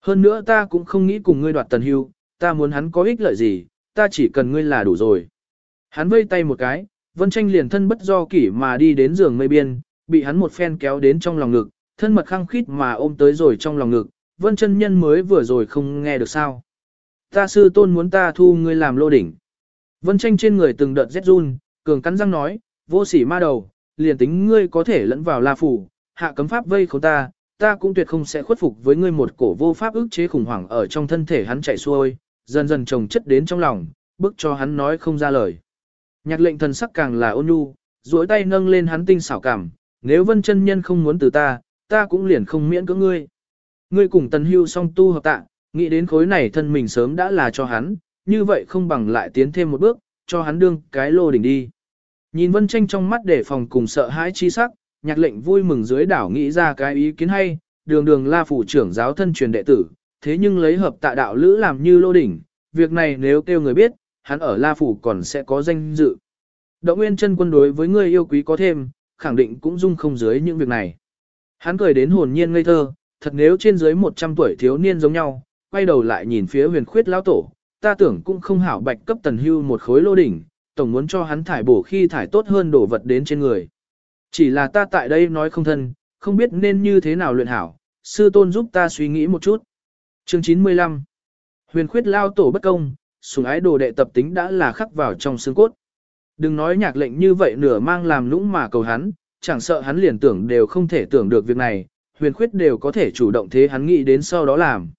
Hơn nữa ta cũng không nghĩ cùng ngươi đoạt tần hưu, ta muốn hắn có ích lợi gì, ta chỉ cần ngươi là đủ rồi. Hắn vây tay một cái, vân tranh liền thân bất do kỷ mà đi đến giường mây biên, bị hắn một phen kéo đến trong lòng ngực, thân mật khăng khít mà ôm tới rồi trong lòng ngực, vân chân nhân mới vừa rồi không nghe được sao. Ta sư tôn muốn ta thu ngươi làm lô đỉnh. Vân tranh trên người từng đợt rét run, cường cắn răng nói, vô sỉ ma đầu, liền tính ngươi có thể lẫn vào la phủ, hạ cấm pháp vây khốn ta, ta cũng tuyệt không sẽ khuất phục với ngươi một cổ vô pháp ức chế khủng hoảng ở trong thân thể hắn chạy xuôi, dần dần chồng chất đến trong lòng, bức cho hắn nói không ra lời. Nhạc lệnh thần sắc càng là ôn nhu, duỗi tay nâng lên hắn tinh xảo cảm, nếu vân chân nhân không muốn từ ta, ta cũng liền không miễn cưỡng ngươi. Ngươi cùng tần hưu song tu hợp tạ, nghĩ đến khối này thân mình sớm đã là cho hắn, như vậy không bằng lại tiến thêm một bước, cho hắn đương cái lô đỉnh đi. Nhìn vân tranh trong mắt để phòng cùng sợ hãi chi sắc, nhạc lệnh vui mừng dưới đảo nghĩ ra cái ý kiến hay, đường đường la phủ trưởng giáo thân truyền đệ tử, thế nhưng lấy hợp tạ đạo lữ làm như lô đỉnh, việc này nếu kêu người biết, hắn ở La Phủ còn sẽ có danh dự. Động Nguyên chân quân đối với người yêu quý có thêm, khẳng định cũng dung không dưới những việc này. Hắn cười đến hồn nhiên ngây thơ, thật nếu trên dưới 100 tuổi thiếu niên giống nhau, quay đầu lại nhìn phía huyền khuyết lão tổ, ta tưởng cũng không hảo bạch cấp tần hưu một khối lô đỉnh, tổng muốn cho hắn thải bổ khi thải tốt hơn đổ vật đến trên người. Chỉ là ta tại đây nói không thân, không biết nên như thế nào luyện hảo, sư tôn giúp ta suy nghĩ một chút. Chương 95 Huyền khuyết lao tổ bất công, sùng ái đồ đệ tập tính đã là khắc vào trong xương cốt. Đừng nói nhạc lệnh như vậy nửa mang làm lũng mà cầu hắn, chẳng sợ hắn liền tưởng đều không thể tưởng được việc này, huyền khuyết đều có thể chủ động thế hắn nghĩ đến sau đó làm.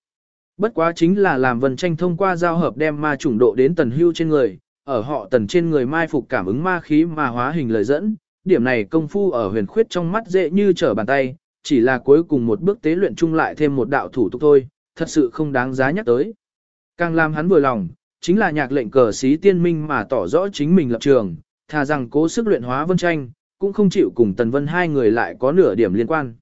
Bất quá chính là làm vần tranh thông qua giao hợp đem ma chủng độ đến tần hưu trên người, ở họ tần trên người mai phục cảm ứng ma khí mà hóa hình lời dẫn, điểm này công phu ở huyền khuyết trong mắt dễ như trở bàn tay, chỉ là cuối cùng một bước tế luyện chung lại thêm một đạo thủ tục thôi, thật sự không đáng giá nhắc tới. Càng làm hắn vừa lòng, chính là nhạc lệnh cờ xí tiên minh mà tỏ rõ chính mình lập trường, thà rằng cố sức luyện hóa vân tranh, cũng không chịu cùng tần vân hai người lại có nửa điểm liên quan.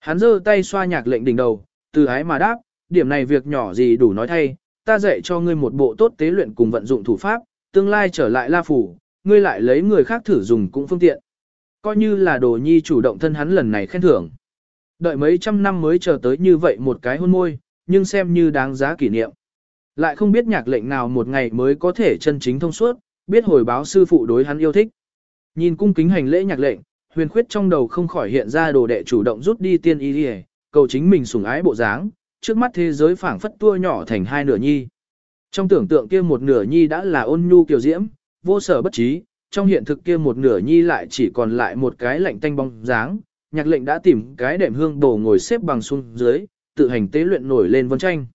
Hắn giơ tay xoa nhạc lệnh đỉnh đầu, từ ái mà đáp, điểm này việc nhỏ gì đủ nói thay, ta dạy cho ngươi một bộ tốt tế luyện cùng vận dụng thủ pháp, tương lai trở lại la phủ, ngươi lại lấy người khác thử dùng cũng phương tiện. Coi như là đồ nhi chủ động thân hắn lần này khen thưởng. Đợi mấy trăm năm mới chờ tới như vậy một cái hôn môi, nhưng xem như đáng giá kỷ niệm. Lại không biết nhạc lệnh nào một ngày mới có thể chân chính thông suốt, biết hồi báo sư phụ đối hắn yêu thích. Nhìn cung kính hành lễ nhạc lệnh, huyền khuyết trong đầu không khỏi hiện ra đồ đệ chủ động rút đi tiên y đi cầu chính mình sủng ái bộ dáng, trước mắt thế giới phảng phất tua nhỏ thành hai nửa nhi. Trong tưởng tượng kia một nửa nhi đã là ôn nhu kiều diễm, vô sở bất trí, trong hiện thực kia một nửa nhi lại chỉ còn lại một cái lạnh tanh bóng dáng, nhạc lệnh đã tìm cái đệm hương đổ ngồi xếp bằng xuống dưới, tự hành tế luyện nổi lên vân tranh.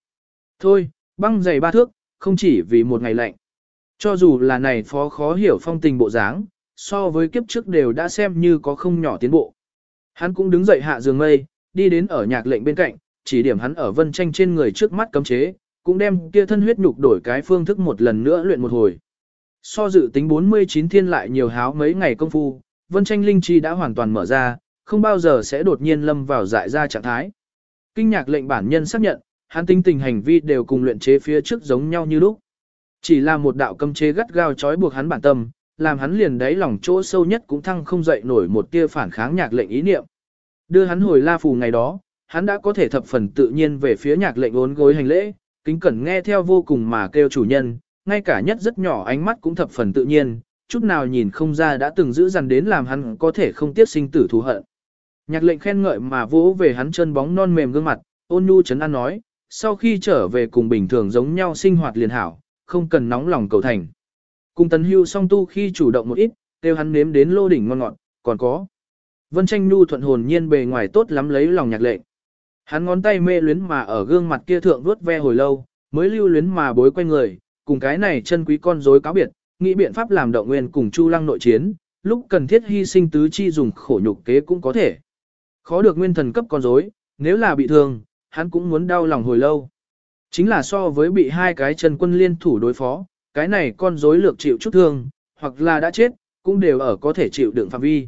Thôi, băng dày ba thước, không chỉ vì một ngày lạnh. Cho dù là này phó khó hiểu phong tình bộ dáng, so với kiếp trước đều đã xem như có không nhỏ tiến bộ. Hắn cũng đứng dậy hạ giường mây, đi đến ở nhạc lệnh bên cạnh, chỉ điểm hắn ở vân tranh trên người trước mắt cấm chế, cũng đem kia thân huyết nhục đổi cái phương thức một lần nữa luyện một hồi. So dự tính 49 thiên lại nhiều háo mấy ngày công phu, vân tranh linh chi đã hoàn toàn mở ra, không bao giờ sẽ đột nhiên lâm vào dại ra trạng thái. Kinh nhạc lệnh bản nhân xác nhận, hắn tinh tình hành vi đều cùng luyện chế phía trước giống nhau như lúc. Chỉ là một đạo cấm chế gắt gao trói buộc hắn bản tâm, làm hắn liền đáy lòng chỗ sâu nhất cũng thăng không dậy nổi một tia phản kháng nhạc lệnh ý niệm. Đưa hắn hồi la phù ngày đó, hắn đã có thể thập phần tự nhiên về phía nhạc lệnh ốn gối hành lễ, kính cẩn nghe theo vô cùng mà kêu chủ nhân, ngay cả nhất rất nhỏ ánh mắt cũng thập phần tự nhiên, chút nào nhìn không ra đã từng giữ dằn đến làm hắn có thể không tiếp sinh tử thù hận. Nhạc lệnh khen ngợi mà vỗ về hắn chân bóng non mềm gương mặt, ôn nhu chấn an nói, sau khi trở về cùng bình thường giống nhau sinh hoạt liền hảo, không cần nóng lòng cầu thành. Cùng tấn hưu song tu khi chủ động một ít, kêu hắn nếm đến lô đỉnh ngon ngọt, còn có. Vân tranh nhu thuận hồn nhiên bề ngoài tốt lắm lấy lòng nhạc lệnh. Hắn ngón tay mê luyến mà ở gương mặt kia thượng vuốt ve hồi lâu, mới lưu luyến mà bối quanh người, cùng cái này chân quý con rối cáo biệt, nghĩ biện pháp làm động nguyên cùng Chu Lăng nội chiến, lúc cần thiết hy sinh tứ chi dùng khổ nhục kế cũng có thể. Khó được nguyên thần cấp con rối, nếu là bị thương, hắn cũng muốn đau lòng hồi lâu. Chính là so với bị hai cái chân quân liên thủ đối phó, cái này con rối lược chịu chút thương, hoặc là đã chết, cũng đều ở có thể chịu đựng phạm vi.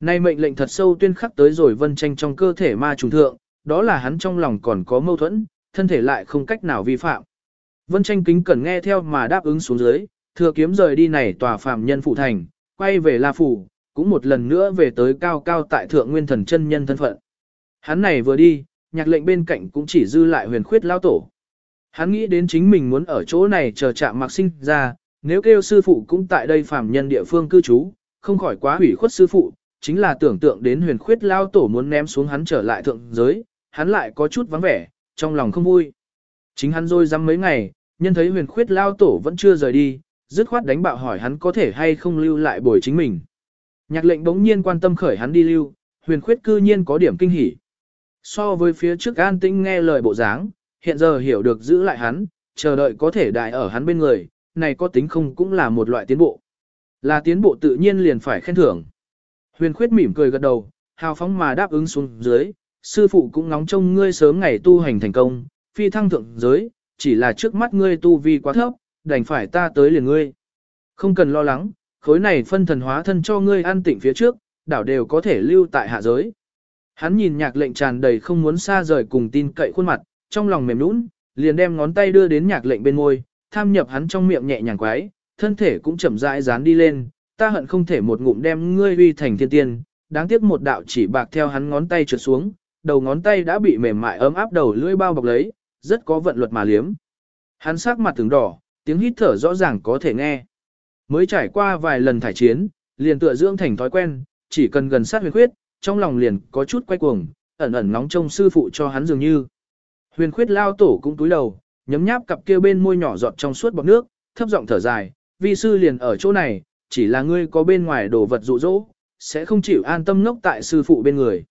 Nay mệnh lệnh thật sâu tuyên khắc tới rồi vân tranh trong cơ thể ma trùng thượng, đó là hắn trong lòng còn có mâu thuẫn, thân thể lại không cách nào vi phạm. Vân tranh kính cần nghe theo mà đáp ứng xuống dưới, thừa kiếm rời đi này tòa phạm nhân phụ thành, quay về La Phủ, cũng một lần nữa về tới cao cao tại thượng nguyên thần chân nhân thân phận. Hắn này vừa đi, nhạc lệnh bên cạnh cũng chỉ dư lại huyền khuyết lao tổ. Hắn nghĩ đến chính mình muốn ở chỗ này chờ chạm mặc sinh ra, nếu kêu sư phụ cũng tại đây phạm nhân địa phương cư trú, không khỏi quá hủy khuất sư phụ, chính là tưởng tượng đến huyền khuyết lao tổ muốn ném xuống hắn trở lại thượng giới, hắn lại có chút vắng vẻ, trong lòng không vui. Chính hắn rồi dám mấy ngày, nhân thấy huyền khuyết lao tổ vẫn chưa rời đi, dứt khoát đánh bạo hỏi hắn có thể hay không lưu lại bồi chính mình. Nhạc lệnh bỗng nhiên quan tâm khởi hắn đi lưu, huyền khuyết cư nhiên có điểm kinh hỉ. So với phía trước an tĩnh nghe lời bộ dáng, hiện giờ hiểu được giữ lại hắn, chờ đợi có thể đại ở hắn bên người, này có tính không cũng là một loại tiến bộ. Là tiến bộ tự nhiên liền phải khen thưởng. Huyền khuyết mỉm cười gật đầu, hào phóng mà đáp ứng xuống dưới, sư phụ cũng ngóng trông ngươi sớm ngày tu hành thành công, phi thăng thượng giới, chỉ là trước mắt ngươi tu vi quá thấp, đành phải ta tới liền ngươi. Không cần lo lắng, khối này phân thần hóa thân cho ngươi an tịnh phía trước, đảo đều có thể lưu tại hạ giới. Hắn nhìn nhạc lệnh tràn đầy không muốn xa rời cùng tin cậy khuôn mặt, trong lòng mềm nũng, liền đem ngón tay đưa đến nhạc lệnh bên môi, tham nhập hắn trong miệng nhẹ nhàng quái, thân thể cũng chậm rãi dán đi lên, ta hận không thể một ngụm đem ngươi uy thành thiên tiên, đáng tiếc một đạo chỉ bạc theo hắn ngón tay trượt xuống, đầu ngón tay đã bị mềm mại ấm áp đầu lưỡi bao bọc lấy, rất có vận luật mà liếm. Hắn sắc mặt từng đỏ, tiếng hít thở rõ ràng có thể nghe. Mới trải qua vài lần thải chiến, liền tựa dưỡng thành thói quen, chỉ cần gần sát huyền khuyết, trong lòng liền có chút quay cuồng, ẩn ẩn nóng trông sư phụ cho hắn dường như. Huyền khuyết lao tổ cũng túi đầu, nhấm nháp cặp kia bên môi nhỏ giọt trong suốt bọc nước, thấp giọng thở dài, vi sư liền ở chỗ này, chỉ là ngươi có bên ngoài đồ vật dụ dỗ, sẽ không chịu an tâm ngốc tại sư phụ bên người.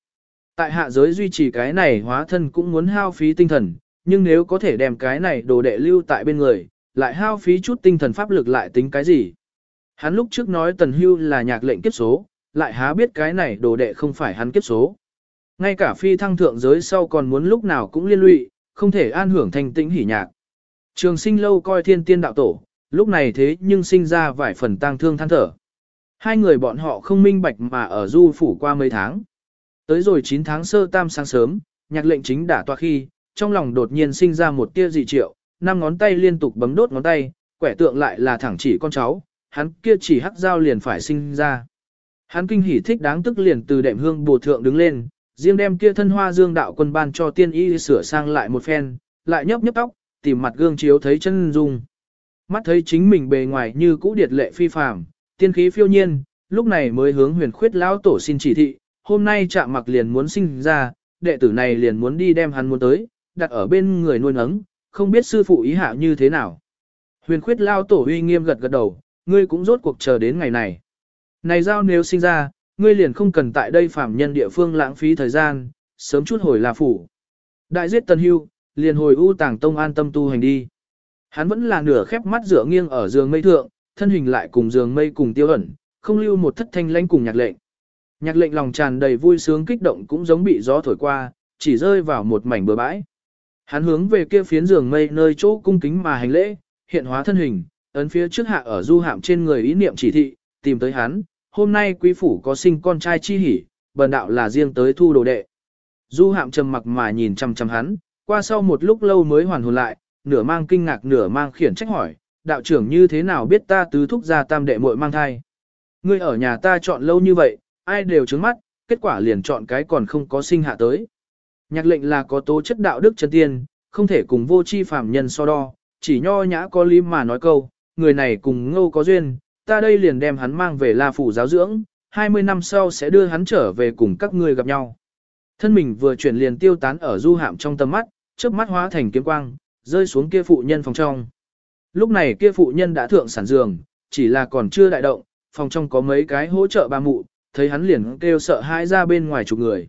Tại hạ giới duy trì cái này hóa thân cũng muốn hao phí tinh thần, nhưng nếu có thể đem cái này đồ đệ lưu tại bên người, lại hao phí chút tinh thần pháp lực lại tính cái gì. Hắn lúc trước nói tần hưu là nhạc lệnh kiếp số, lại há biết cái này đồ đệ không phải hắn kiếp số. Ngay cả phi thăng thượng giới sau còn muốn lúc nào cũng liên lụy, không thể an hưởng thanh tĩnh hỉ nhạc. Trường sinh lâu coi thiên tiên đạo tổ, lúc này thế nhưng sinh ra vài phần tang thương than thở. Hai người bọn họ không minh bạch mà ở du phủ qua mấy tháng. Tới rồi 9 tháng sơ tam sáng sớm, nhạc lệnh chính đã toa khi, trong lòng đột nhiên sinh ra một tia dị triệu, năm ngón tay liên tục bấm đốt ngón tay, quẻ tượng lại là thẳng chỉ con cháu, hắn kia chỉ hắc dao liền phải sinh ra. Hắn kinh hỉ thích đáng tức liền từ đệm hương bổ thượng đứng lên, riêng đem kia thân hoa dương đạo quân ban cho tiên y sửa sang lại một phen, lại nhấp nhấp tóc, tìm mặt gương chiếu thấy chân dung. Mắt thấy chính mình bề ngoài như cũ điệt lệ phi phàm, tiên khí phiêu nhiên, lúc này mới hướng huyền khuyết lão tổ xin chỉ thị, hôm nay chạm mặc liền muốn sinh ra, đệ tử này liền muốn đi đem hắn muốn tới, đặt ở bên người nuôi nấng, không biết sư phụ ý hạ như thế nào. Huyền khuyết lao tổ uy nghiêm gật gật đầu, ngươi cũng rốt cuộc chờ đến ngày này. Này giao nếu sinh ra, ngươi liền không cần tại đây phạm nhân địa phương lãng phí thời gian, sớm chút hồi là phủ. Đại giết tần hưu, liền hồi u tàng tông an tâm tu hành đi. Hắn vẫn là nửa khép mắt dựa nghiêng ở giường mây thượng, thân hình lại cùng giường mây cùng tiêu ẩn, không lưu một thất thanh lãnh cùng nhạc lệnh. Nhạc lệnh lòng tràn đầy vui sướng kích động cũng giống bị gió thổi qua, chỉ rơi vào một mảnh bờ bãi. Hắn hướng về kia phiến giường mây nơi chỗ cung kính mà hành lễ, hiện hóa thân hình, ấn phía trước hạ ở du hạm trên người ý niệm chỉ thị, tìm tới hắn, hôm nay quý phủ có sinh con trai chi hỉ, bần đạo là riêng tới thu đồ đệ. Du hạm trầm mặc mà nhìn chăm chăm hắn, qua sau một lúc lâu mới hoàn hồn lại, nửa mang kinh ngạc nửa mang khiển trách hỏi, đạo trưởng như thế nào biết ta tứ thúc ra tam đệ muội mang thai. Ngươi ở nhà ta chọn lâu như vậy, ai đều trứng mắt, kết quả liền chọn cái còn không có sinh hạ tới. Nhạc lệnh là có tố chất đạo đức chân tiên, không thể cùng vô chi phạm nhân so đo, chỉ nho nhã có lý mà nói câu, người này cùng ngâu có duyên, ta đây liền đem hắn mang về La Phủ giáo dưỡng, 20 năm sau sẽ đưa hắn trở về cùng các ngươi gặp nhau. Thân mình vừa chuyển liền tiêu tán ở du hạm trong tầm mắt, trước mắt hóa thành kiếm quang, rơi xuống kia phụ nhân phòng trong. Lúc này kia phụ nhân đã thượng sản giường, chỉ là còn chưa đại động, phòng trong có mấy cái hỗ trợ ba mụ, thấy hắn liền kêu sợ hãi ra bên ngoài chục người.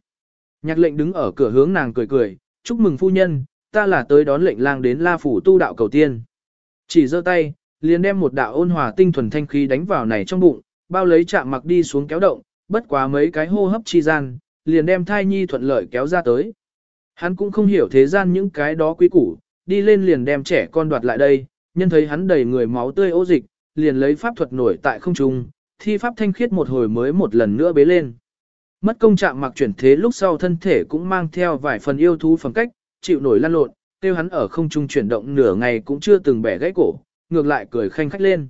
Nhạc lệnh đứng ở cửa hướng nàng cười cười, chúc mừng phu nhân, ta là tới đón lệnh lang đến La Phủ tu đạo cầu tiên. Chỉ giơ tay, liền đem một đạo ôn hòa tinh thuần thanh khí đánh vào này trong bụng, bao lấy chạm mặc đi xuống kéo động, bất quá mấy cái hô hấp chi gian, liền đem thai nhi thuận lợi kéo ra tới. Hắn cũng không hiểu thế gian những cái đó quý củ, đi lên liền đem trẻ con đoạt lại đây, nhân thấy hắn đầy người máu tươi ô dịch, liền lấy pháp thuật nổi tại không trung, thi pháp thanh khiết một hồi mới một lần nữa bế lên. Mất công trạng mặc chuyển thế lúc sau thân thể cũng mang theo vài phần yêu thú phẩm cách, chịu nổi lăn lộn, tiêu hắn ở không trung chuyển động nửa ngày cũng chưa từng bẻ gãy cổ, ngược lại cười khanh khách lên.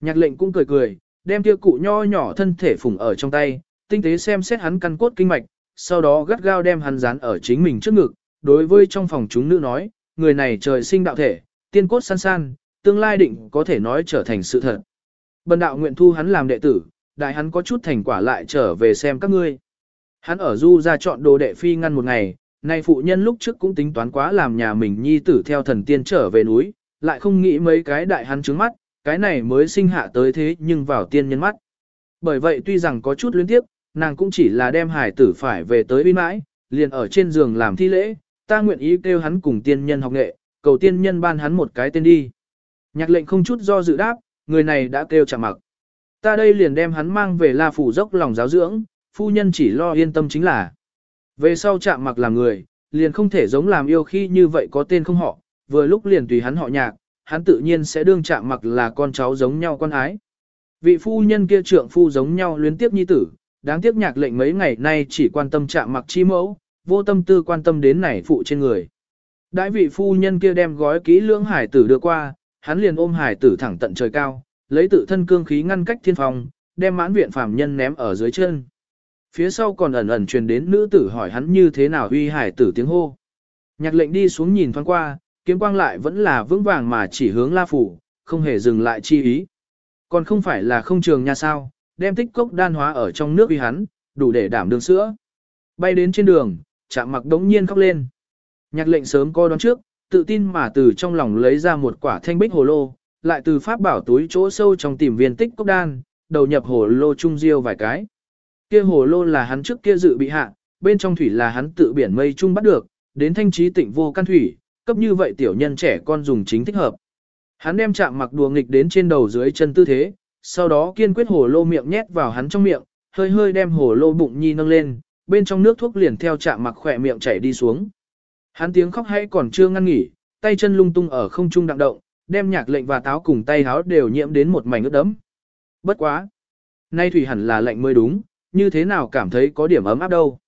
Nhạc lệnh cũng cười cười, đem kia cụ nho nhỏ thân thể phùng ở trong tay, tinh tế xem xét hắn căn cốt kinh mạch, sau đó gắt gao đem hắn dán ở chính mình trước ngực, đối với trong phòng chúng nữ nói, người này trời sinh đạo thể, tiên cốt san san, tương lai định có thể nói trở thành sự thật. Bần đạo nguyện thu hắn làm đệ tử, đại hắn có chút thành quả lại trở về xem các ngươi. Hắn ở du ra chọn đồ đệ phi ngăn một ngày, nay phụ nhân lúc trước cũng tính toán quá làm nhà mình nhi tử theo thần tiên trở về núi, lại không nghĩ mấy cái đại hắn trứng mắt, cái này mới sinh hạ tới thế nhưng vào tiên nhân mắt. Bởi vậy tuy rằng có chút luyến tiếp, nàng cũng chỉ là đem hải tử phải về tới uy mãi, liền ở trên giường làm thi lễ, ta nguyện ý kêu hắn cùng tiên nhân học nghệ, cầu tiên nhân ban hắn một cái tên đi. Nhạc lệnh không chút do dự đáp, người này đã kêu chạm mặc. Ta đây liền đem hắn mang về La Phủ dốc lòng giáo dưỡng, phu nhân chỉ lo yên tâm chính là. Về sau chạm mặc làm người, liền không thể giống làm yêu khi như vậy có tên không họ, vừa lúc liền tùy hắn họ nhạc, hắn tự nhiên sẽ đương chạm mặc là con cháu giống nhau con ái. Vị phu nhân kia trượng phu giống nhau luyến tiếp nhi tử, đáng tiếc nhạc lệnh mấy ngày nay chỉ quan tâm chạm mặc chi mẫu, vô tâm tư quan tâm đến này phụ trên người. Đại vị phu nhân kia đem gói kỹ lưỡng hải tử đưa qua, hắn liền ôm hải tử thẳng tận trời cao, lấy tự thân cương khí ngăn cách thiên phòng, đem mãn viện phàm nhân ném ở dưới chân. Phía sau còn ẩn ẩn truyền đến nữ tử hỏi hắn như thế nào uy hải tử tiếng hô. Nhạc lệnh đi xuống nhìn thoáng qua, kiếm quang lại vẫn là vững vàng mà chỉ hướng la phủ, không hề dừng lại chi ý. Còn không phải là không trường nha sao, đem tích cốc đan hóa ở trong nước uy hắn, đủ để đảm đường sữa. Bay đến trên đường, chạm mặc đống nhiên khóc lên. Nhạc lệnh sớm coi đoán trước, tự tin mà từ trong lòng lấy ra một quả thanh bích hồ lô, lại từ pháp bảo túi chỗ sâu trong tìm viên tích cốc đan, đầu nhập hồ lô trung diêu vài cái. Kia hồ lô là hắn trước kia dự bị hạ, bên trong thủy là hắn tự biển mây trung bắt được, đến thanh trí tịnh vô căn thủy, cấp như vậy tiểu nhân trẻ con dùng chính thích hợp. Hắn đem chạm mặc đùa nghịch đến trên đầu dưới chân tư thế, sau đó kiên quyết hồ lô miệng nhét vào hắn trong miệng, hơi hơi đem hồ lô bụng nhi nâng lên, bên trong nước thuốc liền theo chạm mặc khỏe miệng chảy đi xuống. Hắn tiếng khóc hay còn chưa ngăn nghỉ, tay chân lung tung ở không trung đặng động, đem nhạc lệnh và táo cùng tay háo đều nhiễm đến một mảnh ướt đẫm. Bất quá. Nay thủy hẳn là lạnh mới đúng, như thế nào cảm thấy có điểm ấm áp đâu.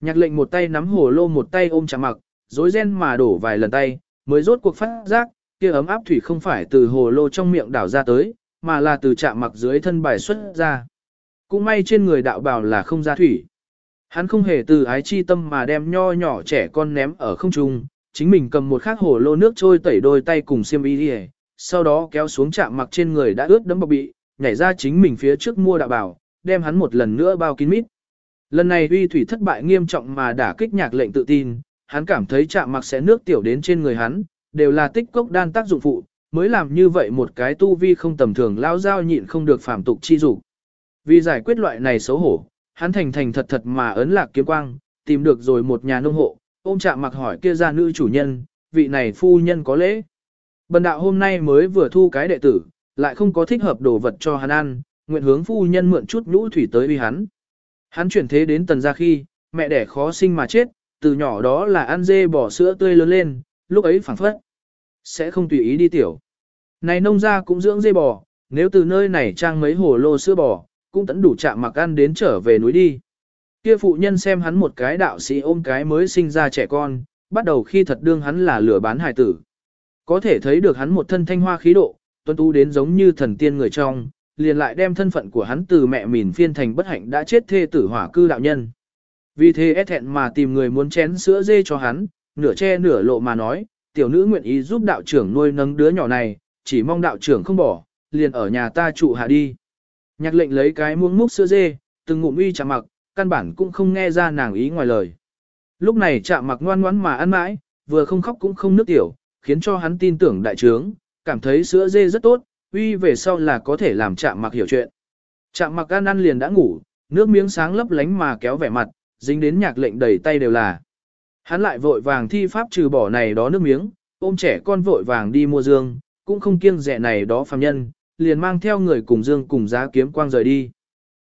Nhạc lệnh một tay nắm hồ lô một tay ôm chạm mặc, rối ren mà đổ vài lần tay, mới rốt cuộc phát giác, kia ấm áp thủy không phải từ hồ lô trong miệng đảo ra tới, mà là từ chạm mặc dưới thân bài xuất ra. Cũng may trên người đạo bào là không ra thủy. Hắn không hề từ ái chi tâm mà đem nho nhỏ trẻ con ném ở không trung, chính mình cầm một khát hồ lô nước trôi tẩy đôi tay cùng xiêm y đi sau đó kéo xuống chạm mặc trên người đã ướt đẫm bọc bị, nhảy ra chính mình phía trước mua đạo bảo, đem hắn một lần nữa bao kín mít. Lần này uy thủy thất bại nghiêm trọng mà đã kích nhạc lệnh tự tin, hắn cảm thấy chạm mặc sẽ nước tiểu đến trên người hắn, đều là tích cốc đan tác dụng phụ, mới làm như vậy một cái tu vi không tầm thường lao giao nhịn không được phạm tục chi dục. Vì giải quyết loại này xấu hổ, hắn thành thành thật thật mà ấn lạc kiếm quang, tìm được rồi một nhà nông hộ, ôm chạm mặc hỏi kia ra nữ chủ nhân, vị này phu nhân có lễ. Bần đạo hôm nay mới vừa thu cái đệ tử, lại không có thích hợp đồ vật cho hắn ăn, nguyện hướng phu nhân mượn chút nhũ thủy tới uy hắn. Hắn chuyển thế đến tần gia khi, mẹ đẻ khó sinh mà chết, từ nhỏ đó là ăn dê bò sữa tươi lớn lên, lúc ấy phản phất. Sẽ không tùy ý đi tiểu. Này nông gia cũng dưỡng dê bò, nếu từ nơi này trang mấy hồ lô sữa bò, cũng tẫn đủ chạm mặc ăn đến trở về núi đi. Kia phụ nhân xem hắn một cái đạo sĩ ôm cái mới sinh ra trẻ con, bắt đầu khi thật đương hắn là lửa bán hải tử. Có thể thấy được hắn một thân thanh hoa khí độ, tuân tu đến giống như thần tiên người trong, liền lại đem thân phận của hắn từ mẹ mìn phiên thành bất hạnh đã chết thê tử hỏa cư đạo nhân. Vì thế é thẹn mà tìm người muốn chén sữa dê cho hắn, nửa che nửa lộ mà nói, tiểu nữ nguyện ý giúp đạo trưởng nuôi nấng đứa nhỏ này, chỉ mong đạo trưởng không bỏ, liền ở nhà ta trụ hạ đi. Nhạc lệnh lấy cái muỗng múc sữa dê, từng ngụm uy chạm mặc, căn bản cũng không nghe ra nàng ý ngoài lời. Lúc này chạm mặc ngoan ngoãn mà ăn mãi, vừa không khóc cũng không nước tiểu, khiến cho hắn tin tưởng đại trướng, cảm thấy sữa dê rất tốt, uy về sau là có thể làm chạm mặc hiểu chuyện. Chạm mặc ăn ăn liền đã ngủ, nước miếng sáng lấp lánh mà kéo vẻ mặt, dính đến nhạc lệnh đầy tay đều là. Hắn lại vội vàng thi pháp trừ bỏ này đó nước miếng, ôm trẻ con vội vàng đi mua dương, cũng không kiêng rẻ này đó phàm nhân, liền mang theo người cùng dương cùng giá kiếm quang rời đi.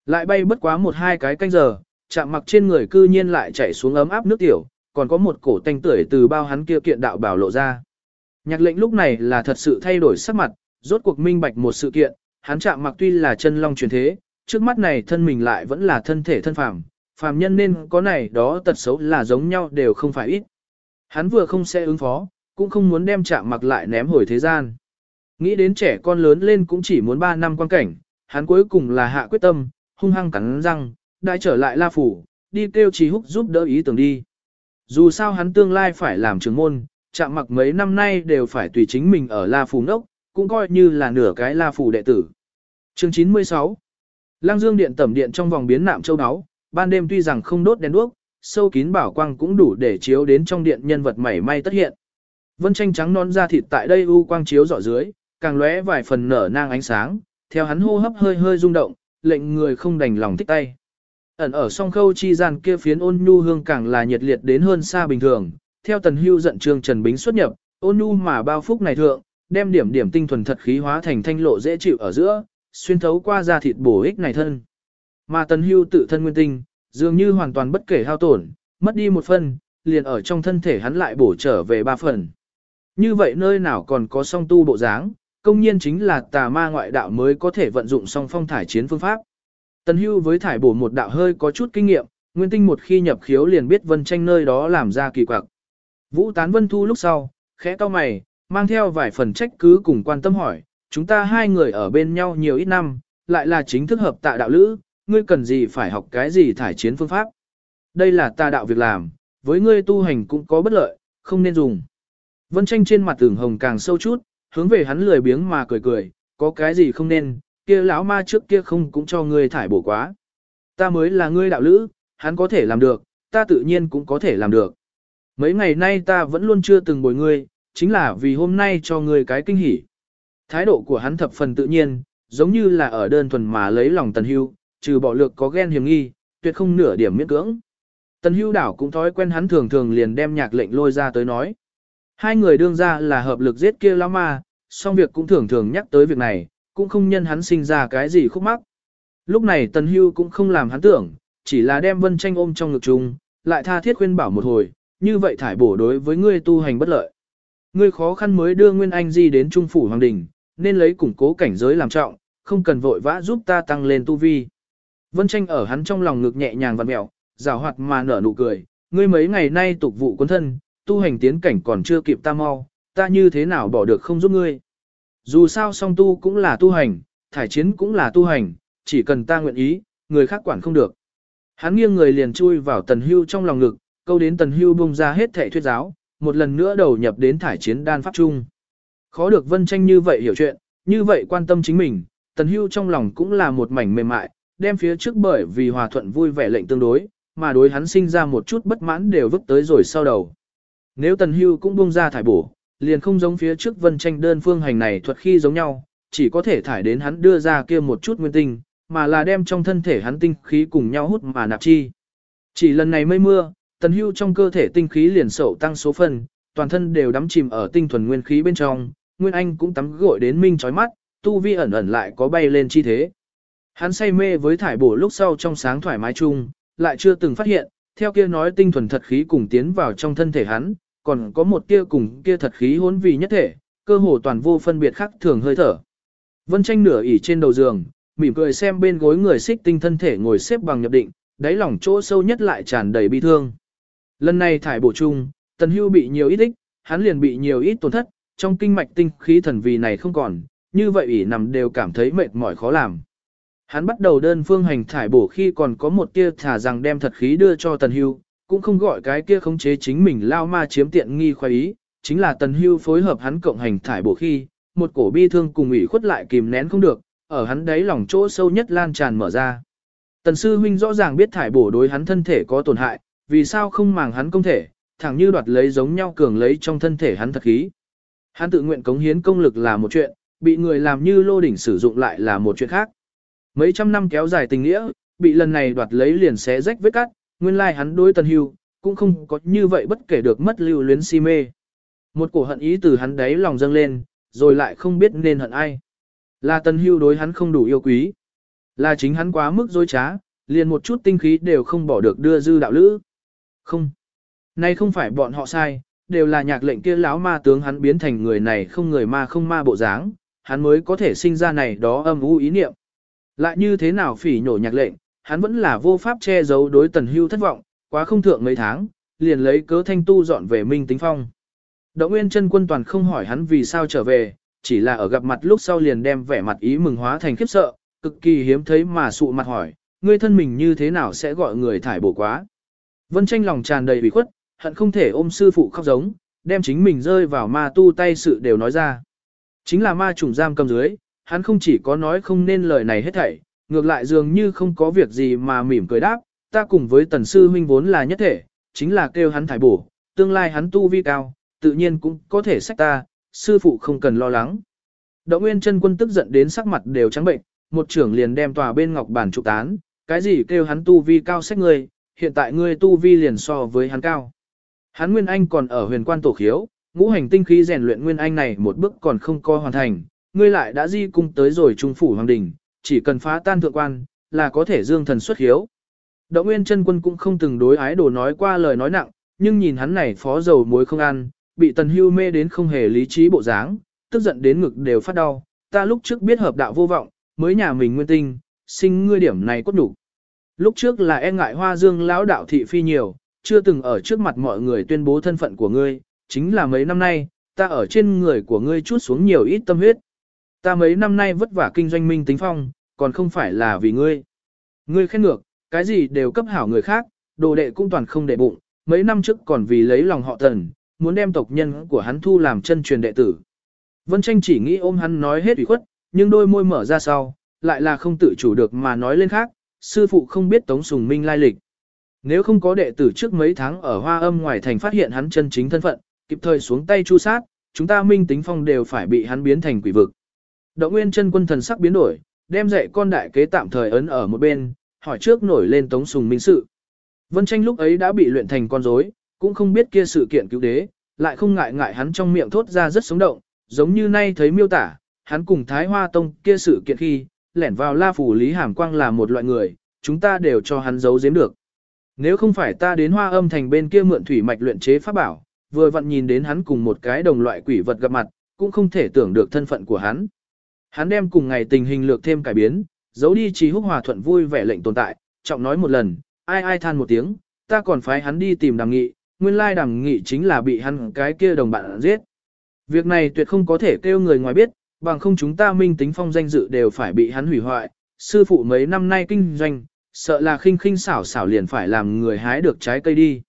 Lại bay bất quá một hai cái canh giờ, chạm mặc trên người cư nhiên lại chảy xuống ấm áp nước tiểu, còn có một cổ tanh tưởi từ bao hắn kia kiện đạo bảo lộ ra. Nhạc lệnh lúc này là thật sự thay đổi sắc mặt, rốt cuộc minh bạch một sự kiện, hắn chạm mặc tuy là chân long truyền thế, trước mắt này thân mình lại vẫn là thân thể thân phàm, phàm nhân nên có này đó tật xấu là giống nhau đều không phải ít. Hắn vừa không sẽ ứng phó, cũng không muốn đem chạm mặc lại ném hồi thế gian. Nghĩ đến trẻ con lớn lên cũng chỉ muốn 3 năm quan cảnh, hắn cuối cùng là hạ quyết tâm, hung hăng cắn răng, đại trở lại La Phủ, đi kêu Trí Húc giúp đỡ ý tưởng đi. Dù sao hắn tương lai phải làm trưởng môn, chạm mặc mấy năm nay đều phải tùy chính mình ở La Phủ nốc, cũng coi như là nửa cái La Phủ đệ tử. Chương 96 Lăng Dương Điện tẩm điện trong vòng biến nạm châu áo, ban đêm tuy rằng không đốt đèn đuốc, sâu kín bảo quang cũng đủ để chiếu đến trong điện nhân vật mảy may tất hiện. Vân tranh trắng non da thịt tại đây u quang chiếu rõ dưới, càng lóe vài phần nở nang ánh sáng, theo hắn hô hấp hơi hơi rung động, lệnh người không đành lòng thích tay. Ẩn ở song khâu chi gian kia phiến ôn nhu hương càng là nhiệt liệt đến hơn xa bình thường, theo tần hưu giận trương Trần Bính xuất nhập, ôn nhu mà bao phúc này thượng, đem điểm điểm tinh thuần thật khí hóa thành thanh lộ dễ chịu ở giữa, xuyên thấu qua da thịt bổ ích này thân. Mà tần hưu tự thân nguyên tinh, dường như hoàn toàn bất kể hao tổn, mất đi một phần, liền ở trong thân thể hắn lại bổ trở về ba phần. Như vậy nơi nào còn có song tu bộ dáng, công nhiên chính là tà ma ngoại đạo mới có thể vận dụng song phong thải chiến phương pháp. Tần hưu với thải bổ một đạo hơi có chút kinh nghiệm, nguyên tinh một khi nhập khiếu liền biết vân tranh nơi đó làm ra kỳ quặc. Vũ Tán Vân thu lúc sau, khẽ to mày, mang theo vài phần trách cứ cùng quan tâm hỏi, chúng ta hai người ở bên nhau nhiều ít năm, lại là chính thức hợp tạ đạo lữ, ngươi cần gì phải học cái gì thải chiến phương pháp. Đây là ta đạo việc làm, với ngươi tu hành cũng có bất lợi, không nên dùng. Vân tranh trên mặt tưởng hồng càng sâu chút, hướng về hắn lười biếng mà cười cười, có cái gì không nên, kia lão ma trước kia không cũng cho ngươi thải bổ quá. Ta mới là ngươi đạo lữ, hắn có thể làm được, ta tự nhiên cũng có thể làm được. Mấy ngày nay ta vẫn luôn chưa từng bồi ngươi, chính là vì hôm nay cho ngươi cái kinh hỉ. Thái độ của hắn thập phần tự nhiên, giống như là ở đơn thuần mà lấy lòng tần hưu, trừ bỏ lược có ghen hiểm nghi, tuyệt không nửa điểm miễn cưỡng. Tần hưu đảo cũng thói quen hắn thường thường liền đem nhạc lệnh lôi ra tới nói. Hai người đương ra là hợp lực giết kia lão ma, song việc cũng thường thường nhắc tới việc này, cũng không nhân hắn sinh ra cái gì khúc mắc. Lúc này tần hưu cũng không làm hắn tưởng, chỉ là đem vân tranh ôm trong ngực chung, lại tha thiết khuyên bảo một hồi, như vậy thải bổ đối với ngươi tu hành bất lợi. Ngươi khó khăn mới đưa Nguyên Anh Di đến Trung Phủ Hoàng Đình, nên lấy củng cố cảnh giới làm trọng, không cần vội vã giúp ta tăng lên tu vi. Vân tranh ở hắn trong lòng ngực nhẹ nhàng vặn mẹo, rào hoạt mà nở nụ cười, ngươi mấy ngày nay tục vụ quân thân, tu hành tiến cảnh còn chưa kịp ta mau, ta như thế nào bỏ được không giúp ngươi. Dù sao song tu cũng là tu hành, thải chiến cũng là tu hành, chỉ cần ta nguyện ý, người khác quản không được. Hắn nghiêng người liền chui vào tần hưu trong lòng ngực, câu đến tần hưu bung ra hết thệ thuyết giáo, một lần nữa đầu nhập đến thải chiến đan pháp chung. Khó được vân tranh như vậy hiểu chuyện, như vậy quan tâm chính mình, tần hưu trong lòng cũng là một mảnh mềm mại, đem phía trước bởi vì hòa thuận vui vẻ lệnh tương đối, mà đối hắn sinh ra một chút bất mãn đều vứt tới rồi sau đầu. Nếu tần hưu cũng buông ra thải bổ, liền không giống phía trước vân tranh đơn phương hành này thuật khi giống nhau, chỉ có thể thải đến hắn đưa ra kia một chút nguyên tinh, mà là đem trong thân thể hắn tinh khí cùng nhau hút mà nạp chi. Chỉ lần này mây mưa, tần hưu trong cơ thể tinh khí liền sậu tăng số phần, toàn thân đều đắm chìm ở tinh thuần nguyên khí bên trong, Nguyên Anh cũng tắm gội đến minh chói mắt, tu vi ẩn ẩn lại có bay lên chi thế. Hắn say mê với thải bổ lúc sau trong sáng thoải mái chung, lại chưa từng phát hiện, theo kia nói tinh thuần thật khí cùng tiến vào trong thân thể hắn, còn có một kia cùng kia thật khí hỗn vì nhất thể, cơ hồ toàn vô phân biệt khác thường hơi thở. Vân tranh nửa ỉ trên đầu giường, mỉm cười xem bên gối người xích tinh thân thể ngồi xếp bằng nhập định, đáy lòng chỗ sâu nhất lại tràn đầy bi thương. Lần này thải bổ chung, tần hưu bị nhiều ít ích, hắn liền bị nhiều ít tổn thất, trong kinh mạch tinh khí thần vì này không còn, như vậy ỉ nằm đều cảm thấy mệt mỏi khó làm. Hắn bắt đầu đơn phương hành thải bổ khi còn có một tia thả rằng đem thật khí đưa cho tần hưu, cũng không gọi cái kia khống chế chính mình lao ma chiếm tiện nghi khoái ý, chính là tần hưu phối hợp hắn cộng hành thải bổ khi, một cổ bi thương cùng ủy khuất lại kìm nén không được, ở hắn đấy lòng chỗ sâu nhất lan tràn mở ra. Tần sư huynh rõ ràng biết thải bổ đối hắn thân thể có tổn hại, vì sao không màng hắn công thể, thẳng như đoạt lấy giống nhau cường lấy trong thân thể hắn thật khí. Hắn tự nguyện cống hiến công lực là một chuyện, bị người làm như lô đỉnh sử dụng lại là một chuyện khác. Mấy trăm năm kéo dài tình nghĩa, bị lần này đoạt lấy liền xé rách vết cắt, nguyên lai hắn đối tần hưu, cũng không có như vậy bất kể được mất lưu luyến si mê. Một cổ hận ý từ hắn đáy lòng dâng lên, rồi lại không biết nên hận ai. Là tần hưu đối hắn không đủ yêu quý. Là chính hắn quá mức dối trá, liền một chút tinh khí đều không bỏ được đưa dư đạo lữ. Không. Nay không phải bọn họ sai, đều là nhạc lệnh kia lão ma tướng hắn biến thành người này không người ma không ma bộ dáng, hắn mới có thể sinh ra này đó âm u ý niệm. Lại như thế nào phỉ nhổ nhạc lệnh, hắn vẫn là vô pháp che giấu đối tần hưu thất vọng, quá không thượng mấy tháng, liền lấy cớ thanh tu dọn về Minh Tính Phong. Đỗ Nguyên chân quân toàn không hỏi hắn vì sao trở về, chỉ là ở gặp mặt lúc sau liền đem vẻ mặt ý mừng hóa thành khiếp sợ, cực kỳ hiếm thấy mà sụ mặt hỏi, ngươi thân mình như thế nào sẽ gọi người thải bổ quá. Vân tranh lòng tràn đầy bị khuất, hận không thể ôm sư phụ khóc giống, đem chính mình rơi vào ma tu tay sự đều nói ra. Chính là ma trùng giam cầm dưới, hắn không chỉ có nói không nên lời này hết thảy, ngược lại dường như không có việc gì mà mỉm cười đáp, ta cùng với tần sư huynh vốn là nhất thể, chính là kêu hắn thải bổ, tương lai hắn tu vi cao, tự nhiên cũng có thể sách ta, sư phụ không cần lo lắng. Đỗ Nguyên chân quân tức giận đến sắc mặt đều trắng bệnh, một trưởng liền đem tòa bên ngọc bản trục tán, cái gì kêu hắn tu vi cao sách ngươi, hiện tại ngươi tu vi liền so với hắn cao. Hắn Nguyên Anh còn ở huyền quan tổ khiếu, ngũ hành tinh khí rèn luyện Nguyên Anh này một bước còn không co hoàn thành, ngươi lại đã di cung tới rồi trung phủ hoàng đình, chỉ cần phá tan thượng quan, là có thể dương thần xuất hiếu. Đậu Nguyên chân quân cũng không từng đối ái đồ nói qua lời nói nặng, nhưng nhìn hắn này phó dầu muối không ăn, bị tần hưu mê đến không hề lý trí bộ dáng, tức giận đến ngực đều phát đau, ta lúc trước biết hợp đạo vô vọng, mới nhà mình nguyên tinh, sinh ngươi điểm này cốt đủ. Lúc trước là e ngại hoa dương lão đạo thị phi nhiều, chưa từng ở trước mặt mọi người tuyên bố thân phận của ngươi, chính là mấy năm nay, ta ở trên người của ngươi chút xuống nhiều ít tâm huyết. Ta mấy năm nay vất vả kinh doanh minh tính phong, còn không phải là vì ngươi. Ngươi khen ngược, cái gì đều cấp hảo người khác, đồ đệ cũng toàn không để bụng, mấy năm trước còn vì lấy lòng họ tần, muốn đem tộc nhân của hắn thu làm chân truyền đệ tử. Vân tranh chỉ nghĩ ôm hắn nói hết ủy khuất, nhưng đôi môi mở ra sau, lại là không tự chủ được mà nói lên khác, sư phụ không biết Tống Sùng Minh lai lịch. Nếu không có đệ tử trước mấy tháng ở hoa âm ngoài thành phát hiện hắn chân chính thân phận, kịp thời xuống tay chu sát, chúng ta minh tính phong đều phải bị hắn biến thành quỷ vực. Đậu Nguyên chân quân thần sắc biến đổi, đem dạy con đại kế tạm thời ấn ở một bên, hỏi trước nổi lên Tống Sùng Minh sự. Vân tranh lúc ấy đã bị luyện thành con rối, cũng không biết kia sự kiện cứu đế, lại không ngại ngại hắn trong miệng thốt ra rất sống động, giống như nay thấy miêu tả, hắn cùng Thái Hoa Tông kia sự kiện khi, lẻn vào La Phủ Lý Hàm Quang là một loại người, chúng ta đều cho hắn giấu giếm được. Nếu không phải ta đến hoa âm thành bên kia mượn thủy mạch luyện chế pháp bảo, vừa vặn nhìn đến hắn cùng một cái đồng loại quỷ vật gặp mặt, cũng không thể tưởng được thân phận của hắn. Hắn đem cùng ngày tình hình lược thêm cải biến, giấu đi trí húc hòa thuận vui vẻ lệnh tồn tại, trọng nói một lần, ai ai than một tiếng, ta còn phái hắn đi tìm đàm nghị, nguyên lai đàm nghị chính là bị hắn cái kia đồng bạn giết. Việc này tuyệt không có thể kêu người ngoài biết, bằng không chúng ta minh tính phong danh dự đều phải bị hắn hủy hoại, sư phụ mấy năm nay kinh doanh, sợ là khinh khinh xảo xảo liền phải làm người hái được trái cây đi.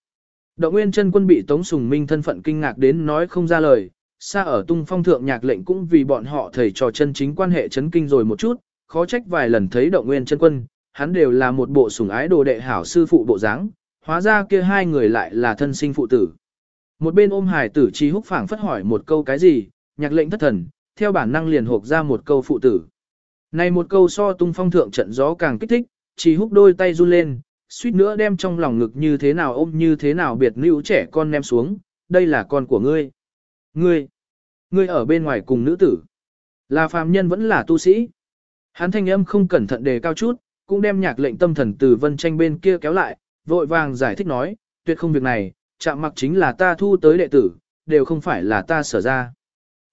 Động Nguyên chân quân bị Tống Sùng Minh thân phận kinh ngạc đến nói không ra lời, xa ở tung phong thượng nhạc lệnh cũng vì bọn họ thầy trò chân chính quan hệ chấn kinh rồi một chút, khó trách vài lần thấy Động Nguyên chân quân, hắn đều là một bộ sủng ái đồ đệ hảo sư phụ bộ dáng, hóa ra kia hai người lại là thân sinh phụ tử. Một bên ôm hải tử trí húc phảng phất hỏi một câu cái gì, nhạc lệnh thất thần, theo bản năng liền hộp ra một câu phụ tử. Này một câu so tung phong thượng trận gió càng kích thích, chỉ húc đôi tay run lên, suýt nữa đem trong lòng ngực như thế nào ôm như thế nào biệt nữ trẻ con ném xuống, đây là con của ngươi. Ngươi, ngươi ở bên ngoài cùng nữ tử, là phàm nhân vẫn là tu sĩ. Hắn thanh âm không cẩn thận đề cao chút, cũng đem nhạc lệnh tâm thần từ vân tranh bên kia kéo lại, vội vàng giải thích nói, tuyệt không việc này, chạm mặc chính là ta thu tới đệ tử, đều không phải là ta sở ra.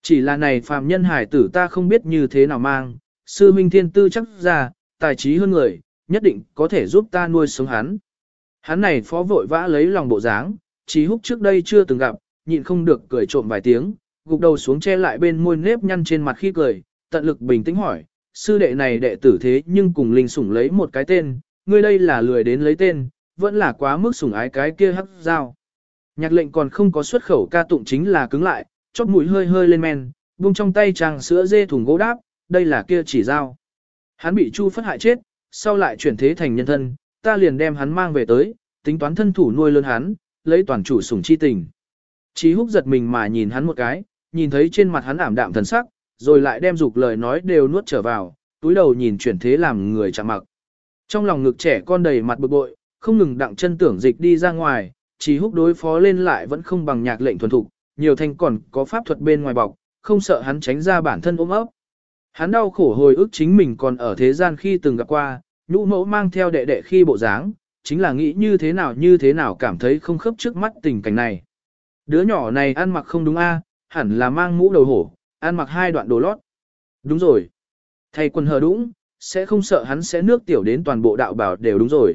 Chỉ là này phàm nhân hải tử ta không biết như thế nào mang, sư minh thiên tư chắc ra, tài trí hơn người, nhất định có thể giúp ta nuôi sống hắn. Hắn này phó vội vã lấy lòng bộ dáng, trí húc trước đây chưa từng gặp, nhịn không được cười trộm vài tiếng, gục đầu xuống che lại bên môi nếp nhăn trên mặt khi cười, tận lực bình tĩnh hỏi, sư đệ này đệ tử thế nhưng cùng linh sủng lấy một cái tên, ngươi đây là lười đến lấy tên, vẫn là quá mức sủng ái cái kia hắc dao. Nhạc lệnh còn không có xuất khẩu ca tụng chính là cứng lại, chót mũi hơi hơi lên men, buông trong tay chàng sữa dê thùng gỗ đáp, đây là kia chỉ dao. Hắn bị Chu Phất hại chết, sau lại chuyển thế thành nhân thân, ta liền đem hắn mang về tới, tính toán thân thủ nuôi lớn hắn, lấy toàn chủ sủng chi tình. Chí húc giật mình mà nhìn hắn một cái, nhìn thấy trên mặt hắn ảm đạm thần sắc, rồi lại đem dục lời nói đều nuốt trở vào, túi đầu nhìn chuyển thế làm người chạm mặc. Trong lòng ngực trẻ con đầy mặt bực bội, không ngừng đặng chân tưởng dịch đi ra ngoài, chí húc đối phó lên lại vẫn không bằng nhạc lệnh thuần thục, nhiều thanh còn có pháp thuật bên ngoài bọc, không sợ hắn tránh ra bản thân ôm ấp. Hắn đau khổ hồi ức chính mình còn ở thế gian khi từng gặp qua, nhũ mẫu mang theo đệ đệ khi bộ dáng, chính là nghĩ như thế nào như thế nào cảm thấy không khớp trước mắt tình cảnh này. Đứa nhỏ này ăn mặc không đúng a, hẳn là mang mũ đầu hổ, ăn mặc hai đoạn đồ lót. Đúng rồi. Thầy quần hờ đúng sẽ không sợ hắn sẽ nước tiểu đến toàn bộ đạo bảo đều đúng rồi.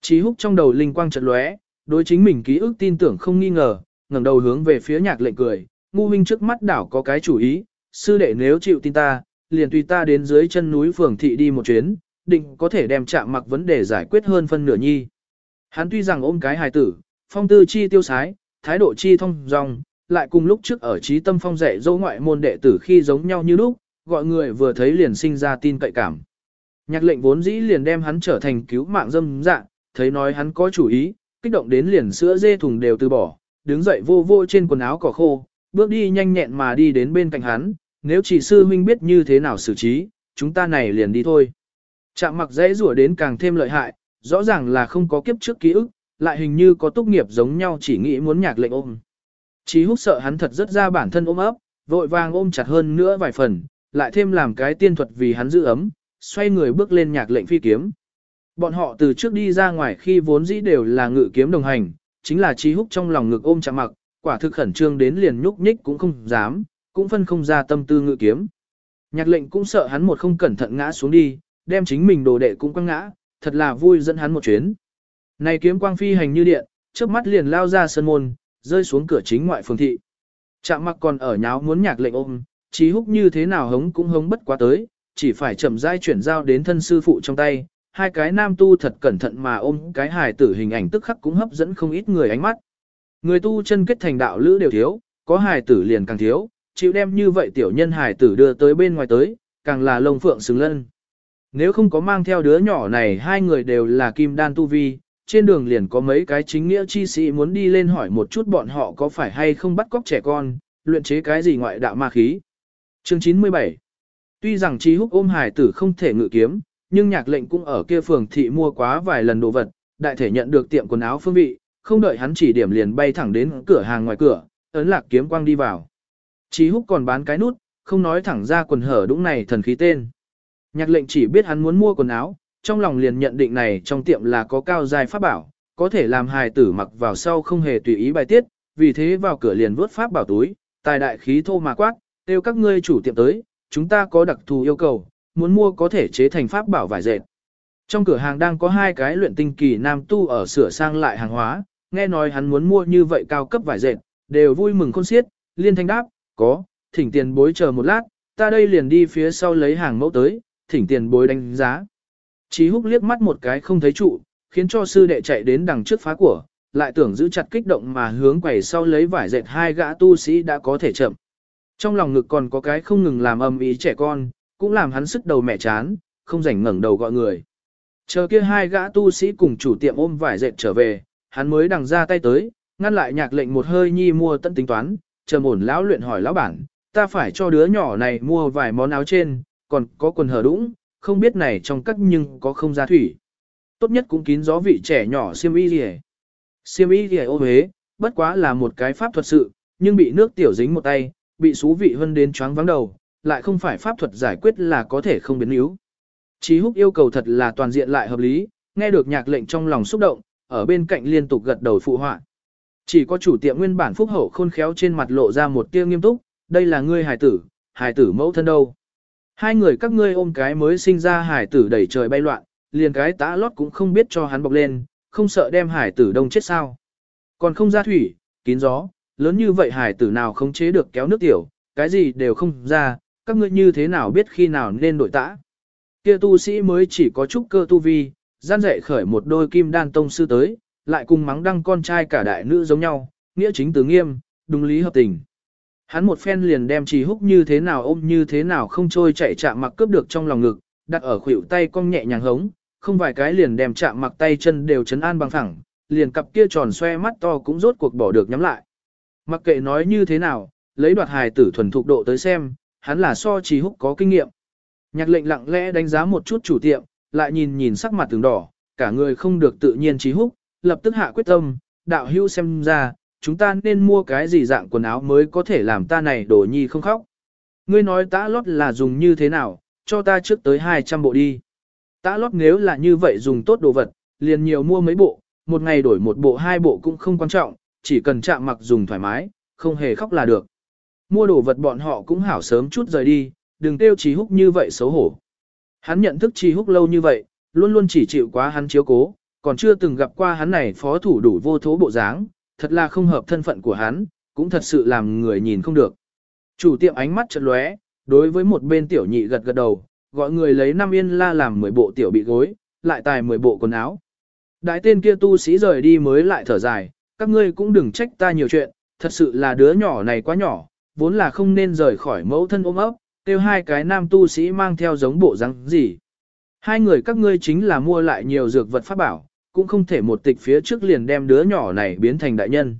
Chí húc trong đầu linh quang chợt lóe, đối chính mình ký ức tin tưởng không nghi ngờ, ngẩng đầu hướng về phía nhạc lệnh cười, ngu huynh trước mắt đảo có cái chủ ý, sư đệ nếu chịu tin ta, liền tùy ta đến dưới chân núi phường thị đi một chuyến, định có thể đem chạm mặc vấn đề giải quyết hơn phân nửa nhi. Hắn tuy rằng ôm cái hài tử, phong tư chi tiêu sái, thái độ chi thông dong, lại cùng lúc trước ở trí tâm phong dạy dỗ ngoại môn đệ tử khi giống nhau như lúc, gọi người vừa thấy liền sinh ra tin cậy cảm. Nhạc lệnh vốn dĩ liền đem hắn trở thành cứu mạng dâm dạ, thấy nói hắn có chủ ý, kích động đến liền sữa dê thùng đều từ bỏ, đứng dậy vô vô trên quần áo cỏ khô, bước đi nhanh nhẹn mà đi đến bên cạnh hắn, nếu chỉ sư huynh biết như thế nào xử trí, chúng ta này liền đi thôi. Chạm mặc dễ rủa đến càng thêm lợi hại, rõ ràng là không có kiếp trước ký ức, lại hình như có túc nghiệp giống nhau chỉ nghĩ muốn nhạc lệnh ôm. Chí húc sợ hắn thật rất ra bản thân ôm ấp, vội vàng ôm chặt hơn nữa vài phần, lại thêm làm cái tiên thuật vì hắn giữ ấm, xoay người bước lên nhạc lệnh phi kiếm. Bọn họ từ trước đi ra ngoài khi vốn dĩ đều là ngự kiếm đồng hành, chính là Chí húc trong lòng ngực ôm chặt mặc, quả thực khẩn trương đến liền nhúc nhích cũng không dám, cũng phân không ra tâm tư ngự kiếm. Nhạc lệnh cũng sợ hắn một không cẩn thận ngã xuống đi, đem chính mình đồ đệ cũng quăng ngã, thật là vui dẫn hắn một chuyến. Này kiếm quang phi hành như điện, trước mắt liền lao ra sân môn, rơi xuống cửa chính ngoại phường thị. Trạm mặc còn ở nháo muốn nhạc lệnh ôm, trí húc như thế nào hống cũng hống bất quá tới, chỉ phải chậm rãi chuyển giao đến thân sư phụ trong tay. Hai cái nam tu thật cẩn thận mà ôm cái hài tử hình ảnh tức khắc cũng hấp dẫn không ít người ánh mắt. Người tu chân kết thành đạo lữ đều thiếu, có hài tử liền càng thiếu, chịu đem như vậy tiểu nhân hài tử đưa tới bên ngoài tới, càng là lông phượng xứng lân. Nếu không có mang theo đứa nhỏ này hai người đều là kim đan tu vi, trên đường liền có mấy cái chính nghĩa chi sĩ muốn đi lên hỏi một chút bọn họ có phải hay không bắt cóc trẻ con, luyện chế cái gì ngoại đạo ma khí. Chương 97 Tuy rằng Trí Húc ôm hài tử không thể ngự kiếm, nhưng nhạc lệnh cũng ở kia phường thị mua quá vài lần đồ vật, đại thể nhận được tiệm quần áo phương vị, không đợi hắn chỉ điểm liền bay thẳng đến cửa hàng ngoài cửa, ấn lạc kiếm quang đi vào. Trí Húc còn bán cái nút, không nói thẳng ra quần hở đũng này thần khí tên. Nhạc lệnh chỉ biết hắn muốn mua quần áo, trong lòng liền nhận định này trong tiệm là có cao dài pháp bảo, có thể làm hài tử mặc vào sau không hề tùy ý bài tiết, vì thế vào cửa liền vớt pháp bảo túi, tài đại khí thô mà quát, kêu các ngươi chủ tiệm tới, chúng ta có đặc thù yêu cầu, muốn mua có thể chế thành pháp bảo vải dệt. Trong cửa hàng đang có hai cái luyện tinh kỳ nam tu ở sửa sang lại hàng hóa, nghe nói hắn muốn mua như vậy cao cấp vải dệt, đều vui mừng khôn xiết, liên thanh đáp, có, thỉnh tiền bối chờ một lát, ta đây liền đi phía sau lấy hàng mẫu tới, thỉnh tiền bối đánh giá. Chí húc liếc mắt một cái không thấy trụ, khiến cho sư đệ chạy đến đằng trước phá của, lại tưởng giữ chặt kích động mà hướng quầy sau lấy vải dệt hai gã tu sĩ đã có thể chậm. Trong lòng ngực còn có cái không ngừng làm âm ý trẻ con, cũng làm hắn sức đầu mẹ chán, không rảnh ngẩng đầu gọi người. Chờ kia hai gã tu sĩ cùng chủ tiệm ôm vải dệt trở về, hắn mới đằng ra tay tới, ngăn lại nhạc lệnh một hơi nhi mua tận tính toán, chờ ổn lão luyện hỏi lão bản, ta phải cho đứa nhỏ này mua vài món áo trên, còn có quần hở đũng, không biết này trong các nhưng có không ra thủy. Tốt nhất cũng kín gió vị trẻ nhỏ siêm y gì Siêm y gì ô hế, bất quá là một cái pháp thuật sự, nhưng bị nước tiểu dính một tay, bị xú vị hơn đến choáng vắng đầu, lại không phải pháp thuật giải quyết là có thể không biến yếu. Chí húc yêu cầu thật là toàn diện lại hợp lý, nghe được nhạc lệnh trong lòng xúc động, ở bên cạnh liên tục gật đầu phụ họa. Chỉ có chủ tiệm nguyên bản phúc hậu khôn khéo trên mặt lộ ra một tia nghiêm túc, đây là ngươi hài tử, hài tử mẫu thân đâu. Hai người các ngươi ôm cái mới sinh ra hải tử đẩy trời bay loạn, liền cái tã lót cũng không biết cho hắn bọc lên, không sợ đem hải tử đông chết sao. Còn không ra thủy, kín gió, lớn như vậy hải tử nào không chế được kéo nước tiểu, cái gì đều không ra, các ngươi như thế nào biết khi nào nên đổi tã. Kia tu sĩ mới chỉ có chút cơ tu vi, gian dạy khởi một đôi kim đan tông sư tới, lại cùng mắng đăng con trai cả đại nữ giống nhau, nghĩa chính từ nghiêm, đúng lý hợp tình. Hắn một phen liền đem trì húc như thế nào ôm như thế nào không trôi chạy chạm mặc cướp được trong lòng ngực, đặt ở khuỷu tay cong nhẹ nhàng hống, không vài cái liền đem chạm mặc tay chân đều chấn an bằng thẳng, liền cặp kia tròn xoe mắt to cũng rốt cuộc bỏ được nhắm lại. Mặc kệ nói như thế nào, lấy đoạt hài tử thuần thục độ tới xem, hắn là so trì húc có kinh nghiệm. Nhạc lệnh lặng lẽ đánh giá một chút chủ tiệm, lại nhìn nhìn sắc mặt từng đỏ, cả người không được tự nhiên trì húc, lập tức hạ quyết tâm, đạo hưu xem ra, chúng ta nên mua cái gì dạng quần áo mới có thể làm ta này đổ nhi không khóc. Ngươi nói tã lót là dùng như thế nào, cho ta trước tới 200 bộ đi. Tã lót nếu là như vậy dùng tốt đồ vật, liền nhiều mua mấy bộ, một ngày đổi một bộ hai bộ cũng không quan trọng, chỉ cần chạm mặc dùng thoải mái, không hề khóc là được. Mua đồ vật bọn họ cũng hảo sớm chút rời đi, đừng tiêu trí húc như vậy xấu hổ. Hắn nhận thức trí húc lâu như vậy, luôn luôn chỉ chịu quá hắn chiếu cố, còn chưa từng gặp qua hắn này phó thủ đủ vô thố bộ dáng, thật là không hợp thân phận của hắn, cũng thật sự làm người nhìn không được. Chủ tiệm ánh mắt chợt lóe, đối với một bên tiểu nhị gật gật đầu, gọi người lấy năm yên la làm 10 bộ tiểu bị gối, lại tài 10 bộ quần áo. Đại tên kia tu sĩ rời đi mới lại thở dài, các ngươi cũng đừng trách ta nhiều chuyện, thật sự là đứa nhỏ này quá nhỏ, vốn là không nên rời khỏi mẫu thân ôm ấp, tiêu hai cái nam tu sĩ mang theo giống bộ răng gì. Hai người các ngươi chính là mua lại nhiều dược vật pháp bảo, cũng không thể một tịch phía trước liền đem đứa nhỏ này biến thành đại nhân.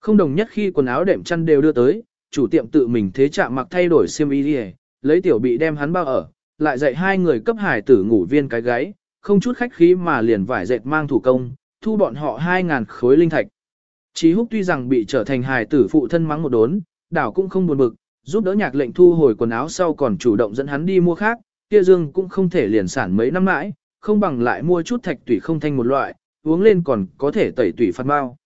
Không đồng nhất khi quần áo đệm chăn đều đưa tới, chủ tiệm tự mình thế chạm mặc thay đổi xiêm y đi lấy tiểu bị đem hắn bao ở, lại dạy hai người cấp hải tử ngủ viên cái gáy, không chút khách khí mà liền vải dệt mang thủ công, thu bọn họ 2.000 khối linh thạch. Chí húc tuy rằng bị trở thành hài tử phụ thân mắng một đốn, đảo cũng không buồn bực, giúp đỡ nhạc lệnh thu hồi quần áo sau còn chủ động dẫn hắn đi mua khác, kia dương cũng không thể liền sản mấy năm mãi, không bằng lại mua chút thạch tủy không thanh một loại, uống lên còn có thể tẩy tủy phát bao.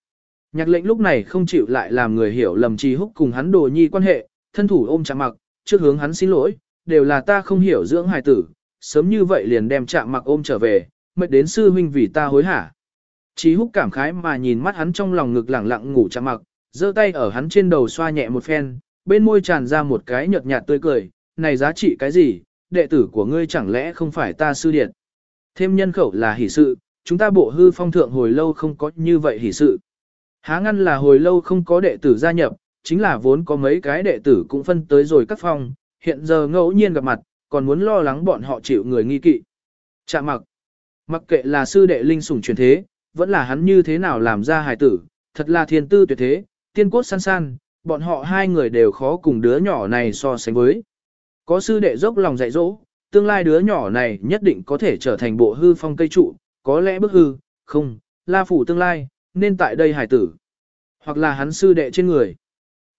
Nhạc lệnh lúc này không chịu lại làm người hiểu lầm trì húc cùng hắn đồ nhi quan hệ, thân thủ ôm chạm mặc, trước hướng hắn xin lỗi, đều là ta không hiểu dưỡng hài tử, sớm như vậy liền đem chạm mặc ôm trở về, mệt đến sư huynh vì ta hối hả. trí húc cảm khái mà nhìn mắt hắn trong lòng ngực lẳng lặng ngủ chạm mặc, giơ tay ở hắn trên đầu xoa nhẹ một phen, bên môi tràn ra một cái nhợt nhạt tươi cười, này giá trị cái gì, đệ tử của ngươi chẳng lẽ không phải ta sư điện. Thêm nhân khẩu là hỷ sự, chúng ta bộ hư phong thượng hồi lâu không có như vậy hỷ sự. Há ngăn là hồi lâu không có đệ tử gia nhập, chính là vốn có mấy cái đệ tử cũng phân tới rồi các phong, hiện giờ ngẫu nhiên gặp mặt, còn muốn lo lắng bọn họ chịu người nghi kỵ. Chạm mặc, mặc kệ là sư đệ linh sủng truyền thế, vẫn là hắn như thế nào làm ra hài tử, thật là thiên tư tuyệt thế, tiên cốt san san, bọn họ hai người đều khó cùng đứa nhỏ này so sánh với. Có sư đệ dốc lòng dạy dỗ, tương lai đứa nhỏ này nhất định có thể trở thành bộ hư phong cây trụ, có lẽ bức hư, không, la phủ tương lai, nên tại đây hải tử. Hoặc là hắn sư đệ trên người.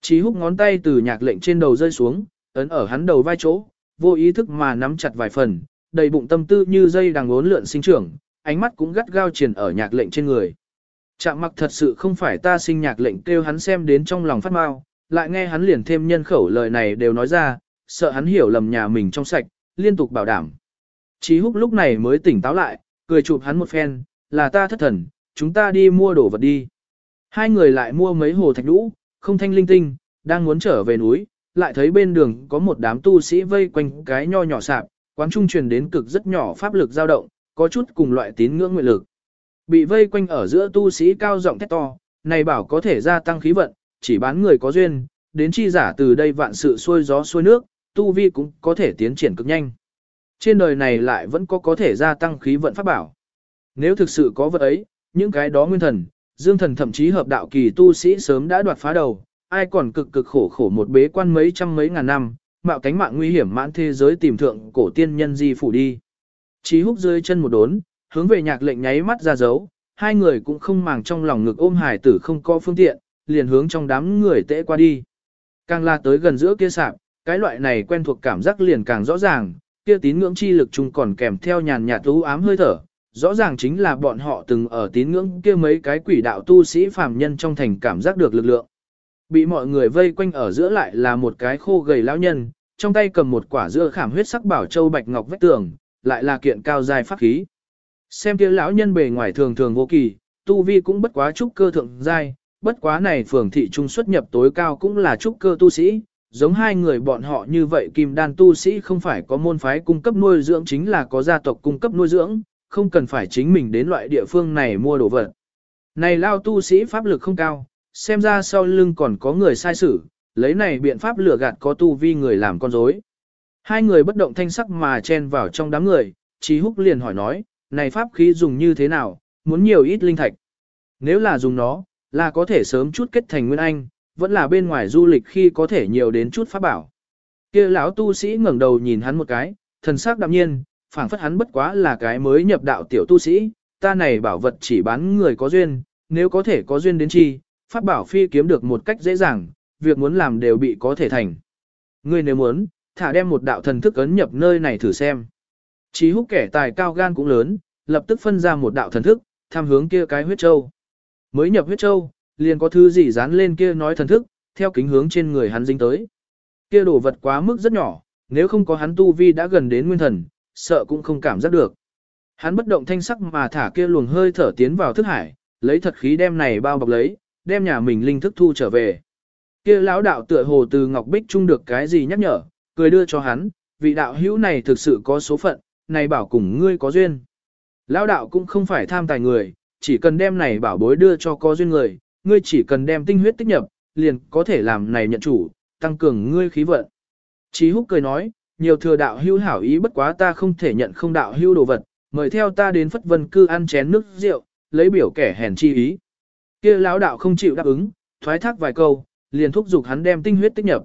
Chí húc ngón tay từ nhạc lệnh trên đầu rơi xuống, ấn ở hắn đầu vai chỗ, vô ý thức mà nắm chặt vài phần, đầy bụng tâm tư như dây đang uốn lượn sinh trưởng, ánh mắt cũng gắt gao triền ở nhạc lệnh trên người. Chạm mặc thật sự không phải ta sinh nhạc lệnh kêu hắn xem đến trong lòng phát mau, lại nghe hắn liền thêm nhân khẩu lời này đều nói ra, sợ hắn hiểu lầm nhà mình trong sạch, liên tục bảo đảm. Chí húc lúc này mới tỉnh táo lại, cười chụp hắn một phen, là ta thất thần, chúng ta đi mua đồ vật đi. Hai người lại mua mấy hồ thạch đũ, không thanh linh tinh, đang muốn trở về núi, lại thấy bên đường có một đám tu sĩ vây quanh cái nho nhỏ sạp, quán trung truyền đến cực rất nhỏ pháp lực dao động, có chút cùng loại tín ngưỡng nguyện lực. Bị vây quanh ở giữa tu sĩ cao giọng thét to, này bảo có thể gia tăng khí vận, chỉ bán người có duyên, đến chi giả từ đây vạn sự xuôi gió xuôi nước, tu vi cũng có thể tiến triển cực nhanh. Trên đời này lại vẫn có có thể gia tăng khí vận pháp bảo. Nếu thực sự có vật ấy, những cái đó nguyên thần, dương thần thậm chí hợp đạo kỳ tu sĩ sớm đã đoạt phá đầu, ai còn cực cực khổ khổ một bế quan mấy trăm mấy ngàn năm, mạo cánh mạng nguy hiểm mãn thế giới tìm thượng cổ tiên nhân di phủ đi. Chí húc dưới chân một đốn, hướng về nhạc lệnh nháy mắt ra dấu, hai người cũng không màng trong lòng ngực ôm hải tử không có phương tiện, liền hướng trong đám người tễ qua đi. Càng la tới gần giữa kia sạp, cái loại này quen thuộc cảm giác liền càng rõ ràng, kia tín ngưỡng chi lực chung còn kèm theo nhàn nhạt u ám hơi thở, rõ ràng chính là bọn họ từng ở tín ngưỡng kia mấy cái quỷ đạo tu sĩ phàm nhân trong thành cảm giác được lực lượng. Bị mọi người vây quanh ở giữa lại là một cái khô gầy lão nhân, trong tay cầm một quả giữa khảm huyết sắc bảo châu bạch ngọc vách tường, lại là kiện cao dài pháp khí. Xem kia lão nhân bề ngoài thường thường vô kỳ, tu vi cũng bất quá trúc cơ thượng giai, bất quá này phường thị trung xuất nhập tối cao cũng là trúc cơ tu sĩ, giống hai người bọn họ như vậy kim đan tu sĩ không phải có môn phái cung cấp nuôi dưỡng chính là có gia tộc cung cấp nuôi dưỡng, không cần phải chính mình đến loại địa phương này mua đồ vật. Này lao tu sĩ pháp lực không cao, xem ra sau lưng còn có người sai xử, lấy này biện pháp lừa gạt có tu vi người làm con rối. Hai người bất động thanh sắc mà chen vào trong đám người, Chí Húc liền hỏi nói, này pháp khí dùng như thế nào, muốn nhiều ít linh thạch. Nếu là dùng nó, là có thể sớm chút kết thành nguyên anh, vẫn là bên ngoài du lịch khi có thể nhiều đến chút pháp bảo. Kia lão tu sĩ ngẩng đầu nhìn hắn một cái, thần sắc đạm nhiên, phảng phất hắn bất quá là cái mới nhập đạo tiểu tu sĩ, ta này bảo vật chỉ bán người có duyên, nếu có thể có duyên đến chi, pháp bảo phi kiếm được một cách dễ dàng, việc muốn làm đều bị có thể thành. Ngươi nếu muốn, thả đem một đạo thần thức ấn nhập nơi này thử xem. Chí húc kẻ tài cao gan cũng lớn, lập tức phân ra một đạo thần thức, tham hướng kia cái huyết châu. Mới nhập huyết châu, liền có thứ gì dán lên kia nói thần thức, theo kính hướng trên người hắn dính tới. Kia đồ vật quá mức rất nhỏ, nếu không có hắn tu vi đã gần đến nguyên thần, sợ cũng không cảm giác được. Hắn bất động thanh sắc mà thả kia luồng hơi thở tiến vào thức hải, lấy thật khí đem này bao bọc lấy, đem nhà mình linh thức thu trở về. Kia lão đạo tựa hồ từ Ngọc Bích trung được cái gì nhắc nhở, cười đưa cho hắn, vị đạo hữu này thực sự có số phận, này bảo cùng ngươi có duyên. Lão đạo cũng không phải tham tài người, chỉ cần đem này bảo bối đưa cho có duyên người, ngươi chỉ cần đem tinh huyết tích nhập, liền có thể làm này nhận chủ, tăng cường ngươi khí vận. Chí húc cười nói, nhiều thừa đạo hưu hảo ý bất quá ta không thể nhận không đạo hưu đồ vật, mời theo ta đến phất vân cư ăn chén nước rượu, lấy biểu kẻ hèn chi ý. Kia lão đạo không chịu đáp ứng, thoái thác vài câu, liền thúc giục hắn đem tinh huyết tích nhập.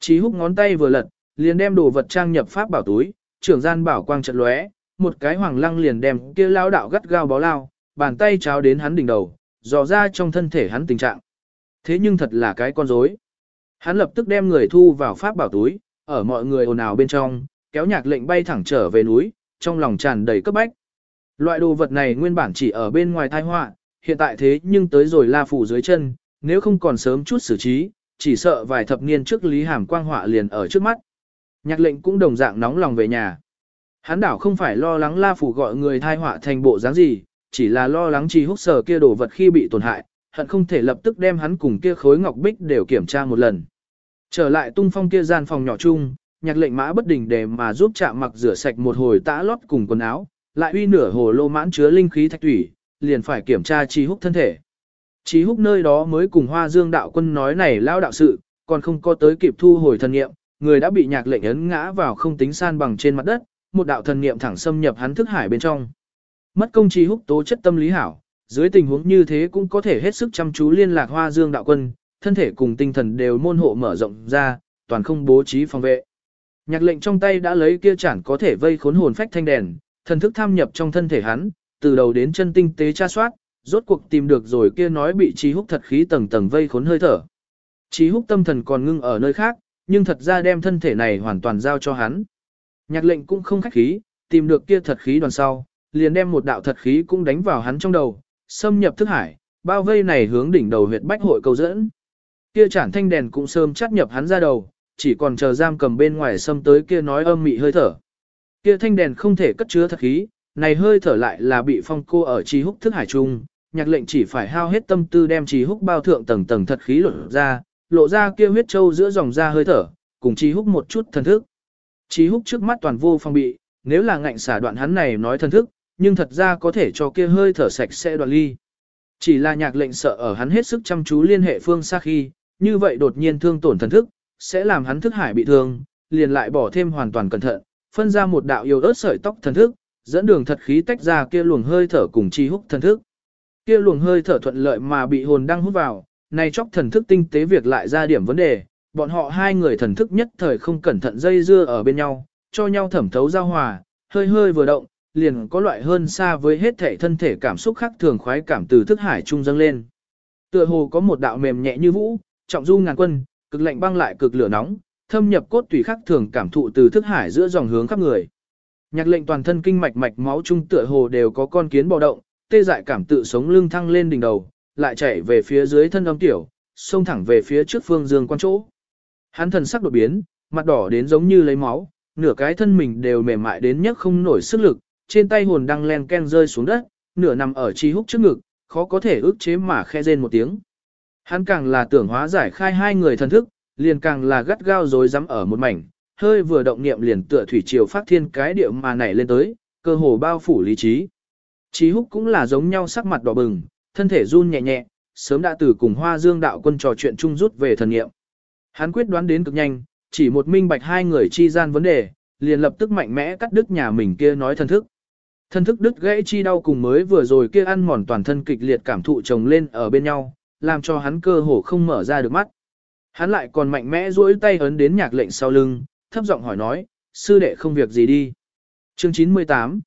Chí húc ngón tay vừa lật, liền đem đồ vật trang nhập pháp bảo túi, trưởng gian bảo quang trận lóe, một cái hoàng lăng liền đem kia lão đạo gắt gao bó lao, bàn tay cháo đến hắn đỉnh đầu, dò ra trong thân thể hắn tình trạng. Thế nhưng thật là cái con rối. Hắn lập tức đem người thu vào pháp bảo túi, ở mọi người ồn ào bên trong, kéo nhạc lệnh bay thẳng trở về núi, trong lòng tràn đầy cấp bách. Loại đồ vật này nguyên bản chỉ ở bên ngoài thai họa, hiện tại thế nhưng tới rồi la phủ dưới chân, nếu không còn sớm chút xử trí, chỉ sợ vài thập niên trước Lý Hàm quang họa liền ở trước mắt. Nhạc lệnh cũng đồng dạng nóng lòng về nhà. Hắn đảo không phải lo lắng la phủ gọi người thai họa thành bộ dáng gì, chỉ là lo lắng trì húc sở kia đồ vật khi bị tổn hại, hận không thể lập tức đem hắn cùng kia khối ngọc bích đều kiểm tra một lần. Trở lại tung phong kia gian phòng nhỏ chung, nhạc lệnh mã bất đình để mà giúp chạm mặc rửa sạch một hồi tã lót cùng quần áo, lại uy nửa hồ lô mãn chứa linh khí thạch thủy, liền phải kiểm tra trì húc thân thể. Trì húc nơi đó mới cùng hoa dương đạo quân nói này lao đạo sự, còn không có tới kịp thu hồi thân nghiệm, người đã bị nhạc lệnh ấn ngã vào không tính san bằng trên mặt đất, một đạo thần niệm thẳng xâm nhập hắn thức hải bên trong. Mất công trí húc tố chất tâm lý hảo, dưới tình huống như thế cũng có thể hết sức chăm chú liên lạc hoa dương đạo quân, thân thể cùng tinh thần đều môn hộ mở rộng ra, toàn không bố trí phòng vệ. Nhạc lệnh trong tay đã lấy kia chản có thể vây khốn hồn phách thanh đèn, thần thức tham nhập trong thân thể hắn, từ đầu đến chân tinh tế tra soát, rốt cuộc tìm được rồi kia nói bị trí húc thật khí tầng tầng vây khốn hơi thở. Trí húc tâm thần còn ngưng ở nơi khác, nhưng thật ra đem thân thể này hoàn toàn giao cho hắn. Nhạc lệnh cũng không khách khí, tìm được kia thật khí đoàn sau, liền đem một đạo thật khí cũng đánh vào hắn trong đầu, xâm nhập thức hải, bao vây này hướng đỉnh đầu huyệt bách hội cầu dẫn. Kia chản thanh đèn cũng sớm chắt nhập hắn ra đầu, chỉ còn chờ giam cầm bên ngoài xâm tới kia nói âm mị hơi thở. Kia thanh đèn không thể cất chứa thật khí, này hơi thở lại là bị phong cô ở trì húc thức hải trung, nhạc lệnh chỉ phải hao hết tâm tư đem trì húc bao thượng tầng tầng thật khí lộ ra, lộ ra kia huyết châu giữa dòng da hơi thở, cùng trì húc một chút thần thức. Trì húc trước mắt toàn vô phong bị, nếu là ngạnh xả đoạn hắn này nói thần thức, nhưng thật ra có thể cho kia hơi thở sạch sẽ đoạn ly. Chỉ là nhạc lệnh sợ ở hắn hết sức chăm chú liên hệ phương xa khi, như vậy đột nhiên thương tổn thần thức, sẽ làm hắn thức hải bị thương, liền lại bỏ thêm hoàn toàn cẩn thận, phân ra một đạo yêu ớt sợi tóc thần thức, dẫn đường thật khí tách ra kia luồng hơi thở cùng chi húc thần thức. Kia luồng hơi thở thuận lợi mà bị hồn đang hút vào, này chóc thần thức tinh tế việc lại ra điểm vấn đề, bọn họ hai người thần thức nhất thời không cẩn thận dây dưa ở bên nhau, cho nhau thẩm thấu giao hòa, hơi hơi vừa động, liền có loại hơn xa với hết thể thân thể cảm xúc khác thường khoái cảm từ thức hải trung dâng lên. Tựa hồ có một đạo mềm nhẹ như vũ, trọng du ngàn quân, cực lạnh băng lại cực lửa nóng, thâm nhập cốt tùy khắc thường cảm thụ từ thức hải giữa dòng hướng khắp người. Nhạc lệnh toàn thân kinh mạch mạch máu trung tựa hồ đều có con kiến bò động, tê dại cảm tự sống lưng thăng lên đỉnh đầu, lại chạy về phía dưới thân âm tiểu, xông thẳng về phía trước phương dương quan chỗ. Hắn thần sắc đột biến, mặt đỏ đến giống như lấy máu, nửa cái thân mình đều mềm mại đến nhất không nổi sức lực, trên tay hồn đang len ken rơi xuống đất, nửa nằm ở chi húc trước ngực, khó có thể ức chế mà khe rên một tiếng. Hắn càng là tưởng hóa giải khai hai người thần thức, liền càng là gắt gao rối rắm ở một mảnh, hơi vừa động niệm liền tựa thủy triều phát thiên cái điệu mà nảy lên tới, cơ hồ bao phủ lý trí. Chí húc cũng là giống nhau sắc mặt đỏ bừng, thân thể run nhẹ nhẹ, sớm đã từ cùng hoa dương đạo quân trò chuyện chung rút về thần niệm. Hắn quyết đoán đến cực nhanh, chỉ một minh bạch hai người chi gian vấn đề, liền lập tức mạnh mẽ cắt đứt nhà mình kia nói thân thức. Thân thức đứt gãy chi đau cùng mới vừa rồi kia ăn mòn toàn thân kịch liệt cảm thụ chồng lên ở bên nhau, làm cho hắn cơ hồ không mở ra được mắt. Hắn lại còn mạnh mẽ duỗi tay ấn đến nhạc lệnh sau lưng, thấp giọng hỏi nói, sư đệ không việc gì đi. Chương 98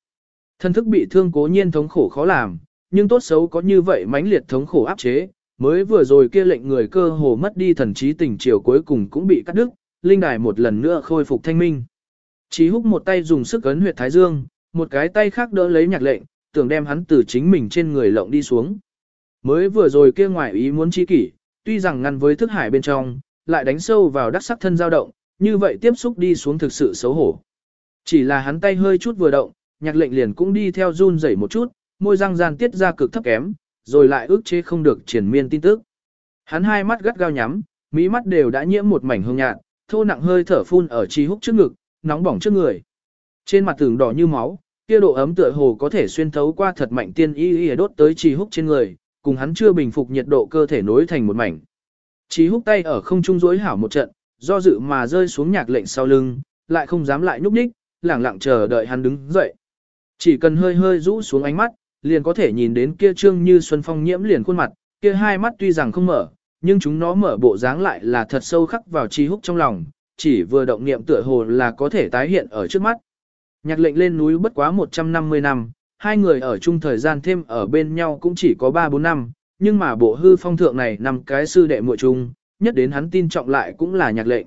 Thân thức bị thương cố nhiên thống khổ khó làm, nhưng tốt xấu có như vậy mãnh liệt thống khổ áp chế, mới vừa rồi kia lệnh người cơ hồ mất đi thần trí tình chiều cuối cùng cũng bị cắt đứt, linh đài một lần nữa khôi phục thanh minh. Chí húc một tay dùng sức ấn huyệt thái dương, một cái tay khác đỡ lấy nhạc lệnh, tưởng đem hắn từ chính mình trên người lộng đi xuống. Mới vừa rồi kia ngoài ý muốn chi kỷ, tuy rằng ngăn với thức hải bên trong, lại đánh sâu vào đắc sắc thân dao động, như vậy tiếp xúc đi xuống thực sự xấu hổ. Chỉ là hắn tay hơi chút vừa động, nhạc lệnh liền cũng đi theo run rẩy một chút, môi răng gian tiết ra cực thấp kém, rồi lại ước chế không được triển miên tin tức. Hắn hai mắt gắt gao nhắm, mí mắt đều đã nhiễm một mảnh hương nhạt, thô nặng hơi thở phun ở chi húc trước ngực, nóng bỏng trước người. Trên mặt tường đỏ như máu, kia độ ấm tựa hồ có thể xuyên thấu qua thật mạnh tiên y y đốt tới trì húc trên người, cùng hắn chưa bình phục nhiệt độ cơ thể nối thành một mảnh. trì húc tay ở không trung rối hảo một trận, do dự mà rơi xuống nhạc lệnh sau lưng, lại không dám lại nhúc nhích, lẳng lặng chờ đợi hắn đứng dậy. Chỉ cần hơi hơi rũ xuống ánh mắt, liền có thể nhìn đến kia trương như xuân phong nhiễm liền khuôn mặt, kia hai mắt tuy rằng không mở, nhưng chúng nó mở bộ dáng lại là thật sâu khắc vào trì húc trong lòng, chỉ vừa động niệm tựa hồ là có thể tái hiện ở trước mắt. Nhạc lệnh lên núi bất quá 150 năm, hai người ở chung thời gian thêm ở bên nhau cũng chỉ có 3-4 năm, nhưng mà bộ hư phong thượng này nằm cái sư đệ muội chung, nhất đến hắn tin trọng lại cũng là nhạc lệnh.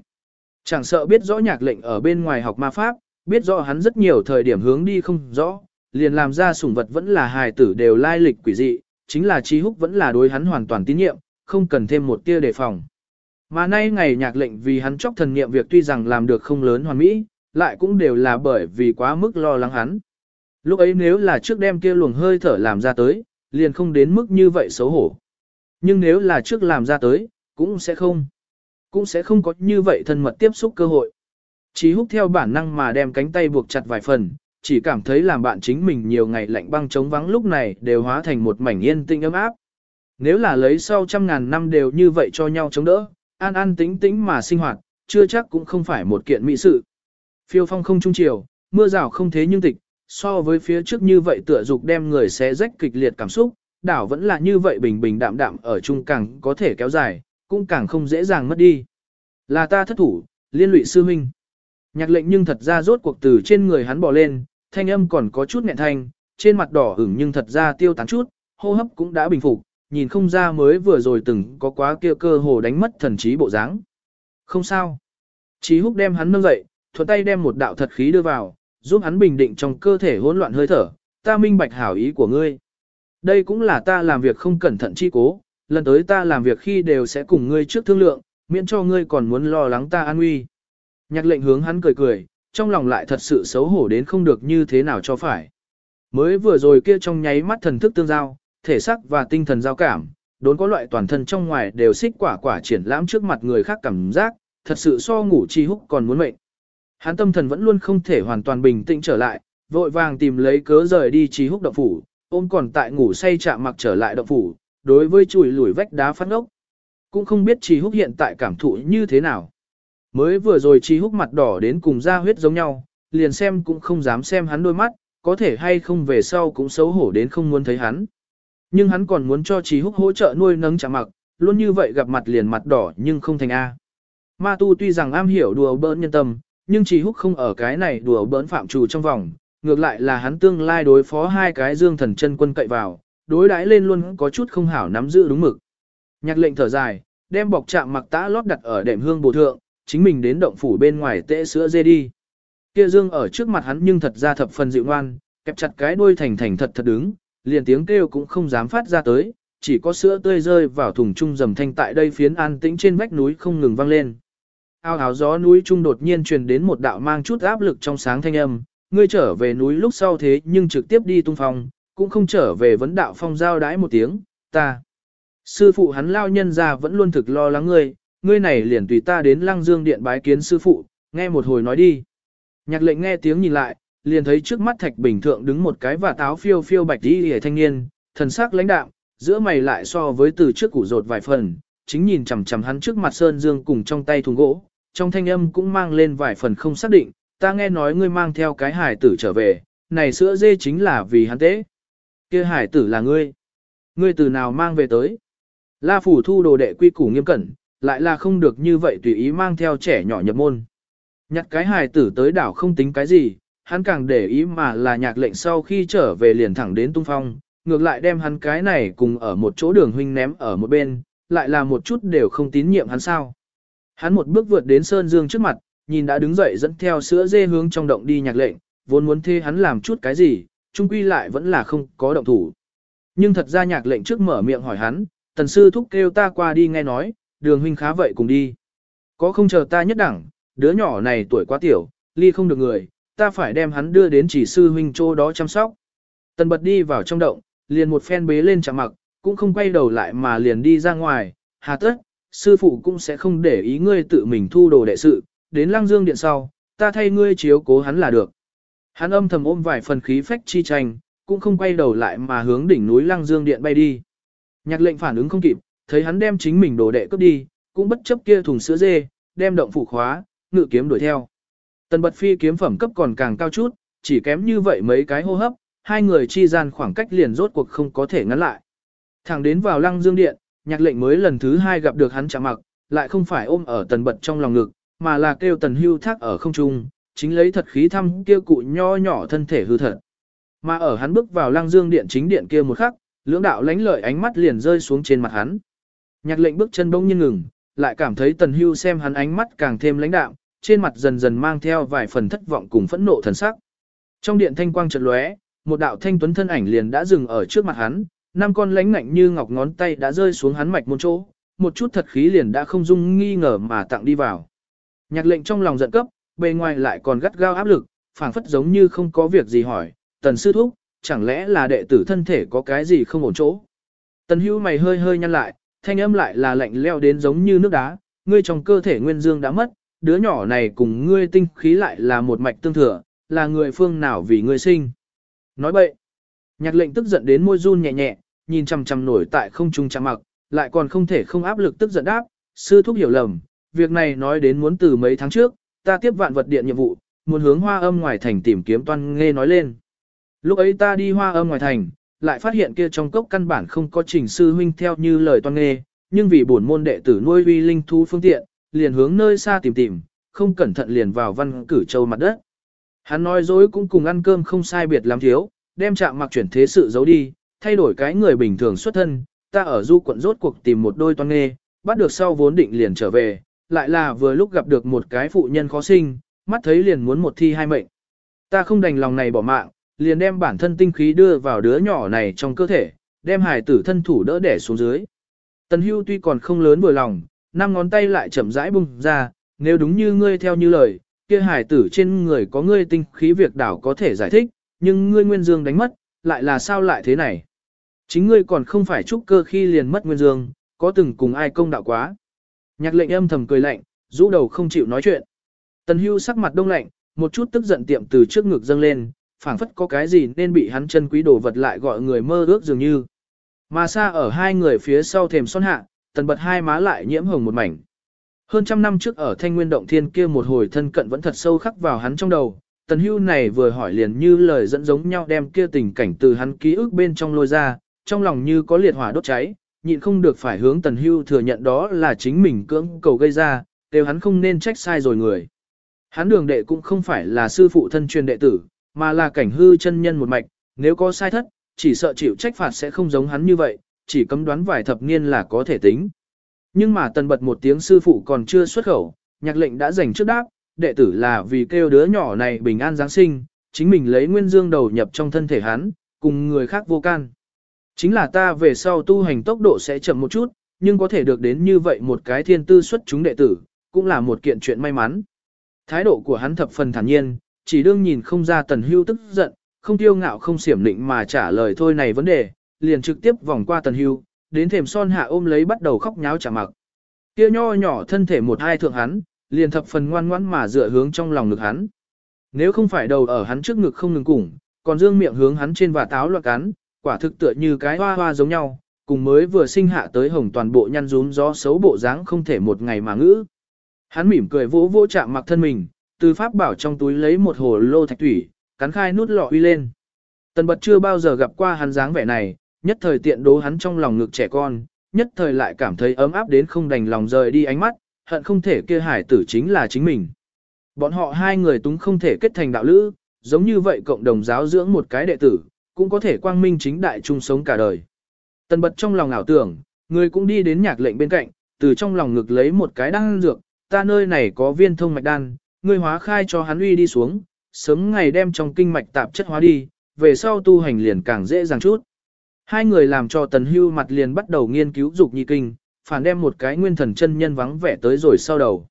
Chẳng sợ biết rõ nhạc lệnh ở bên ngoài học ma pháp, biết rõ hắn rất nhiều thời điểm hướng đi không rõ, liền làm ra sủng vật vẫn là hài tử đều lai lịch quỷ dị, chính là trí húc vẫn là đối hắn hoàn toàn tín nhiệm, không cần thêm một tia đề phòng. Mà nay ngày nhạc lệnh vì hắn chóc thần niệm việc tuy rằng làm được không lớn hoàn mỹ, lại cũng đều là bởi vì quá mức lo lắng hắn. Lúc ấy nếu là trước đem kia luồng hơi thở làm ra tới, liền không đến mức như vậy xấu hổ. Nhưng nếu là trước làm ra tới, cũng sẽ không. Cũng sẽ không có như vậy thân mật tiếp xúc cơ hội. Chí hút theo bản năng mà đem cánh tay buộc chặt vài phần, chỉ cảm thấy làm bạn chính mình nhiều ngày lạnh băng trống vắng lúc này đều hóa thành một mảnh yên tĩnh ấm áp. Nếu là lấy sau trăm ngàn năm đều như vậy cho nhau chống đỡ, an an tĩnh tĩnh mà sinh hoạt, chưa chắc cũng không phải một kiện mỹ sự. Phiêu phong không trung chiều, mưa rào không thế nhưng tịch, so với phía trước như vậy tựa dục đem người xé rách kịch liệt cảm xúc, đảo vẫn là như vậy bình bình đạm đạm ở chung càng có thể kéo dài, cũng càng không dễ dàng mất đi. Là ta thất thủ, liên lụy sư huynh. Nhạc lệnh nhưng thật ra rốt cuộc từ trên người hắn bỏ lên, thanh âm còn có chút nghẹn thanh, trên mặt đỏ ửng nhưng thật ra tiêu tán chút, hô hấp cũng đã bình phục, nhìn không ra mới vừa rồi từng có quá kia cơ hồ đánh mất thần trí bộ dáng. Không sao. Chí húc đem hắn nâng dậy, thuận tay đem một đạo thật khí đưa vào, giúp hắn bình định trong cơ thể hỗn loạn hơi thở, ta minh bạch hảo ý của ngươi. Đây cũng là ta làm việc không cẩn thận chi cố, lần tới ta làm việc khi đều sẽ cùng ngươi trước thương lượng, miễn cho ngươi còn muốn lo lắng ta an nguy. Nhạc lệnh hướng hắn cười cười, trong lòng lại thật sự xấu hổ đến không được như thế nào cho phải. Mới vừa rồi kia trong nháy mắt thần thức tương giao, thể xác và tinh thần giao cảm, đốn có loại toàn thân trong ngoài đều xích quả quả triển lãm trước mặt người khác cảm giác, thật sự so ngủ chi húc còn muốn mệnh. Hắn tâm thần vẫn luôn không thể hoàn toàn bình tĩnh trở lại, vội vàng tìm lấy cớ rời đi chi húc động phủ, ôm còn tại ngủ say chạm mặc trở lại động phủ, đối với chùi lùi vách đá phát ngốc. Cũng không biết chi húc hiện tại cảm thụ như thế nào. Mới vừa rồi chi húc mặt đỏ đến cùng da huyết giống nhau, liền xem cũng không dám xem hắn đôi mắt, có thể hay không về sau cũng xấu hổ đến không muốn thấy hắn. Nhưng hắn còn muốn cho Trí Húc hỗ trợ nuôi nấng chạm mặc, luôn như vậy gặp mặt liền mặt đỏ nhưng không thành A. Ma tu tuy rằng am hiểu đùa bỡn nhân tâm, nhưng Trí Húc không ở cái này đùa bỡn phạm trù trong vòng, ngược lại là hắn tương lai đối phó hai cái dương thần chân quân cậy vào, đối đãi lên luôn có chút không hảo nắm giữ đúng mực. Nhạc lệnh thở dài, đem bọc chạm mặc tã lót đặt ở đệm hương bổ thượng, chính mình đến động phủ bên ngoài tễ sữa dê đi. Kia dương ở trước mặt hắn nhưng thật ra thập phần dịu ngoan, kẹp chặt cái đuôi thành thành thật thật đứng, liền tiếng kêu cũng không dám phát ra tới, chỉ có sữa tươi rơi vào thùng trung dầm thanh tại đây phiến an tĩnh trên vách núi không ngừng vang lên. Ao áo gió núi trung đột nhiên truyền đến một đạo mang chút áp lực trong sáng thanh âm, ngươi trở về núi lúc sau thế nhưng trực tiếp đi tung phong, cũng không trở về vấn đạo phong giao đãi một tiếng, ta. Sư phụ hắn lao nhân ra vẫn luôn thực lo lắng ngươi, ngươi này liền tùy ta đến lăng dương điện bái kiến sư phụ, nghe một hồi nói đi. Nhạc lệnh nghe tiếng nhìn lại, liền thấy trước mắt thạch bình thượng đứng một cái và táo phiêu phiêu bạch đi hề thanh niên, thần sắc lãnh đạm, giữa mày lại so với từ trước củ rột vài phần, chính nhìn chằm chằm hắn trước mặt sơn dương cùng trong tay thùng gỗ, trong thanh âm cũng mang lên vài phần không xác định, ta nghe nói ngươi mang theo cái hải tử trở về, này sữa dê chính là vì hắn tế. kia hải tử là ngươi. Ngươi từ nào mang về tới? La phủ thu đồ đệ quy củ nghiêm cẩn, lại là không được như vậy tùy ý mang theo trẻ nhỏ nhập môn. Nhặt cái hài tử tới đảo không tính cái gì, hắn càng để ý mà là nhạc lệnh sau khi trở về liền thẳng đến tung phong, ngược lại đem hắn cái này cùng ở một chỗ đường huynh ném ở một bên, lại là một chút đều không tín nhiệm hắn sao. Hắn một bước vượt đến Sơn Dương trước mặt, nhìn đã đứng dậy dẫn theo sữa dê hướng trong động đi nhạc lệnh, vốn muốn thê hắn làm chút cái gì, chung quy lại vẫn là không có động thủ. Nhưng thật ra nhạc lệnh trước mở miệng hỏi hắn, tần sư thúc kêu ta qua đi nghe nói, đường huynh khá vậy cùng đi. Có không chờ ta nhất đẳng, đứa nhỏ này tuổi quá tiểu, ly không được người, ta phải đem hắn đưa đến chỉ sư huynh chỗ đó chăm sóc. Tần bật đi vào trong động, liền một phen bế lên chạm mặc, cũng không quay đầu lại mà liền đi ra ngoài, hà tất, sư phụ cũng sẽ không để ý ngươi tự mình thu đồ đệ sự, đến lăng dương điện sau, ta thay ngươi chiếu cố hắn là được. Hắn âm thầm ôm vài phần khí phách chi tranh, cũng không quay đầu lại mà hướng đỉnh núi lăng dương điện bay đi. Nhạc lệnh phản ứng không kịp, thấy hắn đem chính mình đồ đệ cướp đi, cũng bất chấp kia thùng sữa dê, đem động phủ khóa, ngự kiếm đuổi theo. Tần bật phi kiếm phẩm cấp còn càng cao chút, chỉ kém như vậy mấy cái hô hấp, hai người chi gian khoảng cách liền rốt cuộc không có thể ngắn lại. Thẳng đến vào lăng dương điện, nhạc lệnh mới lần thứ hai gặp được hắn chạm mặc, lại không phải ôm ở tần bật trong lòng ngực, mà là kêu tần hưu thác ở không trung, chính lấy thật khí thăm kia cụ nho nhỏ thân thể hư thật. Mà ở hắn bước vào lăng dương điện chính điện kia một khắc, lưỡng đạo lánh lợi ánh mắt liền rơi xuống trên mặt hắn. Nhạc lệnh bước chân bỗng nhiên ngừng, lại cảm thấy tần hưu xem hắn ánh mắt càng thêm lãnh đạo trên mặt dần dần mang theo vài phần thất vọng cùng phẫn nộ thần sắc. Trong điện thanh quang chợt lóe, một đạo thanh tuấn thân ảnh liền đã dừng ở trước mặt hắn, năm con lánh ngạnh như ngọc ngón tay đã rơi xuống hắn mạch môn chỗ, một chút thật khí liền đã không dung nghi ngờ mà tặng đi vào. Nhạc lệnh trong lòng giận cấp, bề ngoài lại còn gắt gao áp lực, phảng phất giống như không có việc gì hỏi, tần sư thúc, chẳng lẽ là đệ tử thân thể có cái gì không ổn chỗ. Tần hữu mày hơi hơi nhăn lại, thanh âm lại là lạnh leo đến giống như nước đá, ngươi trong cơ thể nguyên dương đã mất, đứa nhỏ này cùng ngươi tinh khí lại là một mạch tương thừa, là người phương nào vì ngươi sinh. Nói bậy, nhạc lệnh tức giận đến môi run nhẹ nhẹ, nhìn chằm chằm nổi tại không trung chạm mặc, lại còn không thể không áp lực tức giận đáp, sư thúc hiểu lầm, việc này nói đến muốn từ mấy tháng trước, ta tiếp vạn vật điện nhiệm vụ, muốn hướng hoa âm ngoài thành tìm kiếm toan nghe nói lên. Lúc ấy ta đi hoa âm ngoài thành, lại phát hiện kia trong cốc căn bản không có trình sư huynh theo như lời toan nghe, nhưng vì bổn môn đệ tử nuôi uy linh thú phương tiện, liền hướng nơi xa tìm tìm, không cẩn thận liền vào văn cử châu mặt đất. Hắn nói dối cũng cùng ăn cơm không sai biệt lắm thiếu, đem chạm mặc chuyển thế sự giấu đi, thay đổi cái người bình thường xuất thân, ta ở du quận rốt cuộc tìm một đôi toan nghê, bắt được sau vốn định liền trở về, lại là vừa lúc gặp được một cái phụ nhân khó sinh, mắt thấy liền muốn một thi hai mệnh. Ta không đành lòng này bỏ mạng, liền đem bản thân tinh khí đưa vào đứa nhỏ này trong cơ thể, đem hài tử thân thủ đỡ đẻ xuống dưới. Tần hưu tuy còn không lớn vừa lòng, năm ngón tay lại chậm rãi bung ra, nếu đúng như ngươi theo như lời, kia hải tử trên người có ngươi tinh khí việc đảo có thể giải thích, nhưng ngươi nguyên dương đánh mất, lại là sao lại thế này? Chính ngươi còn không phải trúc cơ khi liền mất nguyên dương, có từng cùng ai công đạo quá. Nhạc lệnh âm thầm cười lạnh, rũ đầu không chịu nói chuyện. Tần hưu sắc mặt đông lạnh, một chút tức giận tiệm từ trước ngực dâng lên, phảng phất có cái gì nên bị hắn chân quý đồ vật lại gọi người mơ ước dường như. Mà xa ở hai người phía sau thềm son hạ, tần bật hai má lại nhiễm hồng một mảnh. Hơn trăm năm trước ở thanh nguyên động thiên kia một hồi thân cận vẫn thật sâu khắc vào hắn trong đầu, tần hưu này vừa hỏi liền như lời dẫn giống nhau đem kia tình cảnh từ hắn ký ức bên trong lôi ra, trong lòng như có liệt hỏa đốt cháy, nhịn không được phải hướng tần hưu thừa nhận đó là chính mình cưỡng cầu gây ra, đều hắn không nên trách sai rồi người. Hắn đường đệ cũng không phải là sư phụ thân truyền đệ tử, mà là cảnh hư chân nhân một mạch, nếu có sai thất, chỉ sợ chịu trách phạt sẽ không giống hắn như vậy, chỉ cấm đoán vài thập niên là có thể tính. Nhưng mà tần bật một tiếng sư phụ còn chưa xuất khẩu, nhạc lệnh đã dành trước đáp, đệ tử là vì kêu đứa nhỏ này bình an Giáng sinh, chính mình lấy nguyên dương đầu nhập trong thân thể hắn, cùng người khác vô can. Chính là ta về sau tu hành tốc độ sẽ chậm một chút, nhưng có thể được đến như vậy một cái thiên tư xuất chúng đệ tử, cũng là một kiện chuyện may mắn. Thái độ của hắn thập phần thản nhiên, chỉ đương nhìn không ra tần hưu tức giận, không tiêu ngạo không xiểm định mà trả lời thôi này vấn đề, liền trực tiếp vòng qua tần hưu, đến thềm son hạ ôm lấy bắt đầu khóc nháo chả mặc. Kia nho nhỏ thân thể một hai thượng hắn, liền thập phần ngoan ngoãn mà dựa hướng trong lòng ngực hắn. Nếu không phải đầu ở hắn trước ngực không ngừng củng, còn dương miệng hướng hắn trên và táo loạn cắn, quả thực tựa như cái hoa hoa giống nhau, cùng mới vừa sinh hạ tới hồng toàn bộ nhăn rúm gió xấu bộ dáng không thể một ngày mà ngữ. Hắn mỉm cười vỗ vỗ chạm mặc thân mình, từ pháp bảo trong túi lấy một hồ lô thạch thủy, cắn khai nút lọ uy lên. Tần bật chưa bao giờ gặp qua hắn dáng vẻ này, nhất thời tiện đố hắn trong lòng ngực trẻ con, nhất thời lại cảm thấy ấm áp đến không đành lòng rời đi ánh mắt, hận không thể kia hải tử chính là chính mình. Bọn họ hai người túng không thể kết thành đạo lữ, giống như vậy cộng đồng giáo dưỡng một cái đệ tử, cũng có thể quang minh chính đại chung sống cả đời. Tần bật trong lòng ảo tưởng, người cũng đi đến nhạc lệnh bên cạnh, từ trong lòng ngực lấy một cái đan dược, ta nơi này có viên thông mạch đan, ngươi hóa khai cho hắn uy đi xuống, sớm ngày đem trong kinh mạch tạp chất hóa đi, về sau tu hành liền càng dễ dàng chút. Hai người làm cho tần hưu mặt liền bắt đầu nghiên cứu dục nhi kinh, phản đem một cái nguyên thần chân nhân vắng vẻ tới rồi sau đầu.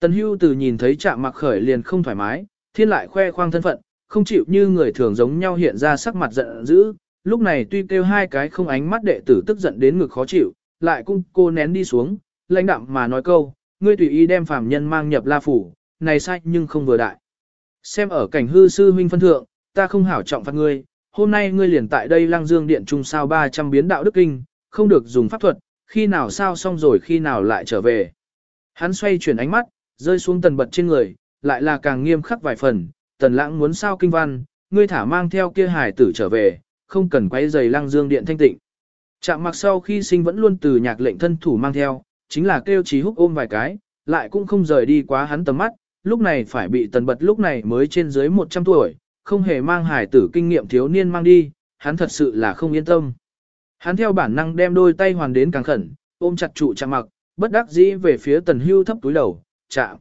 Tần hưu từ nhìn thấy Trạm mặc khởi liền không thoải mái, thiên lại khoe khoang thân phận, không chịu như người thường giống nhau hiện ra sắc mặt giận dữ, lúc này tuy kêu hai cái không ánh mắt đệ tử tức giận đến ngực khó chịu, lại cung cô nén đi xuống, lãnh đạm mà nói câu, ngươi tùy ý đem phàm nhân mang nhập la phủ, này sai nhưng không vừa đại. Xem ở cảnh hư sư huynh phân thượng, ta không hảo trọng phạt ngươi, hôm nay ngươi liền tại đây lăng dương điện trung sao 300 biến đạo đức kinh, không được dùng pháp thuật, khi nào sao xong rồi khi nào lại trở về. Hắn xoay chuyển ánh mắt, rơi xuống tần bật trên người, lại là càng nghiêm khắc vài phần, tần lãng muốn sao kinh văn, ngươi thả mang theo kia hải tử trở về, không cần quay giày lăng dương điện thanh tịnh. Chạm mặc sau khi sinh vẫn luôn từ nhạc lệnh thân thủ mang theo, chính là kêu trí húc ôm vài cái, lại cũng không rời đi quá hắn tầm mắt, lúc này phải bị tần bật lúc này mới trên dưới 100 tuổi, không hề mang hải tử kinh nghiệm thiếu niên mang đi, hắn thật sự là không yên tâm. Hắn theo bản năng đem đôi tay hoàn đến càng khẩn, ôm chặt trụ chạm mặc, bất đắc dĩ về phía tần hưu thấp túi đầu, chạm.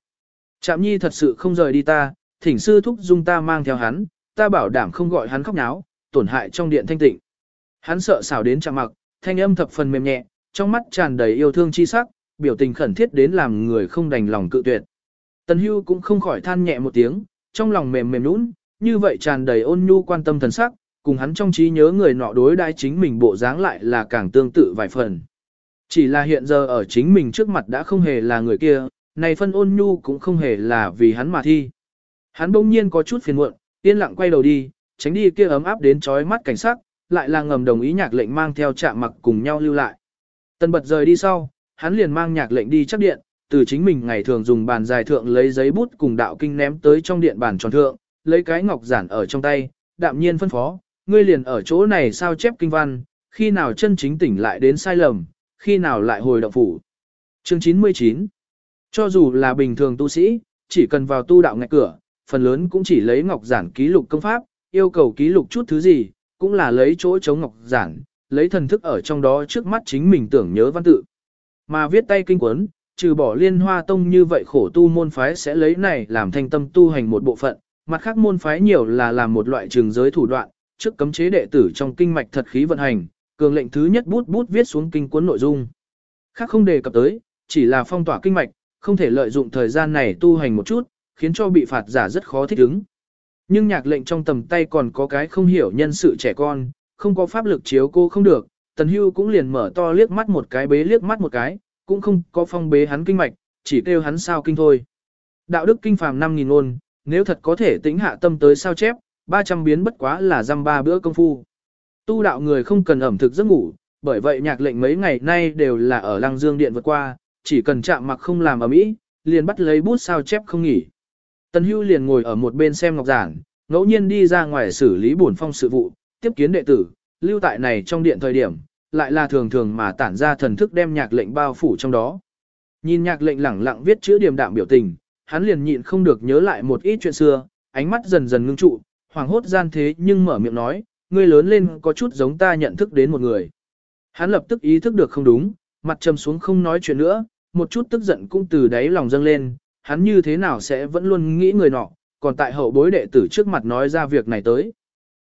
Chạm nhi thật sự không rời đi ta, thỉnh sư thúc dung ta mang theo hắn, ta bảo đảm không gọi hắn khóc náo, tổn hại trong điện thanh tịnh. Hắn sợ xảo đến chạm mặc, thanh âm thập phần mềm nhẹ, trong mắt tràn đầy yêu thương chi sắc, biểu tình khẩn thiết đến làm người không đành lòng cự tuyệt. Tần hưu cũng không khỏi than nhẹ một tiếng, trong lòng mềm mềm nũng, như vậy tràn đầy ôn nhu quan tâm thần sắc, cùng hắn trong trí nhớ người nọ đối đãi chính mình bộ dáng lại là càng tương tự vài phần. Chỉ là hiện giờ ở chính mình trước mặt đã không hề là người kia, này phân ôn nhu cũng không hề là vì hắn mà thi. Hắn bỗng nhiên có chút phiền muộn, yên lặng quay đầu đi, tránh đi kia ấm áp đến chói mắt cảnh sắc, lại là ngầm đồng ý nhạc lệnh mang theo chạm mặc cùng nhau lưu lại. Tần bật rời đi sau, hắn liền mang nhạc lệnh đi chắc điện, từ chính mình ngày thường dùng bàn dài thượng lấy giấy bút cùng đạo kinh ném tới trong điện bàn tròn thượng, lấy cái ngọc giản ở trong tay, đạm nhiên phân phó, ngươi liền ở chỗ này sao chép kinh văn, khi nào chân chính tỉnh lại đến sai lầm, khi nào lại hồi động phủ. Chương 99 Cho dù là bình thường tu sĩ, chỉ cần vào tu đạo ngạch cửa, phần lớn cũng chỉ lấy ngọc giản ký lục công pháp, yêu cầu ký lục chút thứ gì, cũng là lấy chỗ chống ngọc giản, lấy thần thức ở trong đó trước mắt chính mình tưởng nhớ văn tự. Mà viết tay kinh quấn, trừ bỏ liên hoa tông như vậy khổ tu môn phái sẽ lấy này làm thanh tâm tu hành một bộ phận, mặt khác môn phái nhiều là làm một loại trường giới thủ đoạn, trước cấm chế đệ tử trong kinh mạch thật khí vận hành, cường lệnh thứ nhất bút bút viết xuống kinh cuốn nội dung. Khác không đề cập tới, chỉ là phong tỏa kinh mạch, không thể lợi dụng thời gian này tu hành một chút, khiến cho bị phạt giả rất khó thích ứng. Nhưng nhạc lệnh trong tầm tay còn có cái không hiểu nhân sự trẻ con, không có pháp lực chiếu cô không được, tần hưu cũng liền mở to liếc mắt một cái bế liếc mắt một cái, cũng không có phong bế hắn kinh mạch, chỉ kêu hắn sao kinh thôi. Đạo đức kinh phàm 5.000 ngôn, nếu thật có thể tính hạ tâm tới sao chép, 300 biến bất quá là răm ba bữa công phu. Tu đạo người không cần ẩm thực giấc ngủ, bởi vậy nhạc lệnh mấy ngày nay đều là ở lăng dương điện vượt qua, chỉ cần chạm mặc không làm ở mỹ, liền bắt lấy bút sao chép không nghỉ. Tần Hưu liền ngồi ở một bên xem ngọc giản, ngẫu nhiên đi ra ngoài xử lý bổn phong sự vụ, tiếp kiến đệ tử, lưu tại này trong điện thời điểm, lại là thường thường mà tản ra thần thức đem nhạc lệnh bao phủ trong đó. Nhìn nhạc lệnh lẳng lặng viết chữ điềm đạm biểu tình, hắn liền nhịn không được nhớ lại một ít chuyện xưa, ánh mắt dần dần ngưng trụ, hoàng hốt gian thế nhưng mở miệng nói, ngươi lớn lên có chút giống ta nhận thức đến một người. Hắn lập tức ý thức được không đúng, mặt trầm xuống không nói chuyện nữa, một chút tức giận cũng từ đáy lòng dâng lên, hắn như thế nào sẽ vẫn luôn nghĩ người nọ, còn tại hậu bối đệ tử trước mặt nói ra việc này tới.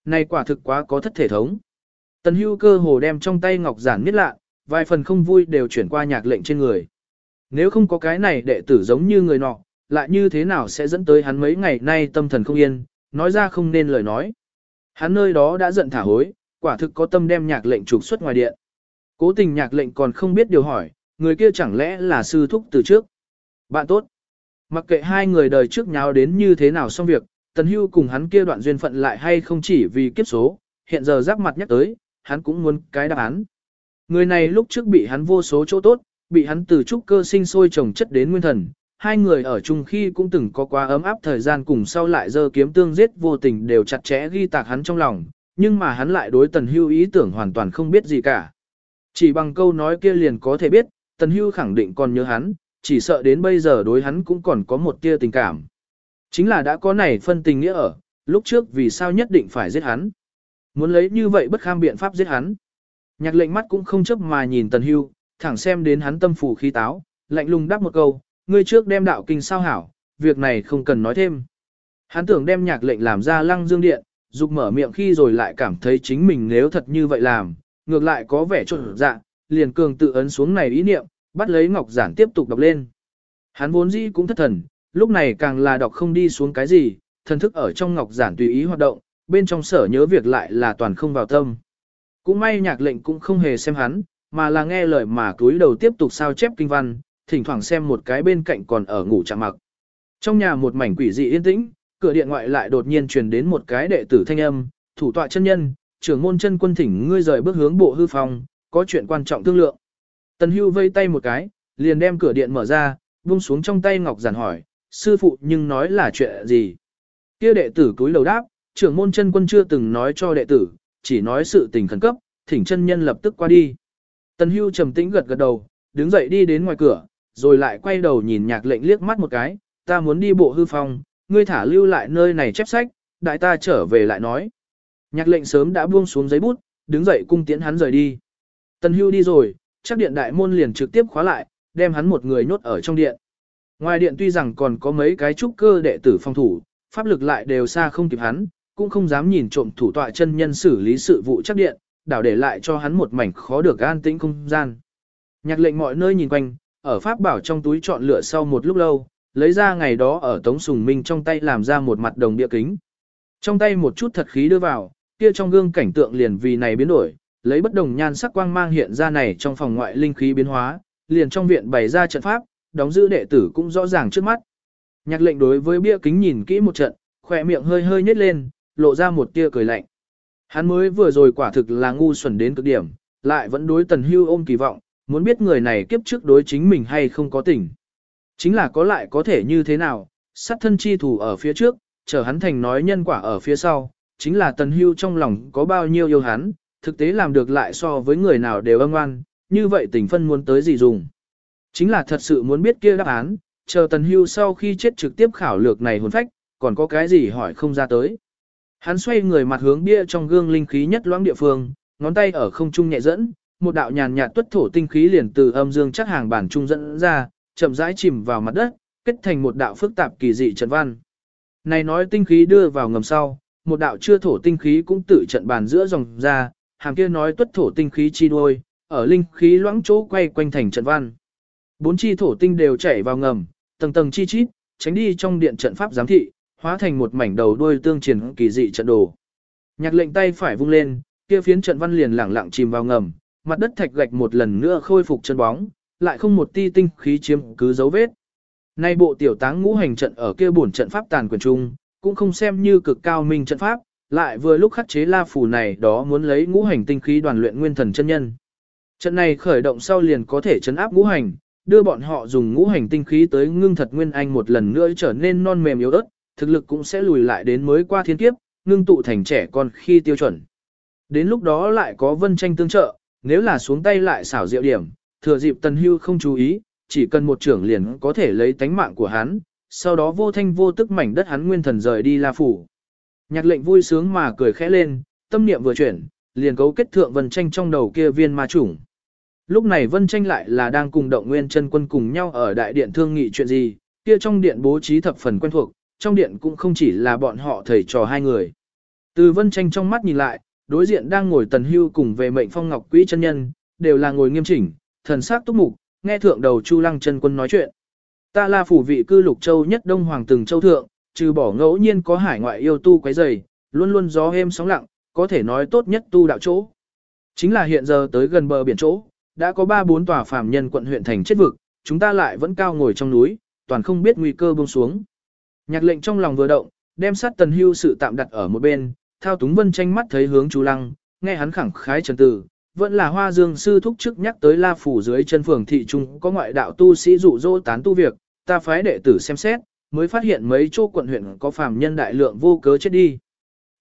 Này quả thực quá có thất thể thống. Tần hưu cơ hồ đem trong tay ngọc giản miết lạ, vài phần không vui đều chuyển qua nhạc lệnh trên người. Nếu không có cái này đệ tử giống như người nọ, lại như thế nào sẽ dẫn tới hắn mấy ngày nay tâm thần không yên, nói ra không nên lời nói. Hắn nơi đó đã giận thả hối, quả thực có tâm đem nhạc lệnh trục xuất ngoài điện. Cố tình nhạc lệnh còn không biết điều hỏi, người kia chẳng lẽ là sư thúc từ trước. Bạn tốt. Mặc kệ hai người đời trước nháo đến như thế nào xong việc, Tần Hưu cùng hắn kia đoạn duyên phận lại hay không chỉ vì kiếp số, hiện giờ giáp mặt nhắc tới, hắn cũng muốn cái đáp án. Người này lúc trước bị hắn vô số chỗ tốt, bị hắn từ trúc cơ sinh sôi trồng chất đến nguyên thần, hai người ở chung khi cũng từng có quá ấm áp thời gian cùng sau lại dơ kiếm tương giết vô tình đều chặt chẽ ghi tạc hắn trong lòng, nhưng mà hắn lại đối Tần Hưu ý tưởng hoàn toàn không biết gì cả. Chỉ bằng câu nói kia liền có thể biết, Tần Hưu khẳng định còn nhớ hắn, chỉ sợ đến bây giờ đối hắn cũng còn có một tia tình cảm. Chính là đã có này phân tình nghĩa ở, lúc trước vì sao nhất định phải giết hắn. Muốn lấy như vậy bất kham biện pháp giết hắn. Nhạc lệnh mắt cũng không chấp mà nhìn Tần Hưu, thẳng xem đến hắn tâm phủ khí táo, lạnh lùng đáp một câu, ngươi trước đem đạo kinh sao hảo, việc này không cần nói thêm. Hắn tưởng đem nhạc lệnh làm ra lăng dương điện, dục mở miệng khi rồi lại cảm thấy chính mình nếu thật như vậy làm, ngược lại có vẻ trộn dạ, liền cường tự ấn xuống này ý niệm, bắt lấy ngọc giản tiếp tục đọc lên. Hắn vốn dĩ cũng thất thần, lúc này càng là đọc không đi xuống cái gì, thần thức ở trong ngọc giản tùy ý hoạt động, bên trong sở nhớ việc lại là toàn không vào tâm. Cũng may nhạc lệnh cũng không hề xem hắn, mà là nghe lời mà túi đầu tiếp tục sao chép kinh văn, thỉnh thoảng xem một cái bên cạnh còn ở ngủ chạm mặc. Trong nhà một mảnh quỷ dị yên tĩnh, cửa điện ngoại lại đột nhiên truyền đến một cái đệ tử thanh âm, thủ tọa chân nhân, trưởng môn chân quân thỉnh ngươi rời bước hướng bộ hư phòng, có chuyện quan trọng thương lượng. Tần hưu vây tay một cái, liền đem cửa điện mở ra, buông xuống trong tay ngọc giản hỏi, sư phụ nhưng nói là chuyện gì. Kia đệ tử cúi đầu đáp, trưởng môn chân quân chưa từng nói cho đệ tử, chỉ nói sự tình khẩn cấp, thỉnh chân nhân lập tức qua đi. Tần hưu trầm tĩnh gật gật đầu, đứng dậy đi đến ngoài cửa, rồi lại quay đầu nhìn nhạc lệnh liếc mắt một cái, ta muốn đi bộ hư phòng, ngươi thả lưu lại nơi này chép sách, đại ta trở về lại nói. Nhạc lệnh sớm đã buông xuống giấy bút, đứng dậy cung tiễn hắn rời đi. Tần hưu đi rồi, chắc điện đại môn liền trực tiếp khóa lại, đem hắn một người nhốt ở trong điện. Ngoài điện tuy rằng còn có mấy cái trúc cơ đệ tử phòng thủ, pháp lực lại đều xa không kịp hắn, cũng không dám nhìn trộm thủ tọa chân nhân xử lý sự vụ chắc điện, đảo để lại cho hắn một mảnh khó được an tĩnh không gian. Nhạc lệnh mọi nơi nhìn quanh, ở pháp bảo trong túi chọn lựa sau một lúc lâu, lấy ra ngày đó ở Tống Sùng Minh trong tay làm ra một mặt đồng địa kính. Trong tay một chút thật khí đưa vào, kia trong gương cảnh tượng liền vì này biến đổi, lấy bất đồng nhan sắc quang mang hiện ra này trong phòng ngoại linh khí biến hóa, liền trong viện bày ra trận pháp, đóng giữ đệ tử cũng rõ ràng trước mắt. Nhạc lệnh đối với bia kính nhìn kỹ một trận, khỏe miệng hơi hơi nhếch lên, lộ ra một tia cười lạnh. Hắn mới vừa rồi quả thực là ngu xuẩn đến cực điểm, lại vẫn đối tần hưu ôm kỳ vọng, muốn biết người này kiếp trước đối chính mình hay không có tình. Chính là có lại có thể như thế nào, sát thân chi thủ ở phía trước, chờ hắn thành nói nhân quả ở phía sau, chính là tần hưu trong lòng có bao nhiêu yêu hắn, thực tế làm được lại so với người nào đều âm oan, như vậy tình phân muốn tới gì dùng. Chính là thật sự muốn biết kia đáp án, chờ tần hưu sau khi chết trực tiếp khảo lược này hồn phách, còn có cái gì hỏi không ra tới. Hắn xoay người mặt hướng bia trong gương linh khí nhất loãng địa phương, ngón tay ở không trung nhẹ dẫn, một đạo nhàn nhạt tuất thổ tinh khí liền từ âm dương chắc hàng bản trung dẫn ra, chậm rãi chìm vào mặt đất, kết thành một đạo phức tạp kỳ dị trận văn. Này nói tinh khí đưa vào ngầm sau, một đạo chưa thổ tinh khí cũng tự trận bàn giữa dòng ra, hàng kia nói tuất thổ tinh khí chi đuôi, ở linh khí loãng chỗ quay quanh thành trận văn. Bốn chi thổ tinh đều chảy vào ngầm, tầng tầng chi chít, tránh đi trong điện trận pháp giám thị, hóa thành một mảnh đầu đuôi tương triển kỳ dị trận đồ. Nhạc lệnh tay phải vung lên, kia phiến trận văn liền lẳng lặng chìm vào ngầm, mặt đất thạch gạch một lần nữa khôi phục chân bóng, lại không một ti tinh khí chiếm cứ dấu vết. Nay bộ tiểu táng ngũ hành trận ở kia bổn trận pháp tàn quyền trung, cũng không xem như cực cao minh trận pháp, lại vừa lúc khắc chế la phù này đó muốn lấy ngũ hành tinh khí đoàn luyện nguyên thần chân nhân. Trận này khởi động sau liền có thể chấn áp ngũ hành, đưa bọn họ dùng ngũ hành tinh khí tới ngưng thật nguyên anh một lần nữa trở nên non mềm yếu ớt, thực lực cũng sẽ lùi lại đến mới qua thiên kiếp, ngưng tụ thành trẻ con khi tiêu chuẩn. Đến lúc đó lại có vân tranh tương trợ, nếu là xuống tay lại xảo diệu điểm, thừa dịp tần hưu không chú ý, chỉ cần một trưởng liền có thể lấy tánh mạng của hắn, sau đó vô thanh vô tức mảnh đất hắn nguyên thần rời đi la phủ. Nhạc lệnh vui sướng mà cười khẽ lên, tâm niệm vừa chuyển, liền cấu kết thượng vân tranh trong đầu kia viên ma chủng. Lúc này vân tranh lại là đang cùng động nguyên chân quân cùng nhau ở đại điện thương nghị chuyện gì, kia trong điện bố trí thập phần quen thuộc, trong điện cũng không chỉ là bọn họ thầy trò hai người. Từ vân tranh trong mắt nhìn lại, đối diện đang ngồi tần hưu cùng về mệnh phong ngọc quỹ chân nhân, đều là ngồi nghiêm chỉnh, thần sắc túc mục, nghe thượng đầu chu lăng chân quân nói chuyện. Ta là phủ vị cư lục châu nhất đông hoàng từng châu thượng, trừ bỏ ngẫu nhiên có hải ngoại yêu tu quấy rầy, luôn luôn gió êm sóng lặng, có thể nói tốt nhất tu đạo chỗ. Chính là hiện giờ tới gần bờ biển chỗ, đã có ba bốn tòa phàm nhân quận huyện thành chết vực, chúng ta lại vẫn cao ngồi trong núi, toàn không biết nguy cơ buông xuống. Nhạc lệnh trong lòng vừa động, đem sát tần hưu sự tạm đặt ở một bên, thao túng vân tranh mắt thấy hướng chú lăng, nghe hắn khẳng khái trần tử, vẫn là hoa dương sư thúc trước nhắc tới la phủ dưới chân phường thị trung có ngoại đạo tu sĩ dụ dỗ tán tu việc, ta phái đệ tử xem xét, mới phát hiện mấy chỗ quận huyện có phàm nhân đại lượng vô cớ chết đi.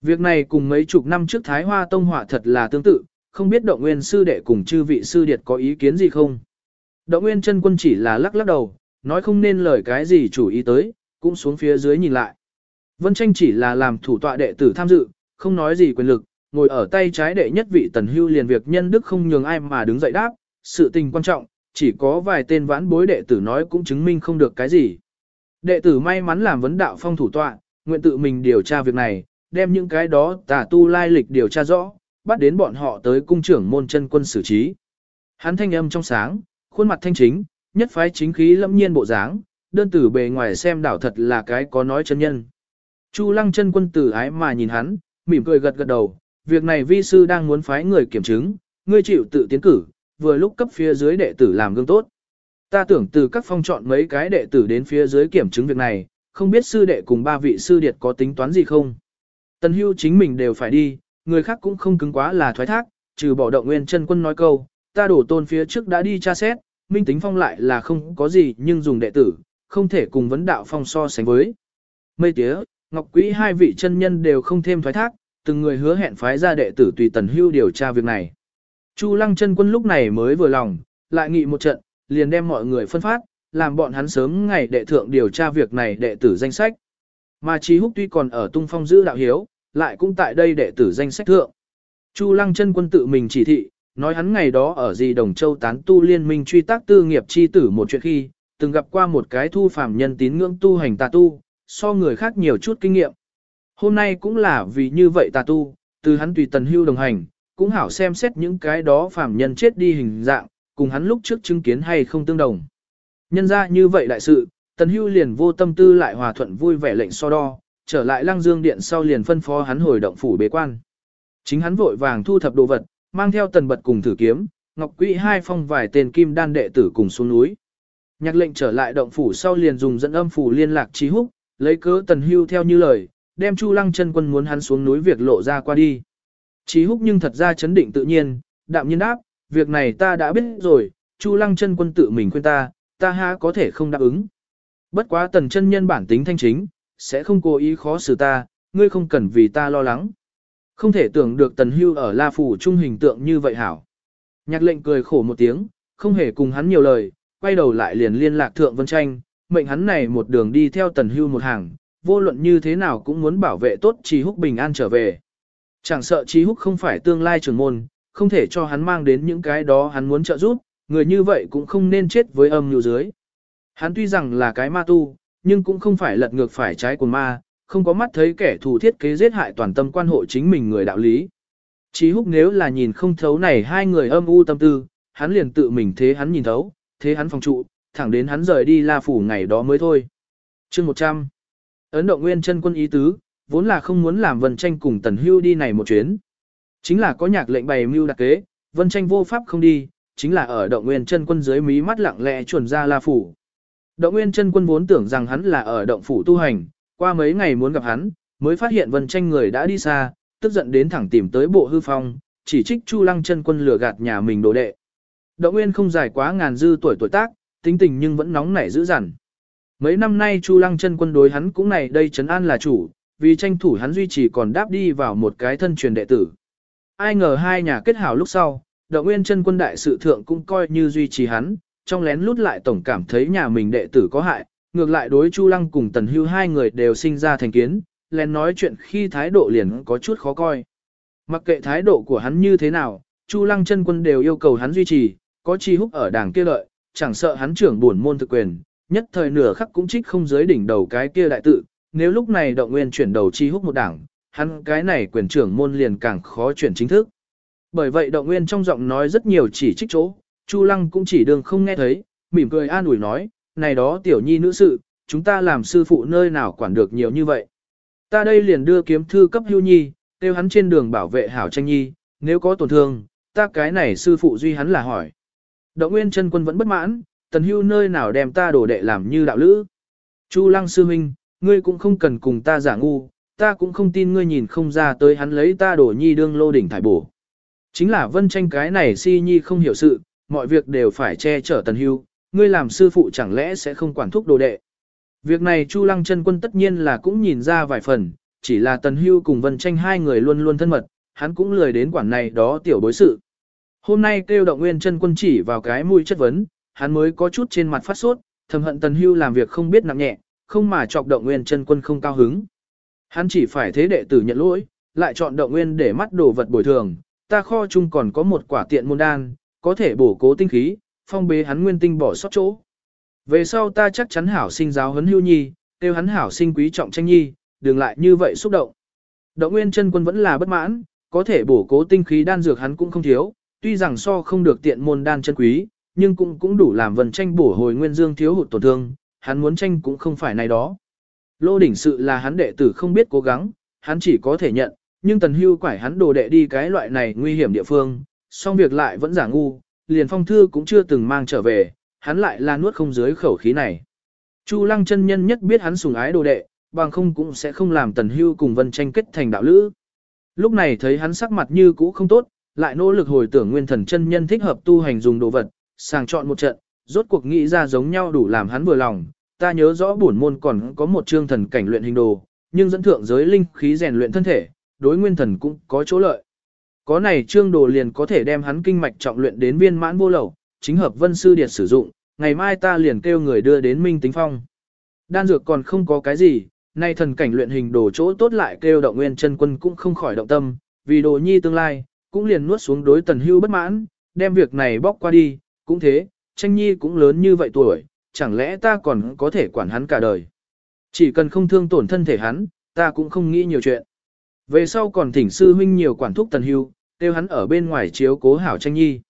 Việc này cùng mấy chục năm trước Thái Hoa Tông họa thật là tương tự, không biết động nguyên sư đệ cùng chư vị sư điệt có ý kiến gì không. Động nguyên chân quân chỉ là lắc lắc đầu, nói không nên lời cái gì chủ ý tới, cũng xuống phía dưới nhìn lại. Vân tranh chỉ là làm thủ tọa đệ tử tham dự, không nói gì quyền lực, ngồi ở tay trái đệ nhất vị tần hưu liền việc nhân đức không nhường ai mà đứng dậy đáp, sự tình quan trọng, chỉ có vài tên vãn bối đệ tử nói cũng chứng minh không được cái gì. Đệ tử may mắn làm vấn đạo phong thủ tọa, nguyện tự mình điều tra việc này, đem những cái đó tà tu lai lịch điều tra rõ, bắt đến bọn họ tới cung trưởng môn chân quân xử trí. Hắn thanh âm trong sáng, khuôn mặt thanh chính, nhất phái chính khí lâm nhiên bộ dáng, đơn tử bề ngoài xem đảo thật là cái có nói chân nhân. Chu lăng chân quân tử ái mà nhìn hắn, mỉm cười gật gật đầu, việc này vi sư đang muốn phái người kiểm chứng, ngươi chịu tự tiến cử, vừa lúc cấp phía dưới đệ tử làm gương tốt. Ta tưởng từ các phong chọn mấy cái đệ tử đến phía dưới kiểm chứng việc này, không biết sư đệ cùng ba vị sư điệt có tính toán gì không. Tần hưu chính mình đều phải đi, người khác cũng không cứng quá là thoái thác, trừ bỏ động nguyên chân quân nói câu, ta đổ tôn phía trước đã đi tra xét, minh tính phong lại là không có gì nhưng dùng đệ tử, không thể cùng vấn đạo phong so sánh với. Mây tía, Ngọc Quý hai vị chân nhân đều không thêm thoái thác, từng người hứa hẹn phái ra đệ tử tùy tần hưu điều tra việc này. Chu lăng chân quân lúc này mới vừa lòng, lại nghị một trận, liền đem mọi người phân phát, làm bọn hắn sớm ngày đệ thượng điều tra việc này đệ tử danh sách. Mà Trí Húc tuy còn ở tung phong giữ đạo hiếu, lại cũng tại đây đệ tử danh sách thượng. Chu lăng chân quân tự mình chỉ thị, nói hắn ngày đó ở gì Đồng Châu tán tu liên minh truy tác tư nghiệp chi tử một chuyện khi, từng gặp qua một cái thu phàm nhân tín ngưỡng tu hành tà tu, so người khác nhiều chút kinh nghiệm. Hôm nay cũng là vì như vậy tà tu, từ hắn tùy tần hưu đồng hành, cũng hảo xem xét những cái đó phàm nhân chết đi hình dạng, cùng hắn lúc trước chứng kiến hay không tương đồng. Nhân ra như vậy đại sự, tần hưu liền vô tâm tư lại hòa thuận vui vẻ lệnh so đo, trở lại lăng dương điện sau liền phân phó hắn hồi động phủ bế quan. Chính hắn vội vàng thu thập đồ vật, mang theo tần bật cùng thử kiếm, ngọc quỹ hai phong vài tên kim đan đệ tử cùng xuống núi. Nhạc lệnh trở lại động phủ sau liền dùng dẫn âm phủ liên lạc trí húc, lấy cớ tần hưu theo như lời, đem Chu Lăng chân quân muốn hắn xuống núi việc lộ ra qua đi. Trí húc nhưng thật ra chấn định tự nhiên, đạm nhiên đáp, việc này ta đã biết rồi, Chu Lăng chân quân tự mình khuyên ta, ta ha có thể không đáp ứng. Bất quá tần chân nhân bản tính thanh chính, sẽ không cố ý khó xử ta, ngươi không cần vì ta lo lắng. Không thể tưởng được tần hưu ở La Phủ trung hình tượng như vậy hảo. Nhạc lệnh cười khổ một tiếng, không hề cùng hắn nhiều lời, quay đầu lại liền liên lạc thượng vân tranh, mệnh hắn này một đường đi theo tần hưu một hàng, vô luận như thế nào cũng muốn bảo vệ tốt Trí Húc bình an trở về. Chẳng sợ Trí Húc không phải tương lai trưởng môn, không thể cho hắn mang đến những cái đó hắn muốn trợ giúp, người như vậy cũng không nên chết với âm nhu dưới. Hắn tuy rằng là cái ma tu, nhưng cũng không phải lật ngược phải trái của ma, không có mắt thấy kẻ thù thiết kế giết hại toàn tâm quan hộ chính mình người đạo lý. Chí húc nếu là nhìn không thấu này hai người âm u tâm tư, hắn liền tự mình thế hắn nhìn thấu, thế hắn phòng trụ, thẳng đến hắn rời đi La Phủ ngày đó mới thôi. chương 100 Ấn Độ Nguyên chân quân ý tứ, vốn là không muốn làm Vân Tranh cùng Tần Hưu đi này một chuyến. Chính là có nhạc lệnh bày mưu đặc kế, Vân Tranh vô pháp không đi, chính là ở Động Nguyên chân quân dưới mí mắt lặng lẽ chuẩn ra La Phủ. Động Nguyên chân quân vốn tưởng rằng hắn là ở động phủ tu hành, qua mấy ngày muốn gặp hắn, mới phát hiện Vân Tranh người đã đi xa, tức giận đến thẳng tìm tới bộ hư phong, chỉ trích Chu Lăng chân quân lừa gạt nhà mình đồ đệ. Động Nguyên không dài quá ngàn dư tuổi tuổi tác, tính tình nhưng vẫn nóng nảy dữ dằn. Mấy năm nay Chu Lăng chân quân đối hắn cũng này đây trấn an là chủ, vì tranh thủ hắn duy trì còn đáp đi vào một cái thân truyền đệ tử. Ai ngờ hai nhà kết hảo lúc sau, Đậu Nguyên chân quân đại sự thượng cũng coi như duy trì hắn, trong lén lút lại tổng cảm thấy nhà mình đệ tử có hại, ngược lại đối Chu Lăng cùng Tần Hưu hai người đều sinh ra thành kiến, lén nói chuyện khi thái độ liền có chút khó coi. Mặc kệ thái độ của hắn như thế nào, Chu Lăng chân quân đều yêu cầu hắn duy trì, có chi húc ở đảng kia lợi, chẳng sợ hắn trưởng buồn môn thực quyền, nhất thời nửa khắc cũng trích không dưới đỉnh đầu cái kia đại tự, nếu lúc này động nguyên chuyển đầu chi húc một đảng, hắn cái này quyền trưởng môn liền càng khó chuyển chính thức. Bởi vậy động nguyên trong giọng nói rất nhiều chỉ trích chỗ, Chu Lăng cũng chỉ đường không nghe thấy, mỉm cười an ủi nói, này đó tiểu nhi nữ sự, chúng ta làm sư phụ nơi nào quản được nhiều như vậy. Ta đây liền đưa kiếm thư cấp hưu nhi, kêu hắn trên đường bảo vệ hảo tranh nhi, nếu có tổn thương, ta cái này sư phụ duy hắn là hỏi. Động nguyên chân quân vẫn bất mãn, tần hưu nơi nào đem ta đổ đệ làm như đạo lữ. Chu lăng sư huynh, ngươi cũng không cần cùng ta giả ngu, ta cũng không tin ngươi nhìn không ra tới hắn lấy ta đổ nhi đương lô đỉnh thải bổ. Chính là vân tranh cái này si nhi không hiểu sự, mọi việc đều phải che chở tần hưu, ngươi làm sư phụ chẳng lẽ sẽ không quản thúc đồ đệ. Việc này Chu Lăng chân quân tất nhiên là cũng nhìn ra vài phần, chỉ là tần hưu cùng vân tranh hai người luôn luôn thân mật, hắn cũng lười đến quản này đó tiểu bối sự. Hôm nay kêu động nguyên chân quân chỉ vào cái mũi chất vấn, hắn mới có chút trên mặt phát sốt, thầm hận tần hưu làm việc không biết nặng nhẹ, không mà chọc động nguyên chân quân không cao hứng. Hắn chỉ phải thế đệ tử nhận lỗi, lại chọn động nguyên để mắt đồ vật bồi thường, ta kho chung còn có một quả tiện môn đan, có thể bổ cố tinh khí, phong bế hắn nguyên tinh bỏ sót chỗ. Về sau ta chắc chắn hảo sinh giáo huấn hưu nhi, tiêu hắn hảo sinh quý trọng tranh nhi, đừng lại như vậy xúc động. Động nguyên chân quân vẫn là bất mãn, có thể bổ cố tinh khí đan dược hắn cũng không thiếu, tuy rằng so không được tiện môn đan chân quý, nhưng cũng cũng đủ làm vần tranh bổ hồi nguyên dương thiếu hụt tổn thương, hắn muốn tranh cũng không phải này đó. Lô đỉnh sự là hắn đệ tử không biết cố gắng, hắn chỉ có thể nhận, nhưng tần hưu quải hắn đồ đệ đi cái loại này nguy hiểm địa phương, song việc lại vẫn giả ngu, liền phong thư cũng chưa từng mang trở về, hắn lại là nuốt không dưới khẩu khí này. Chu lăng chân nhân nhất biết hắn sùng ái đồ đệ, bằng không cũng sẽ không làm tần hưu cùng vân tranh kết thành đạo lữ. Lúc này thấy hắn sắc mặt như cũ không tốt, lại nỗ lực hồi tưởng nguyên thần chân nhân thích hợp tu hành dùng đồ vật, sàng chọn một trận, rốt cuộc nghĩ ra giống nhau đủ làm hắn vừa lòng. Ta nhớ rõ bổn môn còn có một chương thần cảnh luyện hình đồ, nhưng dẫn thượng giới linh khí rèn luyện thân thể, đối nguyên thần cũng có chỗ lợi. Có này trương đồ liền có thể đem hắn kinh mạch trọng luyện đến viên mãn vô lậu, chính hợp vân sư điệt sử dụng, ngày mai ta liền kêu người đưa đến minh tính phong. Đan dược còn không có cái gì, nay thần cảnh luyện hình đồ chỗ tốt lại kêu động nguyên chân quân cũng không khỏi động tâm, vì đồ nhi tương lai, cũng liền nuốt xuống đối tần hưu bất mãn, đem việc này bóc qua đi, cũng thế, tranh nhi cũng lớn như vậy tuổi, chẳng lẽ ta còn có thể quản hắn cả đời. Chỉ cần không thương tổn thân thể hắn, ta cũng không nghĩ nhiều chuyện. Về sau còn thỉnh sư huynh nhiều quản thúc tần hưu, kêu hắn ở bên ngoài chiếu cố hảo tranh nhi.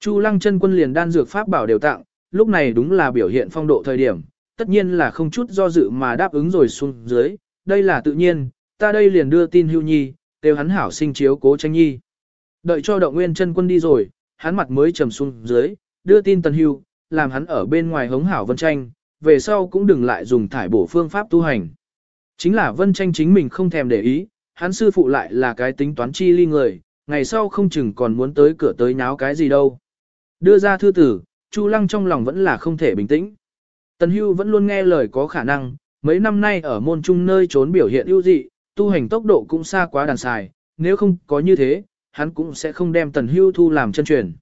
Chu lăng chân quân liền đan dược pháp bảo đều tặng, lúc này đúng là biểu hiện phong độ thời điểm, tất nhiên là không chút do dự mà đáp ứng rồi xuống dưới, đây là tự nhiên, ta đây liền đưa tin hưu nhi, kêu hắn hảo sinh chiếu cố tranh nhi. Đợi cho động nguyên chân quân đi rồi, hắn mặt mới trầm xuống dưới, đưa tin tần hưu, làm hắn ở bên ngoài hống hảo vân tranh, về sau cũng đừng lại dùng thải bổ phương pháp tu hành. Chính là vân tranh chính mình không thèm để ý, hắn sư phụ lại là cái tính toán chi ly người, ngày sau không chừng còn muốn tới cửa tới nháo cái gì đâu. Đưa ra thư tử, Chu Lăng trong lòng vẫn là không thể bình tĩnh. Tần Hưu vẫn luôn nghe lời có khả năng, mấy năm nay ở môn trung nơi trốn biểu hiện ưu dị, tu hành tốc độ cũng xa quá đàn xài, nếu không có như thế, hắn cũng sẽ không đem Tần Hưu thu làm chân truyền.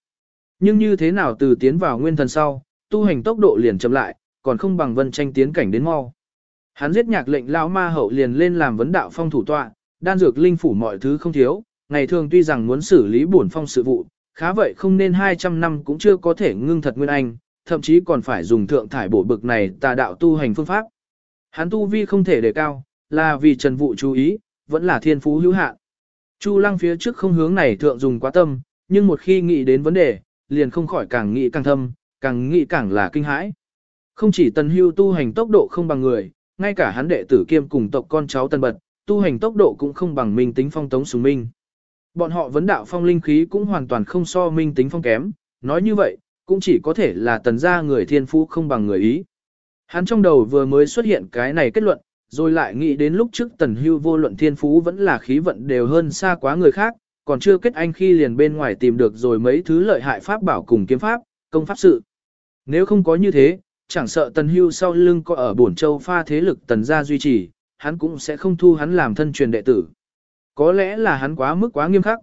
Nhưng như thế nào từ tiến vào nguyên thần sau, tu hành tốc độ liền chậm lại, còn không bằng vân tranh tiến cảnh đến mau. Hắn giết nhạc lệnh lão ma hậu liền lên làm vấn đạo phong thủ tọa, đan dược linh phủ mọi thứ không thiếu, ngày thường tuy rằng muốn xử lý bổn phong sự vụ, khá vậy không nên 200 năm cũng chưa có thể ngưng thật nguyên anh, thậm chí còn phải dùng thượng thải bổ bực này tà đạo tu hành phương pháp. Hắn tu vi không thể đề cao, là vì Trần Vũ chú ý, vẫn là thiên phú hữu hạn. Chu Lăng phía trước không hướng này thượng dùng quá tâm, nhưng một khi nghĩ đến vấn đề, liền không khỏi càng nghĩ càng thâm, càng nghĩ càng là kinh hãi. Không chỉ Tần Hưu tu hành tốc độ không bằng người, ngay cả hắn đệ tử kiêm cùng tộc con cháu Tần Bật, tu hành tốc độ cũng không bằng Minh Tính Phong Tống Sùng Minh. Bọn họ vấn đạo phong linh khí cũng hoàn toàn không so Minh Tính Phong kém, nói như vậy, cũng chỉ có thể là tần gia người thiên phú không bằng người ý. Hắn trong đầu vừa mới xuất hiện cái này kết luận, rồi lại nghĩ đến lúc trước tần hưu vô luận thiên phú vẫn là khí vận đều hơn xa quá người khác, còn chưa kết anh khi liền bên ngoài tìm được rồi mấy thứ lợi hại pháp bảo cùng kiếm pháp, công pháp sự. Nếu không có như thế, chẳng sợ tần hưu sau lưng có ở bổn châu pha thế lực tần gia duy trì, hắn cũng sẽ không thu hắn làm thân truyền đệ tử. Có lẽ là hắn quá mức quá nghiêm khắc.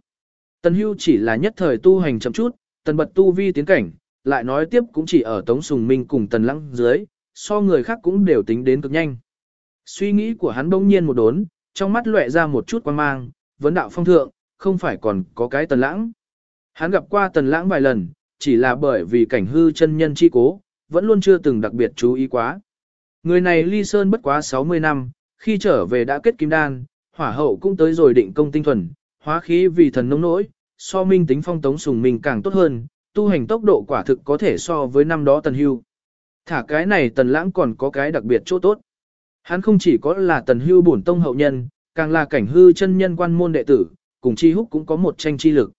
Tần hưu chỉ là nhất thời tu hành chậm chút, tần bật tu vi tiến cảnh, lại nói tiếp cũng chỉ ở Tống Sùng Minh cùng Tần Lăng dưới, so người khác cũng đều tính đến cực nhanh. Suy nghĩ của hắn bỗng nhiên một đốn, trong mắt lóe ra một chút quan mang, vấn đạo phong thượng, không phải còn có cái Tần Lãng. Hắn gặp qua Tần Lãng vài lần, chỉ là bởi vì cảnh hư chân nhân chi cố, vẫn luôn chưa từng đặc biệt chú ý quá. Người này ly sơn bất quá 60 năm, khi trở về đã kết kim đan, hỏa hậu cũng tới rồi định công tinh thuần, hóa khí vì thần nông nỗi, so minh tính phong tống sùng mình càng tốt hơn, tu hành tốc độ quả thực có thể so với năm đó tần hưu. Thả cái này tần lãng còn có cái đặc biệt chỗ tốt. Hắn không chỉ có là tần hưu bổn tông hậu nhân, càng là cảnh hư chân nhân quan môn đệ tử, cùng chi húc cũng có một tranh chi lực.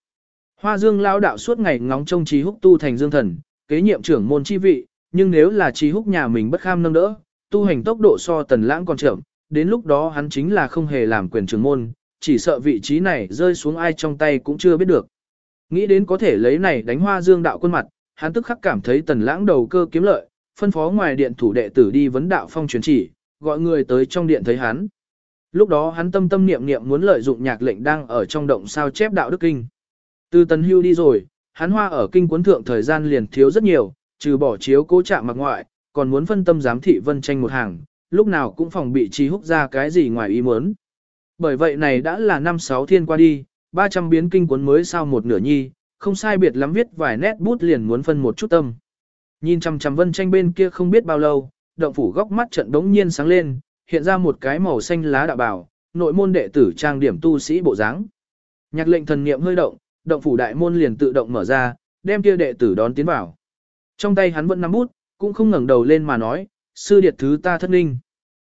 Hoa dương Lão đạo suốt ngày ngóng trông chi húc tu thành dương thần, kế nhiệm trưởng môn chi vị, nhưng nếu là chi húc nhà mình bất kham nâng đỡ, tu hành tốc độ so tần lãng còn chậm, đến lúc đó hắn chính là không hề làm quyền trưởng môn, chỉ sợ vị trí này rơi xuống ai trong tay cũng chưa biết được. Nghĩ đến có thể lấy này đánh hoa dương đạo quân mặt, hắn tức khắc cảm thấy tần lãng đầu cơ kiếm lợi, phân phó ngoài điện thủ đệ tử đi vấn đạo phong truyền chỉ, gọi người tới trong điện thấy hắn. Lúc đó hắn tâm tâm niệm niệm muốn lợi dụng nhạc lệnh đang ở trong động sao chép đạo đức kinh. Từ tần hưu đi rồi, hắn hoa ở kinh cuốn thượng thời gian liền thiếu rất nhiều, trừ bỏ chiếu cố trạng mặc ngoại, còn muốn phân tâm giám thị vân tranh một hàng, lúc nào cũng phòng bị trí húc ra cái gì ngoài ý muốn. Bởi vậy này đã là năm sáu thiên qua đi, 300 biến kinh cuốn mới sao một nửa nhi, không sai biệt lắm viết vài nét bút liền muốn phân một chút tâm. Nhìn chằm chằm vân tranh bên kia không biết bao lâu, động phủ góc mắt trận đống nhiên sáng lên, hiện ra một cái màu xanh lá đạo bảo, nội môn đệ tử trang điểm tu sĩ bộ dáng. Nhạc lệnh thần niệm hơi động, động phủ đại môn liền tự động mở ra, đem kia đệ tử đón tiến vào. Trong tay hắn vẫn nắm bút, cũng không ngẩng đầu lên mà nói, sư điệt thứ ta thất linh.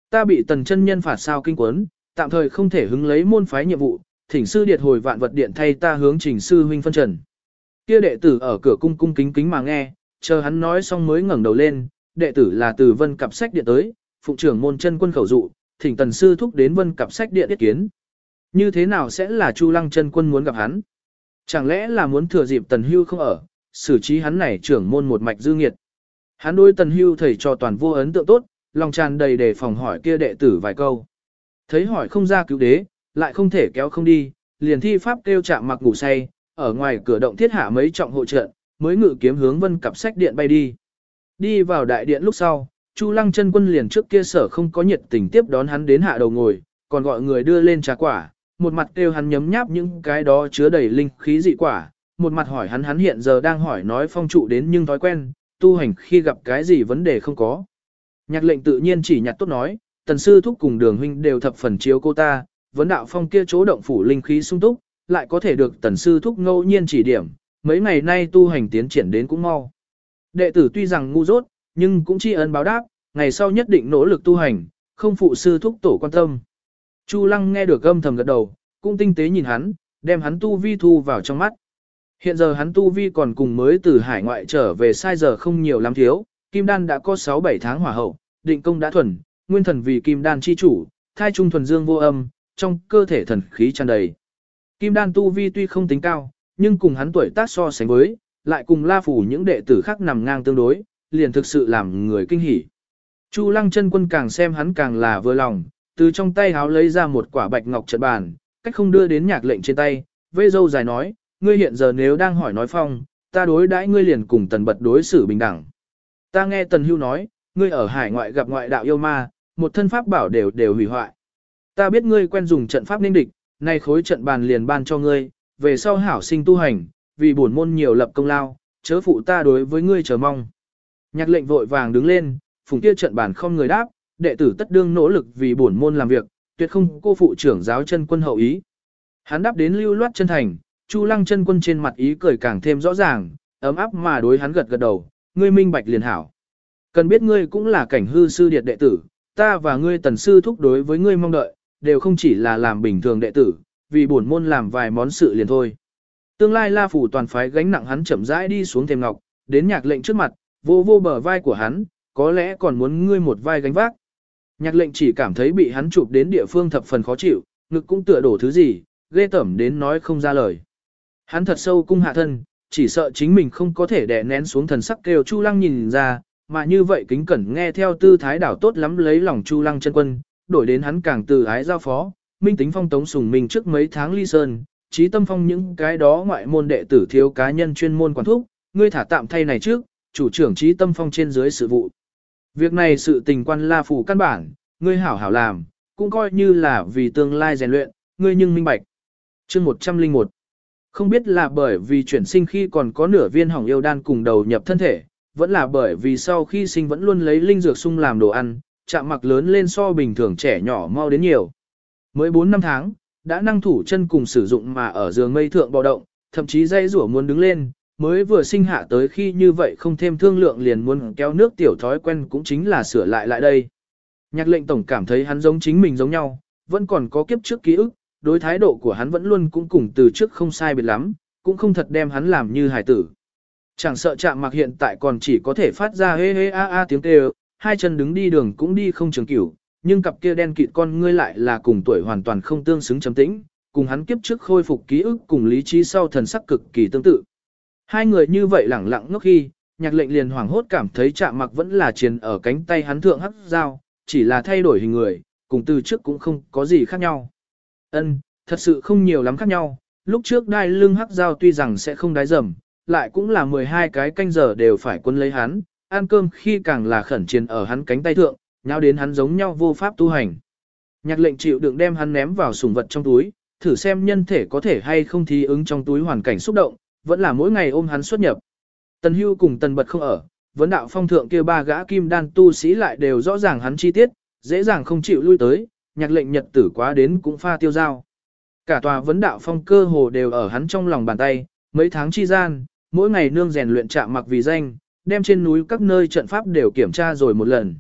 Ta bị tần chân nhân phạt sao kinh quấn, tạm thời không thể hứng lấy môn phái nhiệm vụ, thỉnh sư điệt hồi vạn vật điện thay ta hướng trình sư huynh phân trần. Kia đệ tử ở cửa cung cung kính kính mà nghe, chờ hắn nói xong mới ngẩng đầu lên, đệ tử là từ vân cặp sách điện tới, phụng trưởng môn chân quân khẩu dụ, thỉnh tần sư thúc đến vân cặp sách điện yết kiến. Như thế nào sẽ là Chu Lăng chân quân muốn gặp hắn? Chẳng lẽ là muốn thừa dịp tần hưu không ở, xử trí hắn này trưởng môn một mạch dư nghiệt. Hắn đối tần hưu thầy cho toàn vô ấn tượng tốt, lòng tràn đầy đề phòng hỏi kia đệ tử vài câu. Thấy hỏi không ra cứu đế, lại không thể kéo không đi, liền thi pháp kêu chạm mặc ngủ say, ở ngoài cửa động thiết hạ mấy trọng hộ trận, mới ngự kiếm hướng vân cặp sách điện bay đi. Đi vào đại điện lúc sau, Chu Lăng chân quân liền trước kia sở không có nhiệt tình tiếp đón hắn đến hạ đầu ngồi, còn gọi người đưa lên trà quả, một mặt kêu hắn nhấm nháp những cái đó chứa đầy linh khí dị quả, một mặt hỏi hắn hắn hiện giờ đang hỏi nói phong trụ đến nhưng thói quen, tu hành khi gặp cái gì vấn đề không có. Nhạc lệnh tự nhiên chỉ nhặt tốt nói, tần sư thúc cùng đường huynh đều thập phần chiếu cô ta, vấn đạo phong kia chỗ động phủ linh khí sung túc, lại có thể được tần sư thúc ngẫu nhiên chỉ điểm, mấy ngày nay tu hành tiến triển đến cũng mau. Đệ tử tuy rằng ngu dốt, nhưng cũng tri ân báo đáp, ngày sau nhất định nỗ lực tu hành, không phụ sư thúc tổ quan tâm. Chu Lăng nghe được âm thầm gật đầu, cũng tinh tế nhìn hắn, đem hắn tu vi thu vào trong mắt. Hiện giờ hắn tu vi còn cùng mới từ hải ngoại trở về sai giờ không nhiều lắm thiếu, kim đan đã có 6-7 tháng hỏa hậu, định công đã thuần, nguyên thần vì kim đan chi chủ, thai trung thuần dương vô âm, trong cơ thể thần khí tràn đầy. Kim đan tu vi tuy không tính cao, nhưng cùng hắn tuổi tác so sánh với, lại cùng la phủ những đệ tử khác nằm ngang tương đối, liền thực sự làm người kinh hỉ. Chu lăng chân quân càng xem hắn càng là vừa lòng, từ trong tay háo lấy ra một quả bạch ngọc trận bàn, cách không đưa đến nhạc lệnh trên tay, vê dâu dài nói, ngươi hiện giờ nếu đang hỏi nói phong, ta đối đãi ngươi liền cùng tần bật đối xử bình đẳng. Ta nghe tần hưu nói, ngươi ở hải ngoại gặp ngoại đạo yêu ma, một thân pháp bảo đều đều hủy hoại. Ta biết ngươi quen dùng trận pháp ninh địch, nay khối trận bàn liền ban cho ngươi, về sau hảo sinh tu hành, vì bổn môn nhiều lập công lao, chớ phụ ta đối với ngươi chờ mong. Nhạc lệnh vội vàng đứng lên, phùng kia trận bản không người đáp, đệ tử tất đương nỗ lực vì bổn môn làm việc, tuyệt không cô phụ trưởng giáo chân quân hậu ý. Hắn đáp đến lưu loát chân thành, Chu Lăng chân quân trên mặt ý cười càng thêm rõ ràng, ấm áp mà đối hắn gật gật đầu, ngươi minh bạch liền hảo. Cần biết ngươi cũng là cảnh hư sư điệt đệ tử, ta và ngươi tần sư thúc đối với ngươi mong đợi, đều không chỉ là làm bình thường đệ tử, vì bổn môn làm vài món sự liền thôi. Tương lai La phủ toàn phái gánh nặng hắn chậm rãi đi xuống thềm ngọc, đến nhạc lệnh trước mặt, vô vô bờ vai của hắn, có lẽ còn muốn ngươi một vai gánh vác. Nhạc lệnh chỉ cảm thấy bị hắn chụp đến địa phương thập phần khó chịu, ngực cũng tựa đổ thứ gì, ghê tẩm đến nói không ra lời. Hắn thật sâu cung hạ thân, chỉ sợ chính mình không có thể đè nén xuống thần sắc kêu Chu Lăng nhìn ra, mà như vậy kính cẩn nghe theo tư thái đảo tốt lắm lấy lòng Chu Lăng chân quân, đổi đến hắn càng từ ái giao phó, minh tính phong tống sùng mình trước mấy tháng ly sơn, trí tâm phong những cái đó ngoại môn đệ tử thiếu cá nhân chuyên môn quản thúc, ngươi thả tạm thay này trước, chủ trưởng trí tâm phong trên dưới sự vụ. Việc này sự tình quan la phủ căn bản, ngươi hảo hảo làm, cũng coi như là vì tương lai rèn luyện, ngươi nhưng minh bạch. chương 101 Không biết là bởi vì chuyển sinh khi còn có nửa viên hỏng yêu đan cùng đầu nhập thân thể, vẫn là bởi vì sau khi sinh vẫn luôn lấy linh dược sung làm đồ ăn, chạm mặc lớn lên so bình thường trẻ nhỏ mau đến nhiều. Mới 4 năm tháng, đã năng thủ chân cùng sử dụng mà ở giường mây thượng bò động, thậm chí dây rủa muốn đứng lên, mới vừa sinh hạ tới khi như vậy không thêm thương lượng liền muốn kéo nước tiểu thói quen cũng chính là sửa lại lại đây. Nhạc lệnh tổng cảm thấy hắn giống chính mình giống nhau, vẫn còn có kiếp trước ký ức, đối thái độ của hắn vẫn luôn cũng cùng từ trước không sai biệt lắm, cũng không thật đem hắn làm như hải tử. Chẳng sợ chạm mặc hiện tại còn chỉ có thể phát ra hê hê a a tiếng kêu, hai chân đứng đi đường cũng đi không trường cửu, nhưng cặp kia đen kịt con ngươi lại là cùng tuổi hoàn toàn không tương xứng trầm tĩnh, cùng hắn kiếp trước khôi phục ký ức cùng lý trí sau thần sắc cực kỳ tương tự. Hai người như vậy lẳng lặng ngốc khi, nhạc lệnh liền hoảng hốt cảm thấy chạm mặc vẫn là triền ở cánh tay hắn thượng hắc dao, chỉ là thay đổi hình người, cùng từ trước cũng không có gì khác nhau. Ân, thật sự không nhiều lắm khác nhau, lúc trước đai lưng hắc dao tuy rằng sẽ không đái dầm, lại cũng là 12 cái canh giờ đều phải quân lấy hắn, ăn cơm khi càng là khẩn triền ở hắn cánh tay thượng, nháo đến hắn giống nhau vô pháp tu hành. Nhạc lệnh chịu đựng đem hắn ném vào sủng vật trong túi, thử xem nhân thể có thể hay không thi ứng trong túi hoàn cảnh xúc động, vẫn là mỗi ngày ôm hắn xuất nhập. Tần hưu cùng tần bật không ở, vấn đạo phong thượng kia ba gã kim đan tu sĩ lại đều rõ ràng hắn chi tiết, dễ dàng không chịu lui tới, nhạc lệnh nhật tử quá đến cũng pha tiêu dao. Cả tòa vấn đạo phong cơ hồ đều ở hắn trong lòng bàn tay, mấy tháng chi gian, mỗi ngày nương rèn luyện chạm mặc vì danh, đem trên núi các nơi trận pháp đều kiểm tra rồi một lần.